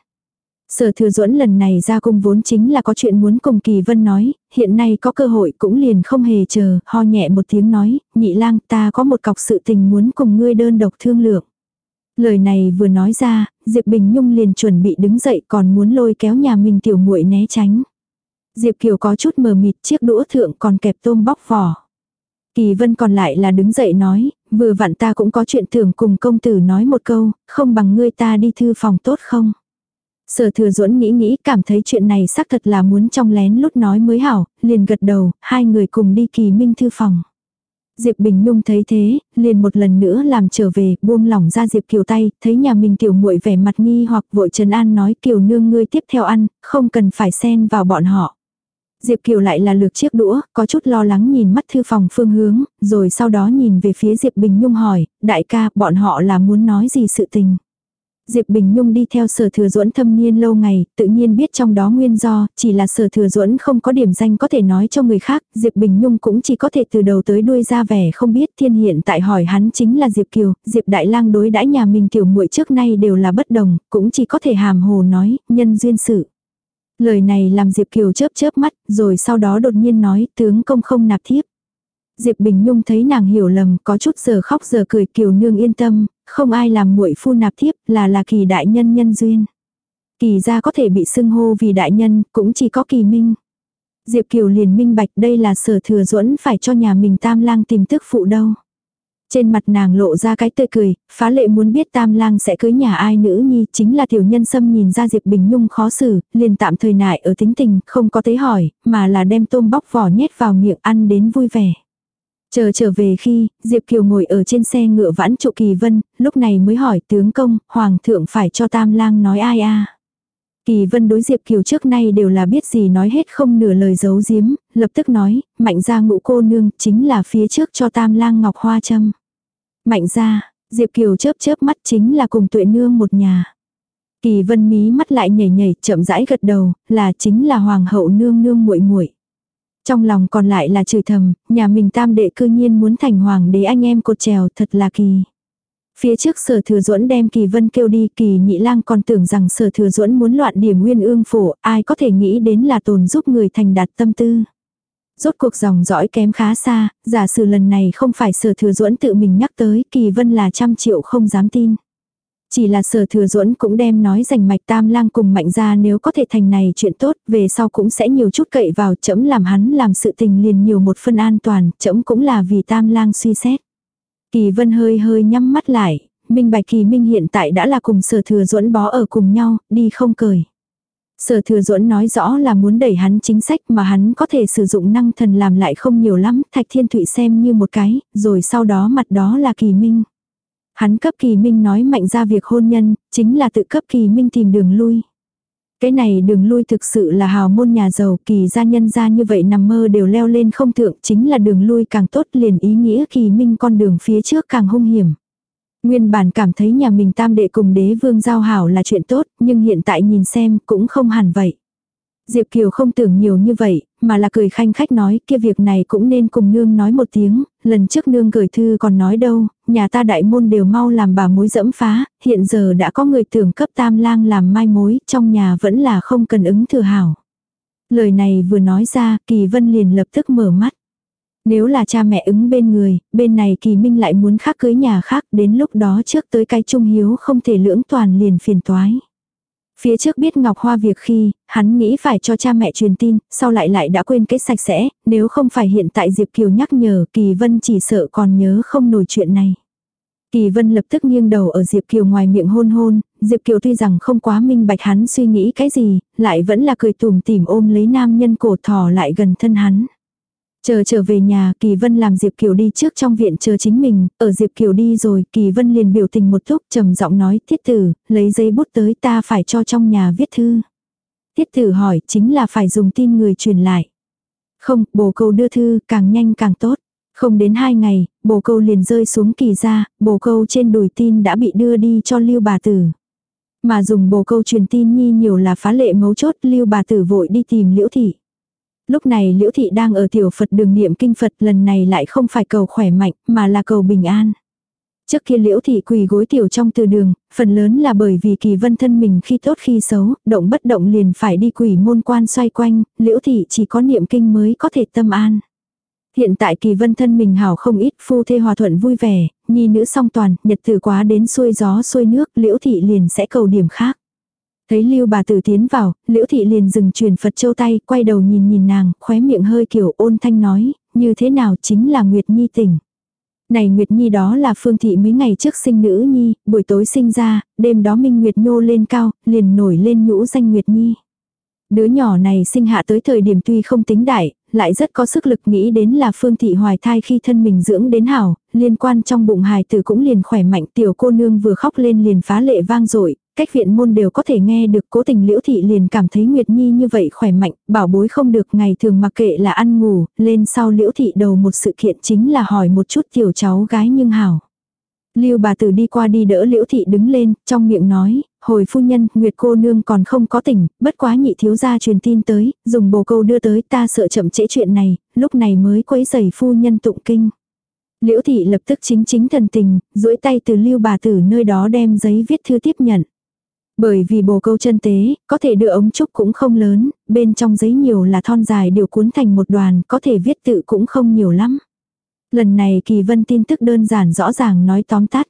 Speaker 1: Sở thừa duẫn lần này ra cung vốn chính là có chuyện muốn cùng kỳ vân nói, hiện nay có cơ hội cũng liền không hề chờ, ho nhẹ một tiếng nói, nhị lang ta có một cọc sự tình muốn cùng ngươi đơn độc thương lượng. Lời này vừa nói ra, Diệp Bình Nhung liền chuẩn bị đứng dậy còn muốn lôi kéo nhà mình tiểu muội né tránh. Diệp Kiều có chút mờ mịt chiếc đũa thượng còn kẹp tôm bóc vỏ. Kỳ vân còn lại là đứng dậy nói, vừa vặn ta cũng có chuyện tưởng cùng công tử nói một câu, không bằng ngươi ta đi thư phòng tốt không? Sở thừa duẫn nghĩ nghĩ cảm thấy chuyện này xác thật là muốn trong lén lút nói mới hảo, liền gật đầu, hai người cùng đi kỳ minh thư phòng. Diệp Bình Nhung thấy thế, liền một lần nữa làm trở về, buông lỏng ra Diệp Kiều tay, thấy nhà mình tiểu muội vẻ mặt nghi hoặc vội trấn an nói Kiều nương ngươi tiếp theo ăn, không cần phải xen vào bọn họ. Diệp Kiều lại là lược chiếc đũa, có chút lo lắng nhìn mắt thư phòng phương hướng, rồi sau đó nhìn về phía Diệp Bình Nhung hỏi, đại ca, bọn họ là muốn nói gì sự tình. Diệp Bình Nhung đi theo sở thừa duẫn thâm niên lâu ngày, tự nhiên biết trong đó nguyên do, chỉ là sở thừa duẫn không có điểm danh có thể nói cho người khác, Diệp Bình Nhung cũng chỉ có thể từ đầu tới đuôi ra vẻ không biết thiên hiện tại hỏi hắn chính là Diệp Kiều, Diệp Đại Lang đối đãi nhà mình tiểu muội trước nay đều là bất đồng, cũng chỉ có thể hàm hồ nói, nhân duyên sự. Lời này làm Diệp Kiều chớp chớp mắt, rồi sau đó đột nhiên nói, tướng công không nạp thiếp. Diệp Bình Nhung thấy nàng hiểu lầm, có chút giờ khóc giờ cười Kiều nương yên tâm, không ai làm muội phu nạp thiếp, là là kỳ đại nhân nhân duyên. Kỳ gia có thể bị xưng hô vì đại nhân, cũng chỉ có kỳ minh. Diệp Kiều liền minh bạch đây là sở thừa duẫn phải cho nhà mình tam lang tìm tức phụ đâu. Trên mặt nàng lộ ra cái tươi cười, phá lệ muốn biết tam lang sẽ cưới nhà ai nữ nhi, chính là tiểu nhân xâm nhìn ra Diệp Bình Nhung khó xử, liền tạm thời nại ở tính tình, không có tế hỏi, mà là đem tôm bóc vỏ nhét vào miệng ăn đến vui vẻ. Chờ trở về khi, Diệp Kiều ngồi ở trên xe ngựa vãn trụ kỳ vân, lúc này mới hỏi tướng công, hoàng thượng phải cho tam lang nói ai a Kỳ vân đối Diệp Kiều trước nay đều là biết gì nói hết không nửa lời giấu giếm, lập tức nói, mạnh ra ngũ cô nương chính là phía trước cho tam lang ngọc hoa châm. Mạnh ra, Diệp Kiều chớp chớp mắt chính là cùng tuệ nương một nhà. Kỳ vân mí mắt lại nhảy nhảy chậm rãi gật đầu, là chính là hoàng hậu nương nương muội muội trong lòng còn lại là chửi thầm, nhà mình tam đệ cư nhiên muốn thành hoàng đế anh em cột trèo thật là kỳ. Phía trước sở thừa duẫn đem kỳ vân kêu đi kỳ nhị lang còn tưởng rằng sở thừa duẫn muốn loạn điểm nguyên ương phổ, ai có thể nghĩ đến là tồn giúp người thành đạt tâm tư. Rốt cuộc dòng dõi kém khá xa, giả sử lần này không phải sở thừa duẫn tự mình nhắc tới kỳ vân là trăm triệu không dám tin. Chỉ là sở thừa duẫn cũng đem nói dành mạch tam lang cùng mạnh ra nếu có thể thành này chuyện tốt, về sau cũng sẽ nhiều chút cậy vào chấm làm hắn làm sự tình liền nhiều một phân an toàn, chấm cũng là vì tam lang suy xét. Kỳ vân hơi hơi nhắm mắt lại, minh bạch kỳ minh hiện tại đã là cùng sở thừa duẫn bó ở cùng nhau, đi không cười. Sở thừa duẫn nói rõ là muốn đẩy hắn chính sách mà hắn có thể sử dụng năng thần làm lại không nhiều lắm, thạch thiên thụy xem như một cái, rồi sau đó mặt đó là kỳ minh. Hắn cấp kỳ minh nói mạnh ra việc hôn nhân, chính là tự cấp kỳ minh tìm đường lui. Cái này đường lui thực sự là hào môn nhà giàu kỳ gia nhân gia như vậy nằm mơ đều leo lên không thượng chính là đường lui càng tốt liền ý nghĩa kỳ minh con đường phía trước càng hung hiểm. Nguyên bản cảm thấy nhà mình tam đệ cùng đế vương giao hảo là chuyện tốt nhưng hiện tại nhìn xem cũng không hẳn vậy. Diệp Kiều không tưởng nhiều như vậy, mà là cười khanh khách nói kia việc này cũng nên cùng nương nói một tiếng, lần trước nương gửi thư còn nói đâu, nhà ta đại môn đều mau làm bà mối dẫm phá, hiện giờ đã có người tưởng cấp tam lang làm mai mối, trong nhà vẫn là không cần ứng thừa hảo. Lời này vừa nói ra, Kỳ Vân liền lập tức mở mắt. Nếu là cha mẹ ứng bên người, bên này Kỳ Minh lại muốn khác cưới nhà khác, đến lúc đó trước tới cái trung hiếu không thể lưỡng toàn liền phiền toái. Phía trước biết Ngọc Hoa việc khi, hắn nghĩ phải cho cha mẹ truyền tin, sau lại lại đã quên kết sạch sẽ, nếu không phải hiện tại Diệp Kiều nhắc nhở, Kỳ Vân chỉ sợ còn nhớ không nổi chuyện này. Kỳ Vân lập tức nghiêng đầu ở Diệp Kiều ngoài miệng hôn hôn, Diệp Kiều tuy rằng không quá minh bạch hắn suy nghĩ cái gì, lại vẫn là cười tùm tìm ôm lấy nam nhân cổ thò lại gần thân hắn. Chờ trở về nhà, Kỳ Vân làm Diệp Kiều đi trước trong viện chờ chính mình, ở Diệp Kiều đi rồi, Kỳ Vân liền biểu tình một thúc trầm giọng nói, thiết tử, lấy giấy bút tới ta phải cho trong nhà viết thư. Thiết tử hỏi, chính là phải dùng tin người truyền lại. Không, bồ câu đưa thư, càng nhanh càng tốt. Không đến hai ngày, bồ câu liền rơi xuống kỳ ra, bồ câu trên đùi tin đã bị đưa đi cho lưu bà tử. Mà dùng bồ câu truyền tin nhi nhiều là phá lệ mấu chốt lưu bà tử vội đi tìm liễu thị. Lúc này Liễu Thị đang ở tiểu Phật đường niệm kinh Phật lần này lại không phải cầu khỏe mạnh mà là cầu bình an. Trước kia Liễu Thị quỳ gối tiểu trong từ đường, phần lớn là bởi vì kỳ vân thân mình khi tốt khi xấu, động bất động liền phải đi quỷ môn quan xoay quanh, Liễu Thị chỉ có niệm kinh mới có thể tâm an. Hiện tại kỳ vân thân mình hảo không ít phu thê hòa thuận vui vẻ, nhi nữ song toàn, nhật từ quá đến xuôi gió xuôi nước, liễu thị liền sẽ cầu điểm khác. Thấy Lưu bà tử tiến vào, Liễu thị liền dừng truyền Phật châu tay, quay đầu nhìn nhìn nàng, khóe miệng hơi kiểu ôn thanh nói, như thế nào chính là Nguyệt Nhi tỉnh. Này Nguyệt Nhi đó là Phương Thị mấy ngày trước sinh nữ Nhi, buổi tối sinh ra, đêm đó Minh Nguyệt nhô lên cao, liền nổi lên nhũ danh Nguyệt Nhi. Đứa nhỏ này sinh hạ tới thời điểm tuy không tính đại, lại rất có sức lực nghĩ đến là Phương Thị hoài thai khi thân mình dưỡng đến hảo, liên quan trong bụng hài tử cũng liền khỏe mạnh tiểu cô nương vừa khóc lên liền phá lệ vang dội cách viện môn đều có thể nghe được cố tình liễu thị liền cảm thấy Nguyệt Nhi như vậy khỏe mạnh, bảo bối không được ngày thường mặc kệ là ăn ngủ, lên sau liễu thị đầu một sự kiện chính là hỏi một chút tiểu cháu gái nhưng hảo. Lưu bà tử đi qua đi đỡ liễu thị đứng lên, trong miệng nói, hồi phu nhân, Nguyệt cô nương còn không có tỉnh, bất quá nhị thiếu gia truyền tin tới, dùng bồ câu đưa tới ta sợ chậm trễ chuyện này, lúc này mới quấy giày phu nhân tụng kinh. Liễu thị lập tức chính chính thần tình, duỗi tay từ lưu bà tử nơi đó đem giấy viết thư tiếp nhận. Bởi vì bồ câu chân tế, có thể đưa ống trúc cũng không lớn, bên trong giấy nhiều là thon dài đều cuốn thành một đoàn, có thể viết tự cũng không nhiều lắm. Lần này kỳ vân tin tức đơn giản rõ ràng nói tóm tắt.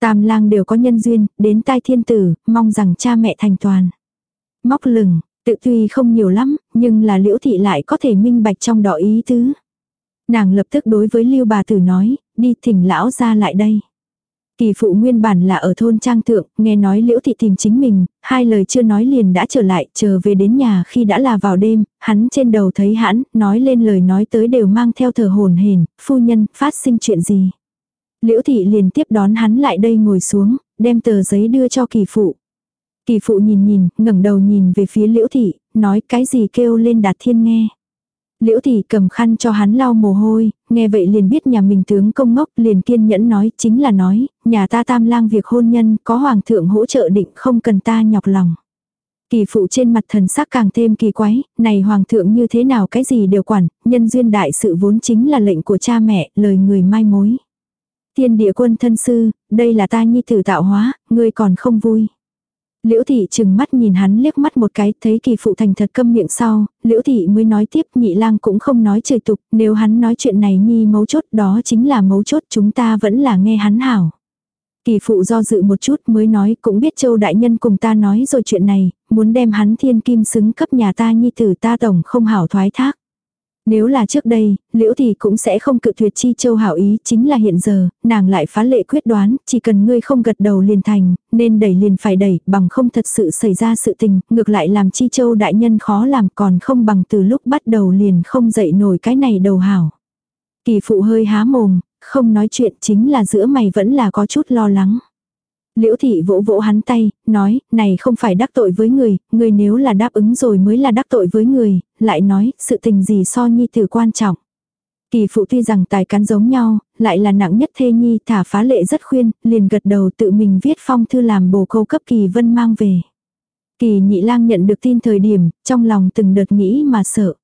Speaker 1: Tam lang đều có nhân duyên, đến tai thiên tử, mong rằng cha mẹ thành toàn. Móc lừng, tự tuy không nhiều lắm, nhưng là liễu thị lại có thể minh bạch trong đó ý tứ. Nàng lập tức đối với lưu bà tử nói, đi thỉnh lão ra lại đây. Kỳ phụ nguyên bản là ở thôn trang thượng, nghe nói liễu thị tìm chính mình, hai lời chưa nói liền đã trở lại, chờ về đến nhà khi đã là vào đêm, hắn trên đầu thấy hãn, nói lên lời nói tới đều mang theo thờ hồn hền, phu nhân, phát sinh chuyện gì. Liễu thị liền tiếp đón hắn lại đây ngồi xuống, đem tờ giấy đưa cho kỳ phụ. Kỳ phụ nhìn nhìn, ngẩng đầu nhìn về phía liễu thị, nói cái gì kêu lên đạt thiên nghe. Liễu thị cầm khăn cho hắn lau mồ hôi, nghe vậy liền biết nhà mình tướng công ngốc liền kiên nhẫn nói chính là nói, nhà ta tam lang việc hôn nhân có hoàng thượng hỗ trợ định không cần ta nhọc lòng. Kỳ phụ trên mặt thần sắc càng thêm kỳ quái, này hoàng thượng như thế nào cái gì đều quản, nhân duyên đại sự vốn chính là lệnh của cha mẹ, lời người mai mối. Thiên địa quân thân sư, đây là ta nhi tử tạo hóa, ngươi còn không vui. Liễu thị chừng mắt nhìn hắn liếc mắt một cái, thấy kỳ phụ thành thật câm miệng sau, liễu thị mới nói tiếp nhị lang cũng không nói trời tục, nếu hắn nói chuyện này nhi mấu chốt đó chính là mấu chốt chúng ta vẫn là nghe hắn hảo. Kỳ phụ do dự một chút mới nói cũng biết châu đại nhân cùng ta nói rồi chuyện này, muốn đem hắn thiên kim xứng cấp nhà ta nhi tử ta tổng không hảo thoái thác. Nếu là trước đây, liễu thì cũng sẽ không cự tuyệt chi châu hảo ý, chính là hiện giờ, nàng lại phá lệ quyết đoán, chỉ cần ngươi không gật đầu liền thành, nên đẩy liền phải đẩy, bằng không thật sự xảy ra sự tình, ngược lại làm chi châu đại nhân khó làm còn không bằng từ lúc bắt đầu liền không dậy nổi cái này đầu hảo. Kỳ phụ hơi há mồm, không nói chuyện chính là giữa mày vẫn là có chút lo lắng. Liễu thị vỗ vỗ hắn tay, nói, này không phải đắc tội với người, người nếu là đáp ứng rồi mới là đắc tội với người, lại nói, sự tình gì so nhi tử quan trọng. Kỳ phụ tuy rằng tài cán giống nhau, lại là nặng nhất thê nhi thả phá lệ rất khuyên, liền gật đầu tự mình viết phong thư làm bồ câu cấp kỳ vân mang về. Kỳ nhị lang nhận được tin thời điểm, trong lòng từng đợt nghĩ mà sợ.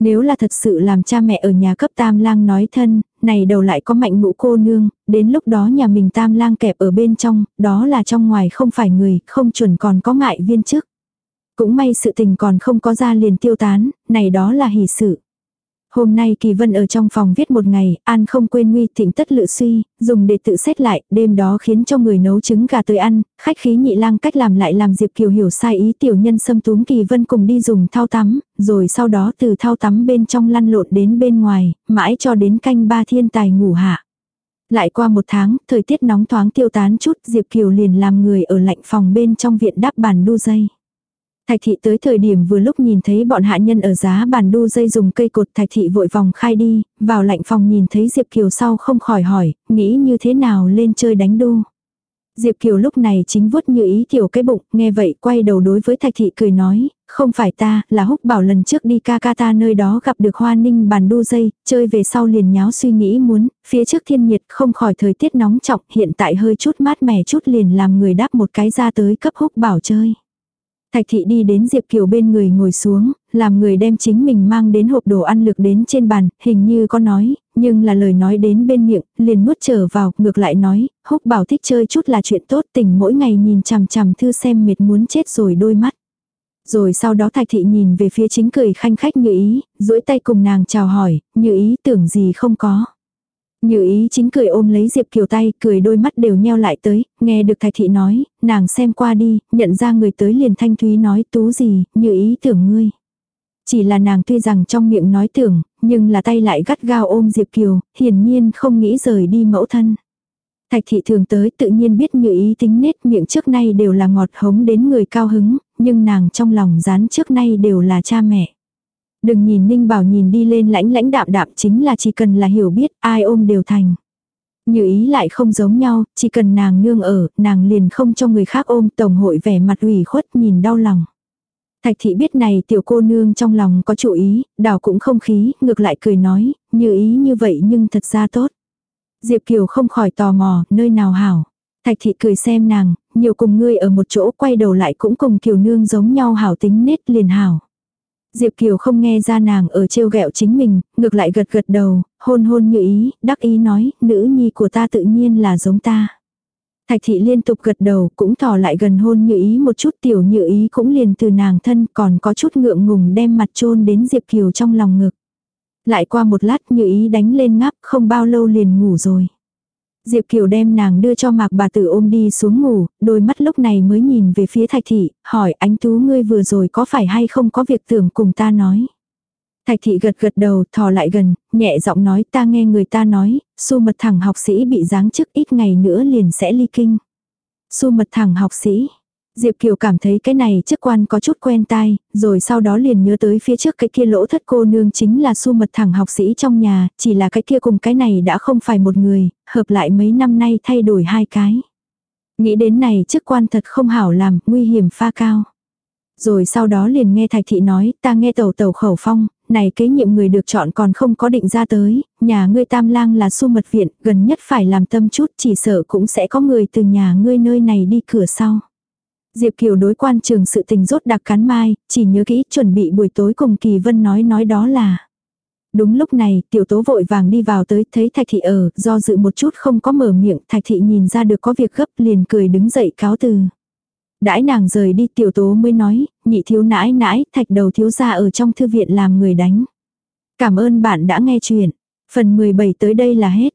Speaker 1: Nếu là thật sự làm cha mẹ ở nhà cấp tam lang nói thân, này đầu lại có mạnh ngũ cô nương, đến lúc đó nhà mình tam lang kẹp ở bên trong, đó là trong ngoài không phải người, không chuẩn còn có ngại viên chức. Cũng may sự tình còn không có ra liền tiêu tán, này đó là hỷ sự. Hôm nay Kỳ Vân ở trong phòng viết một ngày, An không quên nguy thịnh tất lự suy, dùng để tự xét lại, đêm đó khiến cho người nấu trứng gà tới ăn, khách khí nhị lang cách làm lại làm Diệp Kiều hiểu sai ý tiểu nhân xâm túm Kỳ Vân cùng đi dùng thao tắm, rồi sau đó từ thao tắm bên trong lăn lộn đến bên ngoài, mãi cho đến canh ba thiên tài ngủ hạ. Lại qua một tháng, thời tiết nóng thoáng tiêu tán chút, Diệp Kiều liền làm người ở lạnh phòng bên trong viện đắp bàn đu dây. Thạch thị tới thời điểm vừa lúc nhìn thấy bọn hạ nhân ở giá bàn đu dây dùng cây cột thạch thị vội vòng khai đi, vào lạnh phòng nhìn thấy Diệp Kiều sau không khỏi hỏi, nghĩ như thế nào lên chơi đánh đu. Diệp Kiều lúc này chính vuốt như ý tiểu cái bụng, nghe vậy quay đầu đối với thạch thị cười nói, không phải ta, là húc bảo lần trước đi ca ca ta nơi đó gặp được hoa ninh bàn đu dây, chơi về sau liền nháo suy nghĩ muốn, phía trước thiên nhiệt không khỏi thời tiết nóng trọng, hiện tại hơi chút mát mẻ chút liền làm người đáp một cái ra tới cấp húc bảo chơi. Thạch thị đi đến Diệp Kiều bên người ngồi xuống, làm người đem chính mình mang đến hộp đồ ăn lực đến trên bàn, hình như có nói, nhưng là lời nói đến bên miệng, liền nuốt trở vào, ngược lại nói, húc bảo thích chơi chút là chuyện tốt tình mỗi ngày nhìn chằm chằm thư xem mệt muốn chết rồi đôi mắt. Rồi sau đó thạch thị nhìn về phía chính cười khanh khách như ý, duỗi tay cùng nàng chào hỏi, như ý tưởng gì không có. Như ý chính cười ôm lấy Diệp Kiều tay, cười đôi mắt đều nheo lại tới, nghe được thạch thị nói, nàng xem qua đi, nhận ra người tới liền thanh thúy nói tú gì, như ý tưởng ngươi. Chỉ là nàng tuy rằng trong miệng nói tưởng, nhưng là tay lại gắt gao ôm Diệp Kiều, hiển nhiên không nghĩ rời đi mẫu thân. Thạch thị thường tới tự nhiên biết như ý tính nết miệng trước nay đều là ngọt hống đến người cao hứng, nhưng nàng trong lòng rán trước nay đều là cha mẹ. Đừng nhìn Ninh Bảo nhìn đi lên lãnh lãnh đạm đạm chính là chỉ cần là hiểu biết ai ôm đều thành. Như ý lại không giống nhau, chỉ cần nàng nương ở, nàng liền không cho người khác ôm tổng hội vẻ mặt ủy khuất nhìn đau lòng. Thạch thị biết này tiểu cô nương trong lòng có chủ ý, đào cũng không khí, ngược lại cười nói, như ý như vậy nhưng thật ra tốt. Diệp Kiều không khỏi tò mò, nơi nào hảo. Thạch thị cười xem nàng, nhiều cùng ngươi ở một chỗ quay đầu lại cũng cùng Kiều nương giống nhau hảo tính nết liền hảo. Diệp Kiều không nghe ra nàng ở trêu ghẹo chính mình, ngược lại gật gật đầu, hôn hôn như ý, đắc ý nói, nữ nhi của ta tự nhiên là giống ta. Thạch thị liên tục gật đầu, cũng thò lại gần hôn như ý một chút tiểu như ý cũng liền từ nàng thân còn có chút ngượng ngùng đem mặt trôn đến Diệp Kiều trong lòng ngực. Lại qua một lát như ý đánh lên ngáp không bao lâu liền ngủ rồi. Diệp Kiều đem nàng đưa cho mạc bà tử ôm đi xuống ngủ, đôi mắt lúc này mới nhìn về phía thạch thị, hỏi ánh tú ngươi vừa rồi có phải hay không có việc tưởng cùng ta nói. Thạch thị gật gật đầu, thò lại gần, nhẹ giọng nói ta nghe người ta nói, su mật thẳng học sĩ bị giáng chức ít ngày nữa liền sẽ ly kinh. Su mật thẳng học sĩ, Diệp Kiều cảm thấy cái này chức quan có chút quen tai, rồi sau đó liền nhớ tới phía trước cái kia lỗ thất cô nương chính là su mật thẳng học sĩ trong nhà, chỉ là cái kia cùng cái này đã không phải một người, hợp lại mấy năm nay thay đổi hai cái. Nghĩ đến này chức quan thật không hảo làm, nguy hiểm pha cao. Rồi sau đó liền nghe thạch thị nói, ta nghe tàu tàu khẩu phong, này kế nhiệm người được chọn còn không có định ra tới, nhà ngươi tam lang là su mật viện, gần nhất phải làm tâm chút chỉ sợ cũng sẽ có người từ nhà ngươi nơi này đi cửa sau. Diệp Kiều đối quan trường sự tình rốt đặc cắn mai, chỉ nhớ kỹ chuẩn bị buổi tối cùng Kỳ Vân nói nói đó là. Đúng lúc này, tiểu tố vội vàng đi vào tới, thấy thạch thị ở, do dự một chút không có mở miệng, thạch thị nhìn ra được có việc gấp liền cười đứng dậy cáo từ. Đãi nàng rời đi tiểu tố mới nói, nhị thiếu nãi nãi, thạch đầu thiếu gia ở trong thư viện làm người đánh. Cảm ơn bạn đã nghe chuyện. Phần 17 tới đây là hết.